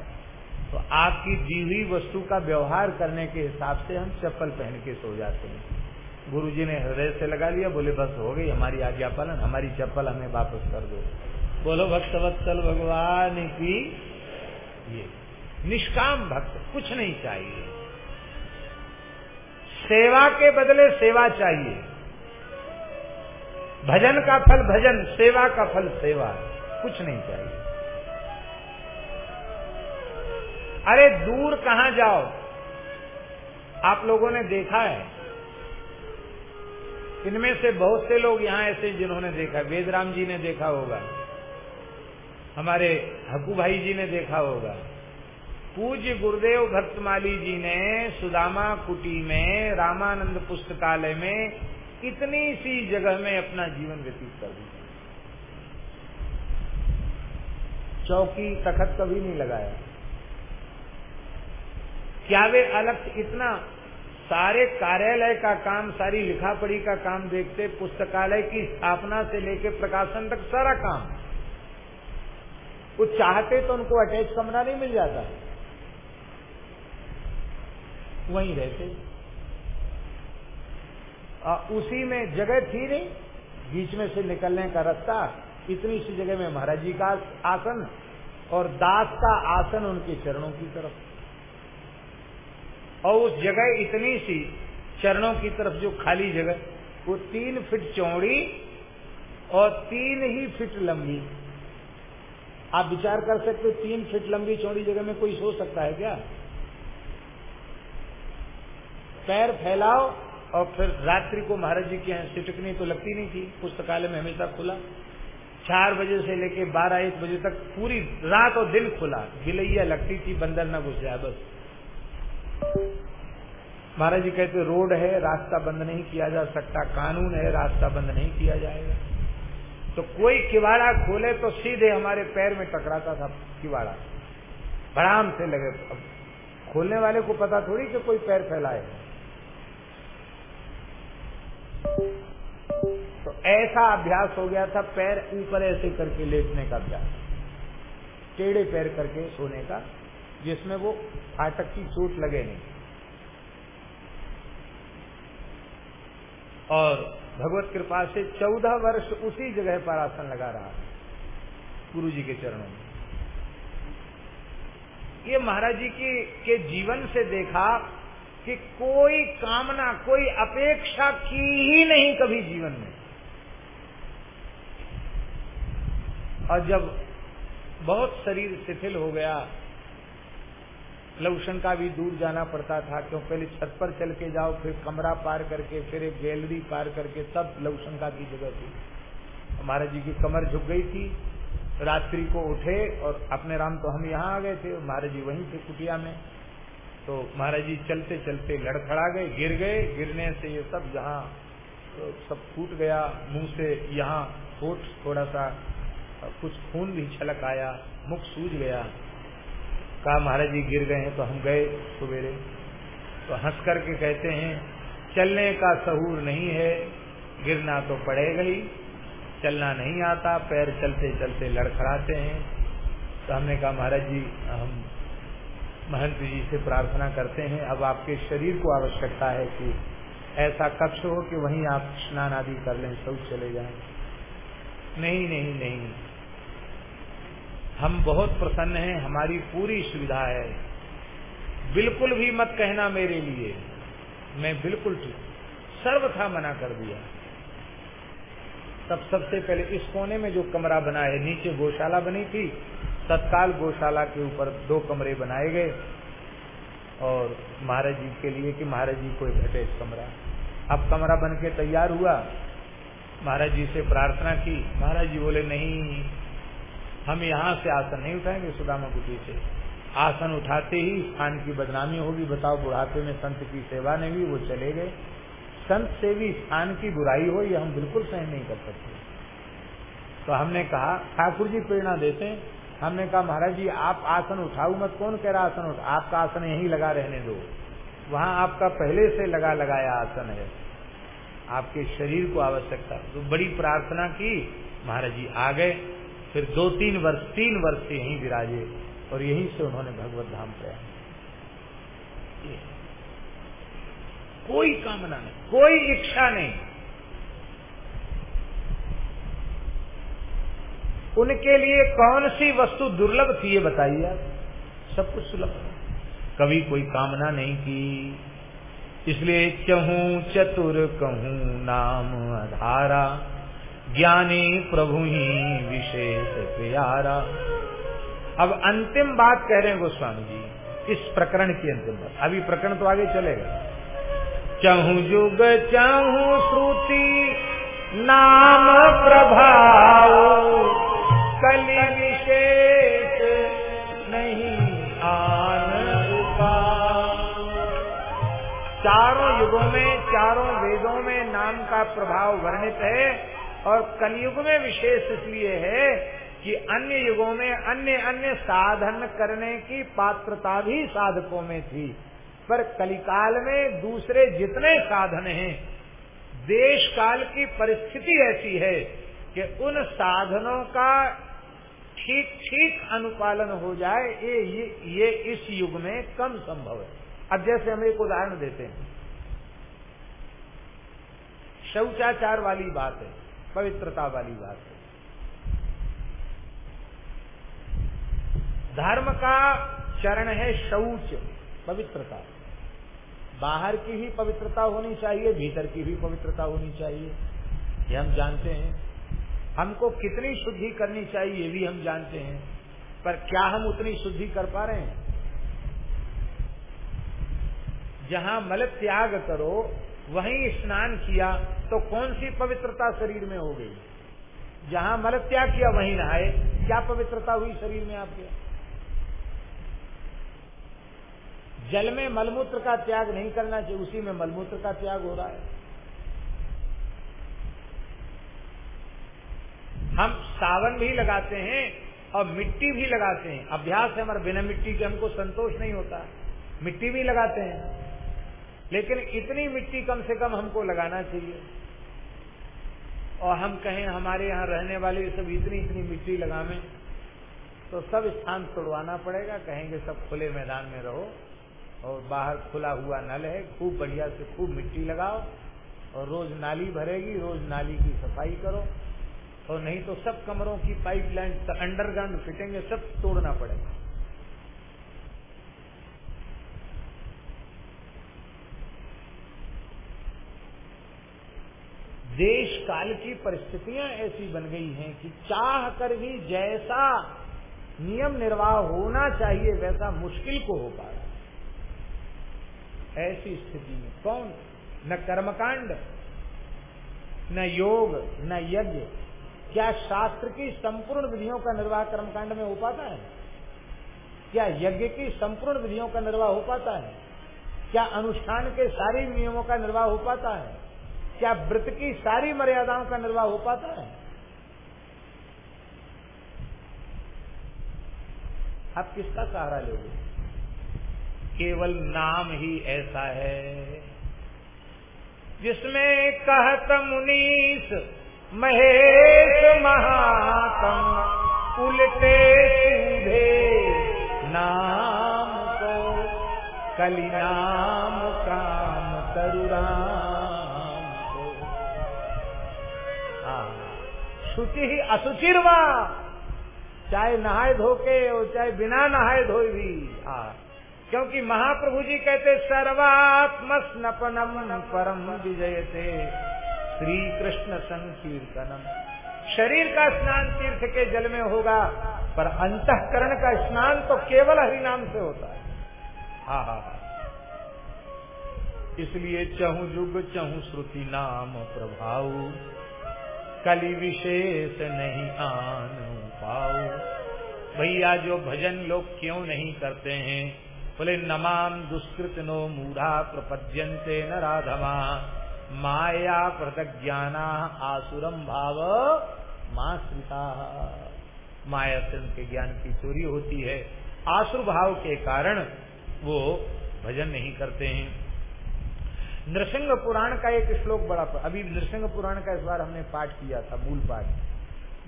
Speaker 1: तो आपकी दी हुई वस्तु का व्यवहार करने के हिसाब से हम चप्पल पहन के सो जाते हैं। गुरु जी ने हृदय से लगा लिया, बोले, बस हो गई, हमारी आज्ञा पालन, हमारी चप्पल हमें वापस कर दो। बोलो भक्त वत्सल भगवान की ये निष्काम भक्त कुछ नहीं चाहिए। सेवा के बदले सेवा चाहिए। भजन का फल भजन, सेवा का फल सेवा, कुछ नहीं चाहिए। अरे दूर कहाँ जाओ? आप लोगों ने देखा है। इनमें से बहुत से लोग यहाँ ऐसे जिन्होंने देखा वेदराम जी ने देखा होगा। हमारे हकू भाई जी ने देखा होगा। पूज्य गुरुदेव भक्तमाली जी ने सुदामा कुटी में, रामानंद पुस्तकालय में इतनी सी जगह में अपना जीवन व्यतीत कर दिया। चौकी तखत कभी नहीं लगाया। क्या वे अलग इतना सारे कार्यालय का काम सारी लिखा पढ़ी का काम देखते पुस्तकालय की स्थापना से लेकर प्रकाशन तक सारा काम? वो चाहते तो उनको अटैच कमरा नहीं मिल जाता। वहीं रहते। आ, उसी में जगह थी नहीं। बीच में से निकलने का रास्ता इतनी सी जगह में महाराज जी का आसन और दास का आसन उनके चरणों की तरफ़। और उस जगह इतनी सी चरणों की तरफ़ जो खाली जगह, वो तीन फीट चौड़ी और तीन ही फीट लंबी। आप विचार कर सकते हो, तीन फीट लंबी चौड़ी जगह में कोई सो सकता है क्या? पैर फैलाओ और फिर रात्रि को महाराज जी के यहाँ सिटकनी तो लगती नहीं थी, पुस्तकालय में हमेशा खुला। चार बजे से लेके बारह, एक बजे तक पूरी रात और दिन खुला। गिलैया लगती थी, बंदर न घुस जाए, बस। महाराज जी कहते रोड है, रास्ता बंद नहीं किया जा सकता, कानून है, रास्ता बंद नहीं किया जाएगा। तो कोई किवाड़ा खोले तो सीधे हमारे पैर में टकराता था किवाड़ा। बड़ाम से लगे। खोलने वाले को पता थोड़ी कि कोई पैर फैलाए। तो ऐसा अभ्यास हो गया था, पैर ऊपर ऐसे करके लेटने का अभ्यास। टेढ़े पैर करके सोने का जिसमें वो फाटक की चोट लगे नहीं। और भगवत कृपा से चौदह वर्ष उसी जगह पर आसन लगा रहा गुरु जी के चरणों में। ये महाराज जी की, के जीवन से देखा कि कोई कामना, कोई अपेक्षा की ही नहीं कभी जीवन में। और जब बहुत शरीर शिथिल हो गया लवशन का भी दूर जाना पड़ता था, क्यों पहले छत पर चल के जाओ, फिर कमरा पार करके, फिर एक गैलरी पार करके, सब तब लवशंका की जगह थी। महाराज जी की कमर झुक गई थी, रात्रि को उठे और अपने राम तो हम यहाँ आ गए थे महाराज जी वहीं थे कुटिया में। तो महाराज जी चलते चलते लड़खड़ा गए, गिर गए, गिरने से ये सब जहाँ तो सब फूट गया, मुँह से यहाँ होठ थोड़ा सा, कुछ खून भी छलक आया, मुख सूज गया। कहा, महाराज जी, गिर गए हैं तो हम गए सवेरे। तो हंस करके कहते हैं, चलने का सहूर नहीं है, गिरना तो पड़ेगा ही। चलना नहीं आता, पैर चलते चलते लड़खड़ाते हैं। तो हमने कहा, महाराज जी, हम महंत जी से प्रार्थना करते हैं, अब आपके शरीर को आवश्यकता है कि ऐसा कक्ष हो कि वहीं आप स्नान आदि कर लें, सब चले जाएँ। नहीं नहीं नहीं हम बहुत प्रसन्न हैं, हमारी पूरी सुविधा है। बिल्कुल भी मत कहना मेरे लिए। मैं बिल्कुल सर्वथा मना कर दिया। तब सबसे पहले इस कोने में जो कमरा बना है, नीचे गौशाला बनी थी, तत्काल गौशाला के ऊपर दो कमरे बनाए गए। और महाराज जी के लिए कि महाराज जी को अटैच कमरा। अब कमरा बन के तैयार हुआ। महाराज जी से प्रार्थना की। महाराज जी बोले, नहीं हम यहाँ से आसन नहीं उठाएँगे सुदामा कुटी से। आसन उठाते ही स्थान की बदनामी होगी, बताओ बुढ़ापे में संत की सेवा नहीं हुई, वो चले गए। संत से भी स्थान की बुराई हो, ये हम बिल्कुल सहन नहीं कर सकते। तो हमने कहा, ठाकुर जी प्रेरणा देते हमने कहा, महाराज जी, आप आसन उठाऊ मत, कौन कह रहा आसन उठा? आपका आसन यहीं लगा रहने दो। वहाँ आपका पहले से लगा लगाया आसन है। आपके शरीर को आवश्यकता। तो बड़ी प्रार्थना की, महाराज जी आ गए। फिर दो तीन वर्ष तीन वर्ष से यहीं विराजे और यहीं से उन्होंने भगवत धाम प्रयाण कोई कामना नहीं, कोई इच्छा नहीं। उनके लिए कौन सी वस्तु दुर्लभ थी ये बताइए आप? सब कुछ सुलभ कभी कोई कामना नहीं की। इसलिए चहूं चतुर कहूँ नाम आधारा ज्ञानी प्रभु ही विशेष प्यारा। अब अंतिम बात कह रहे हैं गोस्वामी जी, इस प्रकरण की अंतिम बात। अभी प्रकरण तो आगे चलेगा। चहु युग चहु श्रुति, नाम प्रभाव, कलि विशेष नहीं आन चारों युगों में, चारों वेदों में नाम का प्रभाव वर्णित है। और कलयुग में विशेष इसलिए है कि अन्य युगों में अन्य अन्य साधन करने की पात्रता भी साधकों में थी। पर कलिकाल में दूसरे जितने साधन हैं देश काल की परिस्थिति ऐसी है कि उन साधनों का ठीक ठीक अनुपालन हो जाए ये ये, ये इस युग में कम संभव है। अब जैसे हम एक उदाहरण देते हैं। शौचाचार वाली बात है। पवित्रता वाली बात है। धर्म का चरण है शौच, पवित्रता। बाहर की ही पवित्रता होनी चाहिए, भीतर की भी पवित्रता होनी चाहिए। ये हम जानते हैं। हमको कितनी शुद्धि करनी चाहिए, ये भी हम जानते हैं। पर क्या हम उतनी शुद्धि कर पा रहे हैं? जहाँ मल त्याग करो वहीं स्नान किया तो कौन सी पवित्रता शरीर में हो गई? जहाँ मल त्याग किया, वहीं नहाए। क्या पवित्रता हुई शरीर में आपके? जल में मलमूत्र का त्याग नहीं करना चाहिए, उसी में मलमूत्र का त्याग हो रहा है। हम सावन भी लगाते हैं और मिट्टी भी लगाते हैं। अभ्यास है हमारा, बिना मिट्टी के हमको संतोष नहीं होता। मिट्टी भी लगाते हैं। लेकिन इतनी मिट्टी कम से कम हमको लगाना चाहिए। और हम कहें, हमारे यहाँ रहने वाले सब इतनी इतनी मिट्टी लगावे तो सब स्थान तोड़वाना पड़ेगा। कहेंगे, सब खुले मैदान में रहो और बाहर खुला हुआ नल है, खूब बढ़िया से खूब मिट्टी लगाओ और रोज नाली भरेगी, रोज नाली की सफ़ाई करो। और नहीं तो सब कमरों की पाइपलाइन, अंडरग्राउंड फिटेंगे, सब तोड़ना पड़ेगा। देश काल की परिस्थितियाँ ऐसी बन गई हैं कि चाह कर भी जैसा नियम निर्वाह होना चाहिए, वैसा मुश्किल को हो पा रहा ऐसी स्थिति में कौन? न कर्मकांड, न योग, न यज्ञ। क्या शास्त्र की संपूर्ण विधियों का निर्वाह कर्मकांड में हो पाता है? क्या यज्ञ की संपूर्ण विधियों का निर्वाह हो पाता है? क्या अनुष्ठान के सारे नियमों का निर्वाह हो पाता है? क्या व्रत की सारी मर्यादाओं का निर्वाह हो पाता है? आप किसका सहारा लोगे? केवल नाम ही ऐसा है, जिसमें कहत मुनीस, महेश महातम, उल्टे सीधे नाम को कली नाम काम तरुराम शुचि ही असुचिरवा। चाहे नहाए धोके और चाहे बिना नहाए धोए भी। हाँ। क्योंकि महाप्रभु जी कहते सर्वात्म स्नपनम परम विजयते श्री कृष्ण संकीर्तनम। शरीर का स्नान तीर्थ के जल में होगा, पर अंतकरण का स्नान तो केवल हरि नाम से होता है, हा हा। इसलिए चहु युग, चहु श्रुति नाम प्रभाव। कली विशेष नहीं आन पाओ भैया, जो भजन लोग क्यों नहीं करते हैं? बोले, नमाम दुष्कृत नो मूढ़ा प्रपद्यंते न राधमा। माया प्रतज्ञाना आसुरम भाव माश्रिता। माया से उनके ज्ञान की चोरी होती है। आसुर भाव के कारण वो भजन नहीं करते हैं। नृसिंह पुराण का एक श्लोक बड़ा अभी नृसिंह पुराण का इस बार हमने पाठ किया था, मूल पाठ।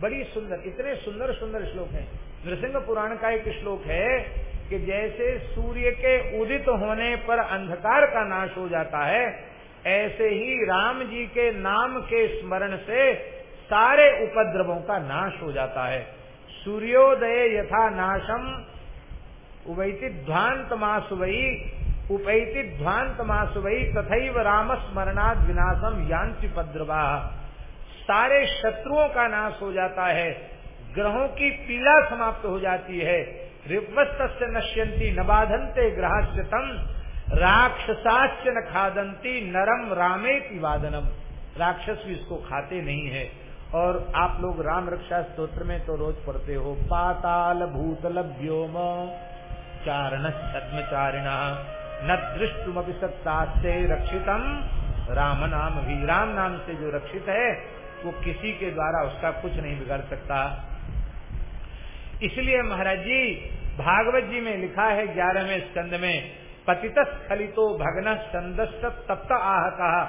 Speaker 1: बड़ी सुंदर, इतने सुंदर सुंदर श्लोक हैं। नृसिंह पुराण का एक श्लोक है कि जैसे सूर्य के उदित होने पर अंधकार का नाश हो जाता है, ऐसे ही राम जी के नाम के स्मरण से सारे उपद्रवों का नाश हो जाता है। सूर्योदय यथा नाशम, उवैति ध्वांत मासुवई उपैति ध्वांत मासुवई तथैव राम स्मरणाद विनाशम यांति पद्रवा। सारे शत्रुओं का नाश हो जाता है, ग्रहों की पीड़ा समाप्त हो जाती है। रिवस्त नश्यंती नबाधनते ग्रहाश्यतम राक्षसाच न खादंती नरम रामे वादनम राक्षस भी इसको खाते नहीं है। और आप लोग राम रक्षा स्त्रोत्र में तो रोज पढ़ते हो पाताल भूतल व्योम चारण छद्मचारिण न दृष्टुम सत्तास्ते रक्षितम। राम नाम भी राम नाम से जो रक्षित है, वो किसी के द्वारा उसका कुछ नहीं बिगड़ सकता। इसलिए महाराज जी, भागवत जी में लिखा है ग्यारहवें स्कंद में पतित स्खलितो भगन संदस्त तप्त आह कहा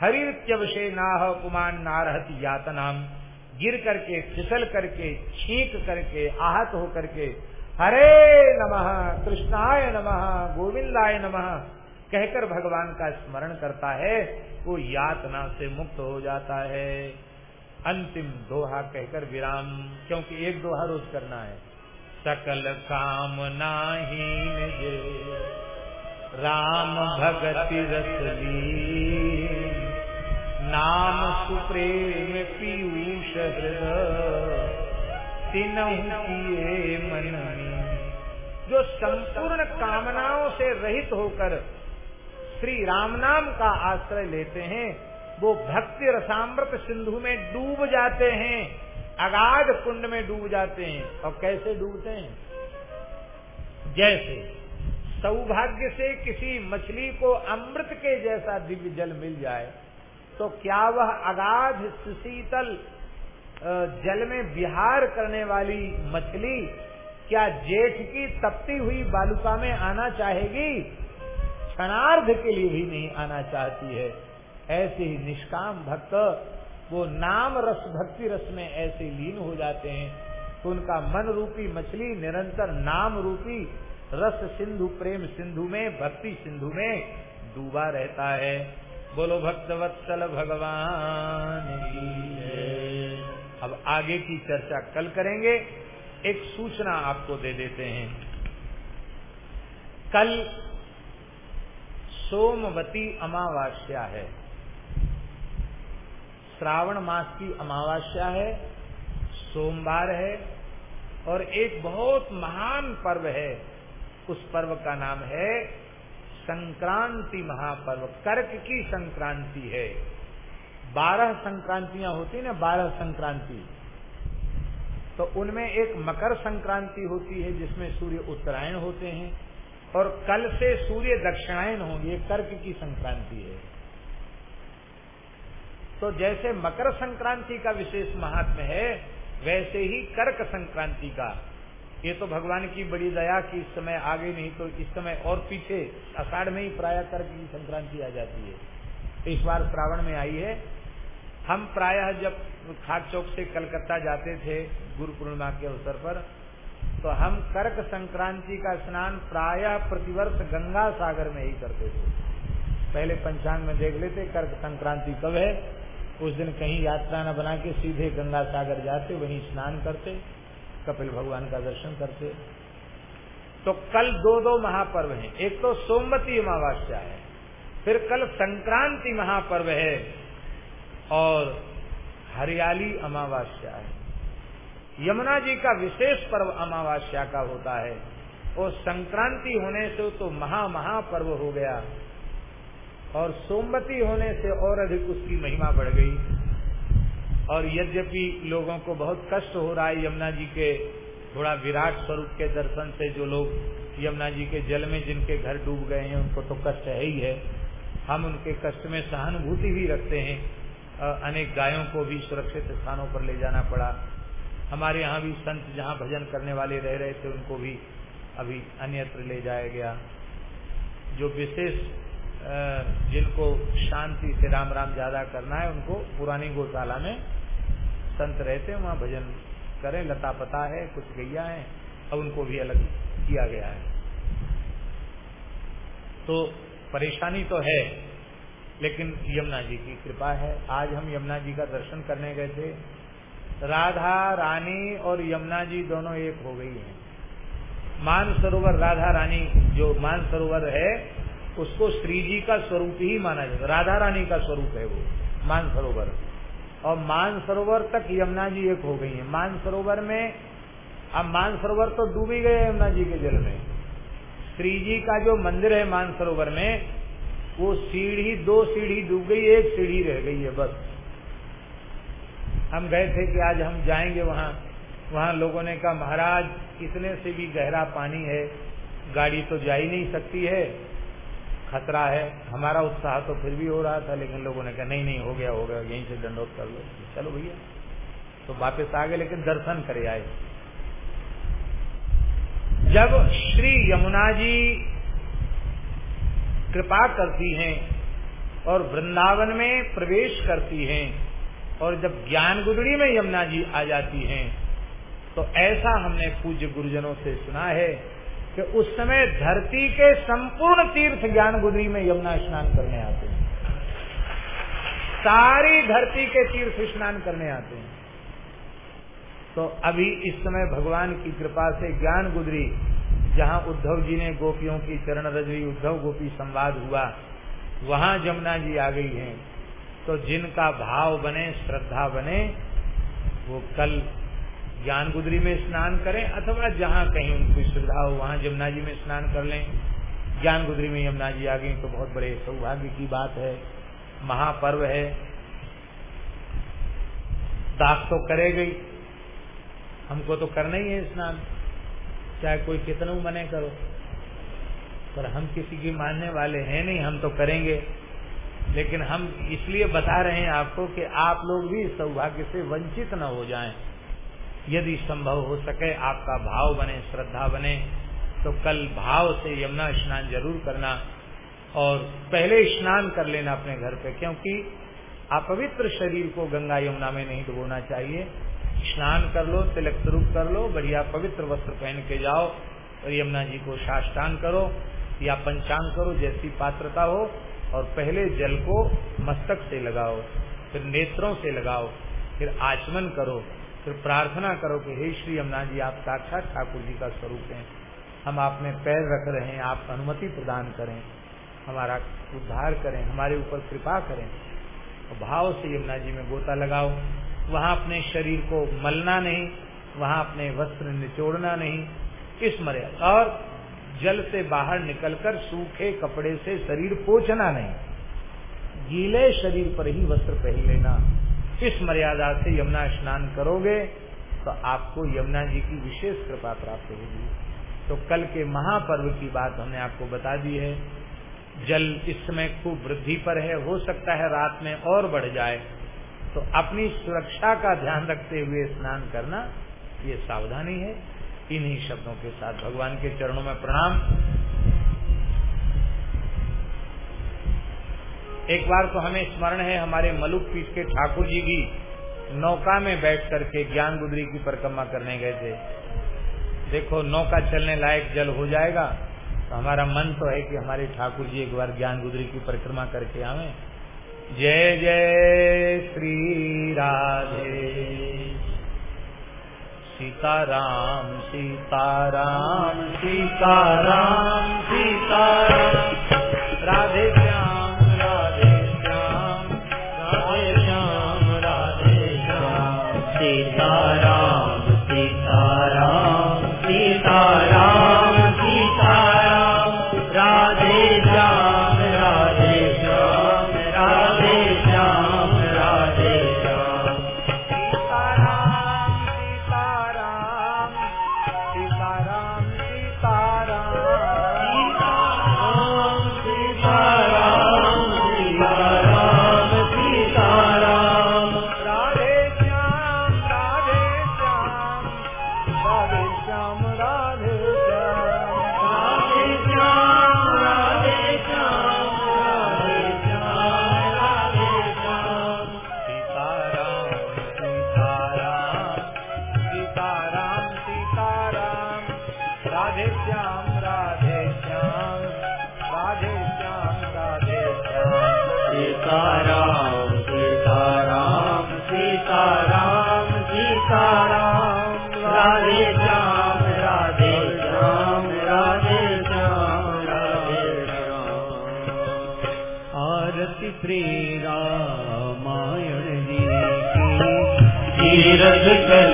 Speaker 1: हरित्यवशे नाह कुमान नारहत यातनाम। गिर करके, फिसल करके, छींक करके, आहत हो करके हरे नमः, कृष्णाय नमः, गोविंदाय नमः, कहकर भगवान का स्मरण करता है, वो यातना से मुक्त हो जाता है। अंतिम दोहा कहकर विराम, क्योंकि एक दोहा रोज करना है। सकल काम नाहीन राम भगति रसली नाम सुप्रेम पीयूष किए मन जो संपूर्ण कामनाओं से रहित होकर श्री राम नाम का आश्रय लेते हैं, वो भक्ति रसामृत सिंधु में डूब जाते हैं, अगाध कुंड में डूब जाते हैं। और कैसे डूबते हैं? जैसे सौभाग्य से किसी मछली को अमृत के जैसा दिव्य जल मिल जाए तो क्या वह अगाध शीतल जल में विहार करने वाली मछली, क्या जेठ की तपती हुई बालुका में आना चाहेगी? क्षणार्ध के लिए भी नहीं आना चाहती है। ऐसे ही निष्काम भक्त, वो नाम रस, भक्ति रस में ऐसे लीन हो जाते हैं। तो उनका मन रूपी मछली निरंतर नाम रूपी रस सिंधु, प्रेम सिंधु में, भक्ति सिंधु में डूबा रहता है। बोलो, भक्त वत्सल भगवान की। अब आगे की चर्चा कल करेंगे। एक सूचना आपको दे देते हैं। कल सोमवती अमावास्या है। श्रावण मास की अमावस्या है, सोमवार है, और एक बहुत महान पर्व है। उस पर्व का नाम है संक्रांति महापर्व। कर्क की संक्रांति है। बारह संक्रांतियाँ होती ना, बारह संक्रांति। तो उनमें एक मकर संक्रांति होती है, जिसमें सूर्य उत्तरायण होते हैं, और कल से सूर्य दक्षिणायन होंगे कर्क की संक्रांति है। तो जैसे मकर संक्रांति का विशेष महात्म है, वैसे ही कर्क संक्रांति का। ये तो भगवान की बड़ी दया की इस समय आगे नहीं तो इस समय और पीछे, अषाढ़ में ही प्राय कर्क की संक्रांति आ जाती है। इस बार श्रावण में आई है हम प्रायः जब खाक चौक से कलकत्ता जाते थे, गुरु पूर्णिमा के अवसर पर तो हम कर्क संक्रांति का स्नान प्रायः प्रतिवर्ष गंगा सागर में ही करते थे। पहले पंचांग में देख लेते, कर्क संक्रांति कब है, उस दिन कहीं यात्रा न बना के सीधे गंगा सागर जाते, वहीं स्नान करते, कपिल भगवान का दर्शन करते। तो कल दो दो महापर्व हैं। एक तो सोमवती अमावस्या है, फिर कल संक्रांति महापर्व है और हरियाली अमावस्या है। यमुना जी का विशेष पर्व अमावस्या का होता है। और संक्रांति होने से तो महा महापर्व हो गया और सोमवती होने से और अधिक उसकी महिमा बढ़ गई। और यद्यपि लोगों को बहुत कष्ट हो रहा है यमुना जी के थोड़ा विराट स्वरूप के दर्शन से, जो लोग यमुना जी के जल में जिनके घर डूब गए हैं, उनको तो कष्ट है ही है। हम उनके कष्ट में सहानुभूति भी रखते हैं। अनेक गायों को भी सुरक्षित स्थानों पर ले जाना पड़ा। हमारे यहाँ भी संत जहाँ भजन करने वाले रह रहे थे, उनको भी अभी अन्यत्र ले जाया गया। जो विशेष जिनको शांति से राम राम ज़्यादा करना है, उनको पुरानी गौशाला में संत रहते हैं, वहाँ भजन करें। लता पता है, कुछ गैया है, अब उनको भी अलग किया गया है। तो परेशानी तो है लेकिन यमुना जी की कृपा है। आज हम यमुना जी का दर्शन करने गए थे। राधा, रानी और यमुना जी दोनों एक हो गई हैं। मान सरोवर, राधा, रानी जो मान सरोवर है, उसको श्री जी का स्वरूप ही माना जाता राधा, रानी का स्वरूप है वो, मान सरोवर। और मान सरोवर तक यमुना जी एक हो गई है। मान सरोवर में, अब मान सरोवर तो डूबी गए यमुना जी के जल में। श्री जी का जो मंदिर है मान सरोवर में वो सीढ़ी दो सीढ़ी डूब गई, एक सीढ़ी रह गई है, बस। हम गए थे कि आज हम जाएँगे वहाँ। वहाँ लोगों ने कहा, महाराज, इतने से भी गहरा पानी है, गाड़ी तो जा ही नहीं सकती है। खतरा है। हमारा उत्साह तो फिर भी हो रहा था, लेकिन लोगों ने कहा, नहीं नहीं, हो गया हो गया, यहीं से दंडोत कर लो। चलो भैया। तो वापस आ गए, लेकिन दर्शन करे आए। जब श्री यमुना जी कृपा करती हैं और वृंदावन में प्रवेश करती हैं और जब ज्ञान गुदड़ी में यमुना जी आ जाती हैं तो ऐसा हमने पूज्य गुरुजनों से सुना है कि उस समय धरती के संपूर्ण तीर्थ ज्ञान गुदरी में यमुना स्नान करने आते हैं। सारी धरती के तीर्थ स्नान करने आते हैं। तो अभी इस समय भगवान की कृपा से ज्ञान गुदरी जहाँ उद्धव जी ने गोपियों की चरण रजवी उद्धव गोपी संवाद हुआ, वहाँ जमुना जी आ गई हैं। तो जिनका भाव बने, श्रद्धा बने, वो कल ज्ञान गुदरी में स्नान करें, अथवा जहाँ कहीं उनकी सुविधा हो, वहाँ यमुना जी में स्नान कर लें। ज्ञान गुदरी में यमुना जी आ गई तो बहुत बड़े सौभाग्य की बात है। महापर्व है। दास तो करे गई। हमको तो करना ही है स्नान। चाहे कोई कितना मने करो। पर हम किसी की मानने वाले हैं नहीं, हम तो करेंगे। लेकिन हम इसलिए बता रहे हैं आपको कि आप लोग भी सौभाग्य से वंचित न हो जाएँ। यदि संभव हो सके, आपका भाव बने, श्रद्धा बने तो कल भाव से यमुना स्नान ज़रूर करना और पहले स्नान कर लेना अपने घर पे, क्योंकि अपवित्र शरीर को गंगा यमुना में नहीं डुबोना चाहिए। स्नान कर लो, तिलक स्वरूप कर लो, बढ़िया पवित्र वस्त्र पहन के जाओ और यमुना जी को साष्टांग करो, या पंचांग करो, जैसी पात्रता हो, और पहले जल को मस्तक से लगाओ, फिर नेत्रों से लगाओ, फिर आचमन करो, फिर प्रार्थना करो कि हे श्री यमुना जी, आप साक्षात ठाकुर जी का स्वरूप हैं। हम आप में पैर रख रहे हैं, आप अनुमति प्रदान करें, हमारा उद्धार करें, हमारे ऊपर कृपा करें। और भाव से यमुना जी में गोता लगाओ वहाँ अपने शरीर को मलना नहीं, वहाँ अपने वस्त्र निचोड़ना नहीं, इस मर्यादा। और जल से बाहर निकलकर सूखे कपड़े से शरीर पोछना नहीं। गीले शरीर पर ही वस्त्र पहन लेना। इस मर्यादा से यमुना स्नान करोगे तो आपको यमुना जी की विशेष कृपा प्राप्त होगी। तो कल के महापर्व की बात हमने आपको बता दी है। जल इस समय खूब वृद्धि पर है, हो सकता है रात में और बढ़ जाए। तो अपनी सुरक्षा का ध्यान रखते हुए स्नान करना, ये सावधानी है। इन्हीं शब्दों के साथ भगवान के चरणों में प्रणाम। एक बार तो हमें स्मरण है हमारे मलुक पीठ के ठाकुर जी की नौका में बैठ करके ज्ञान गुदरी की परिक्रमा करने गए थे। देखो, नौका चलने लायक जल हो जाएगा तो हमारा मन तो है कि हमारे ठाकुर जी एक बार ज्ञान गुदरी की परिक्रमा करके आवे। जय जय श्री राधे। सीताराम सीताराम सीताराम सीताराम। राधे।
Speaker 2: Big Ben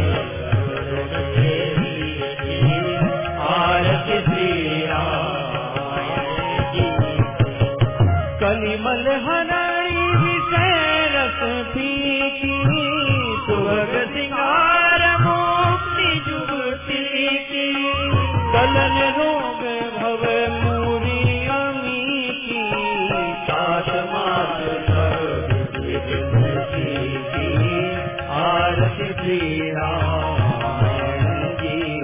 Speaker 2: कलिमल हरणी विषय रस फीकी सुभग सिंगार मुक्ति जुगती की कलन रोग भव मूरी अमी की सात मात आरती श्री रामायण जी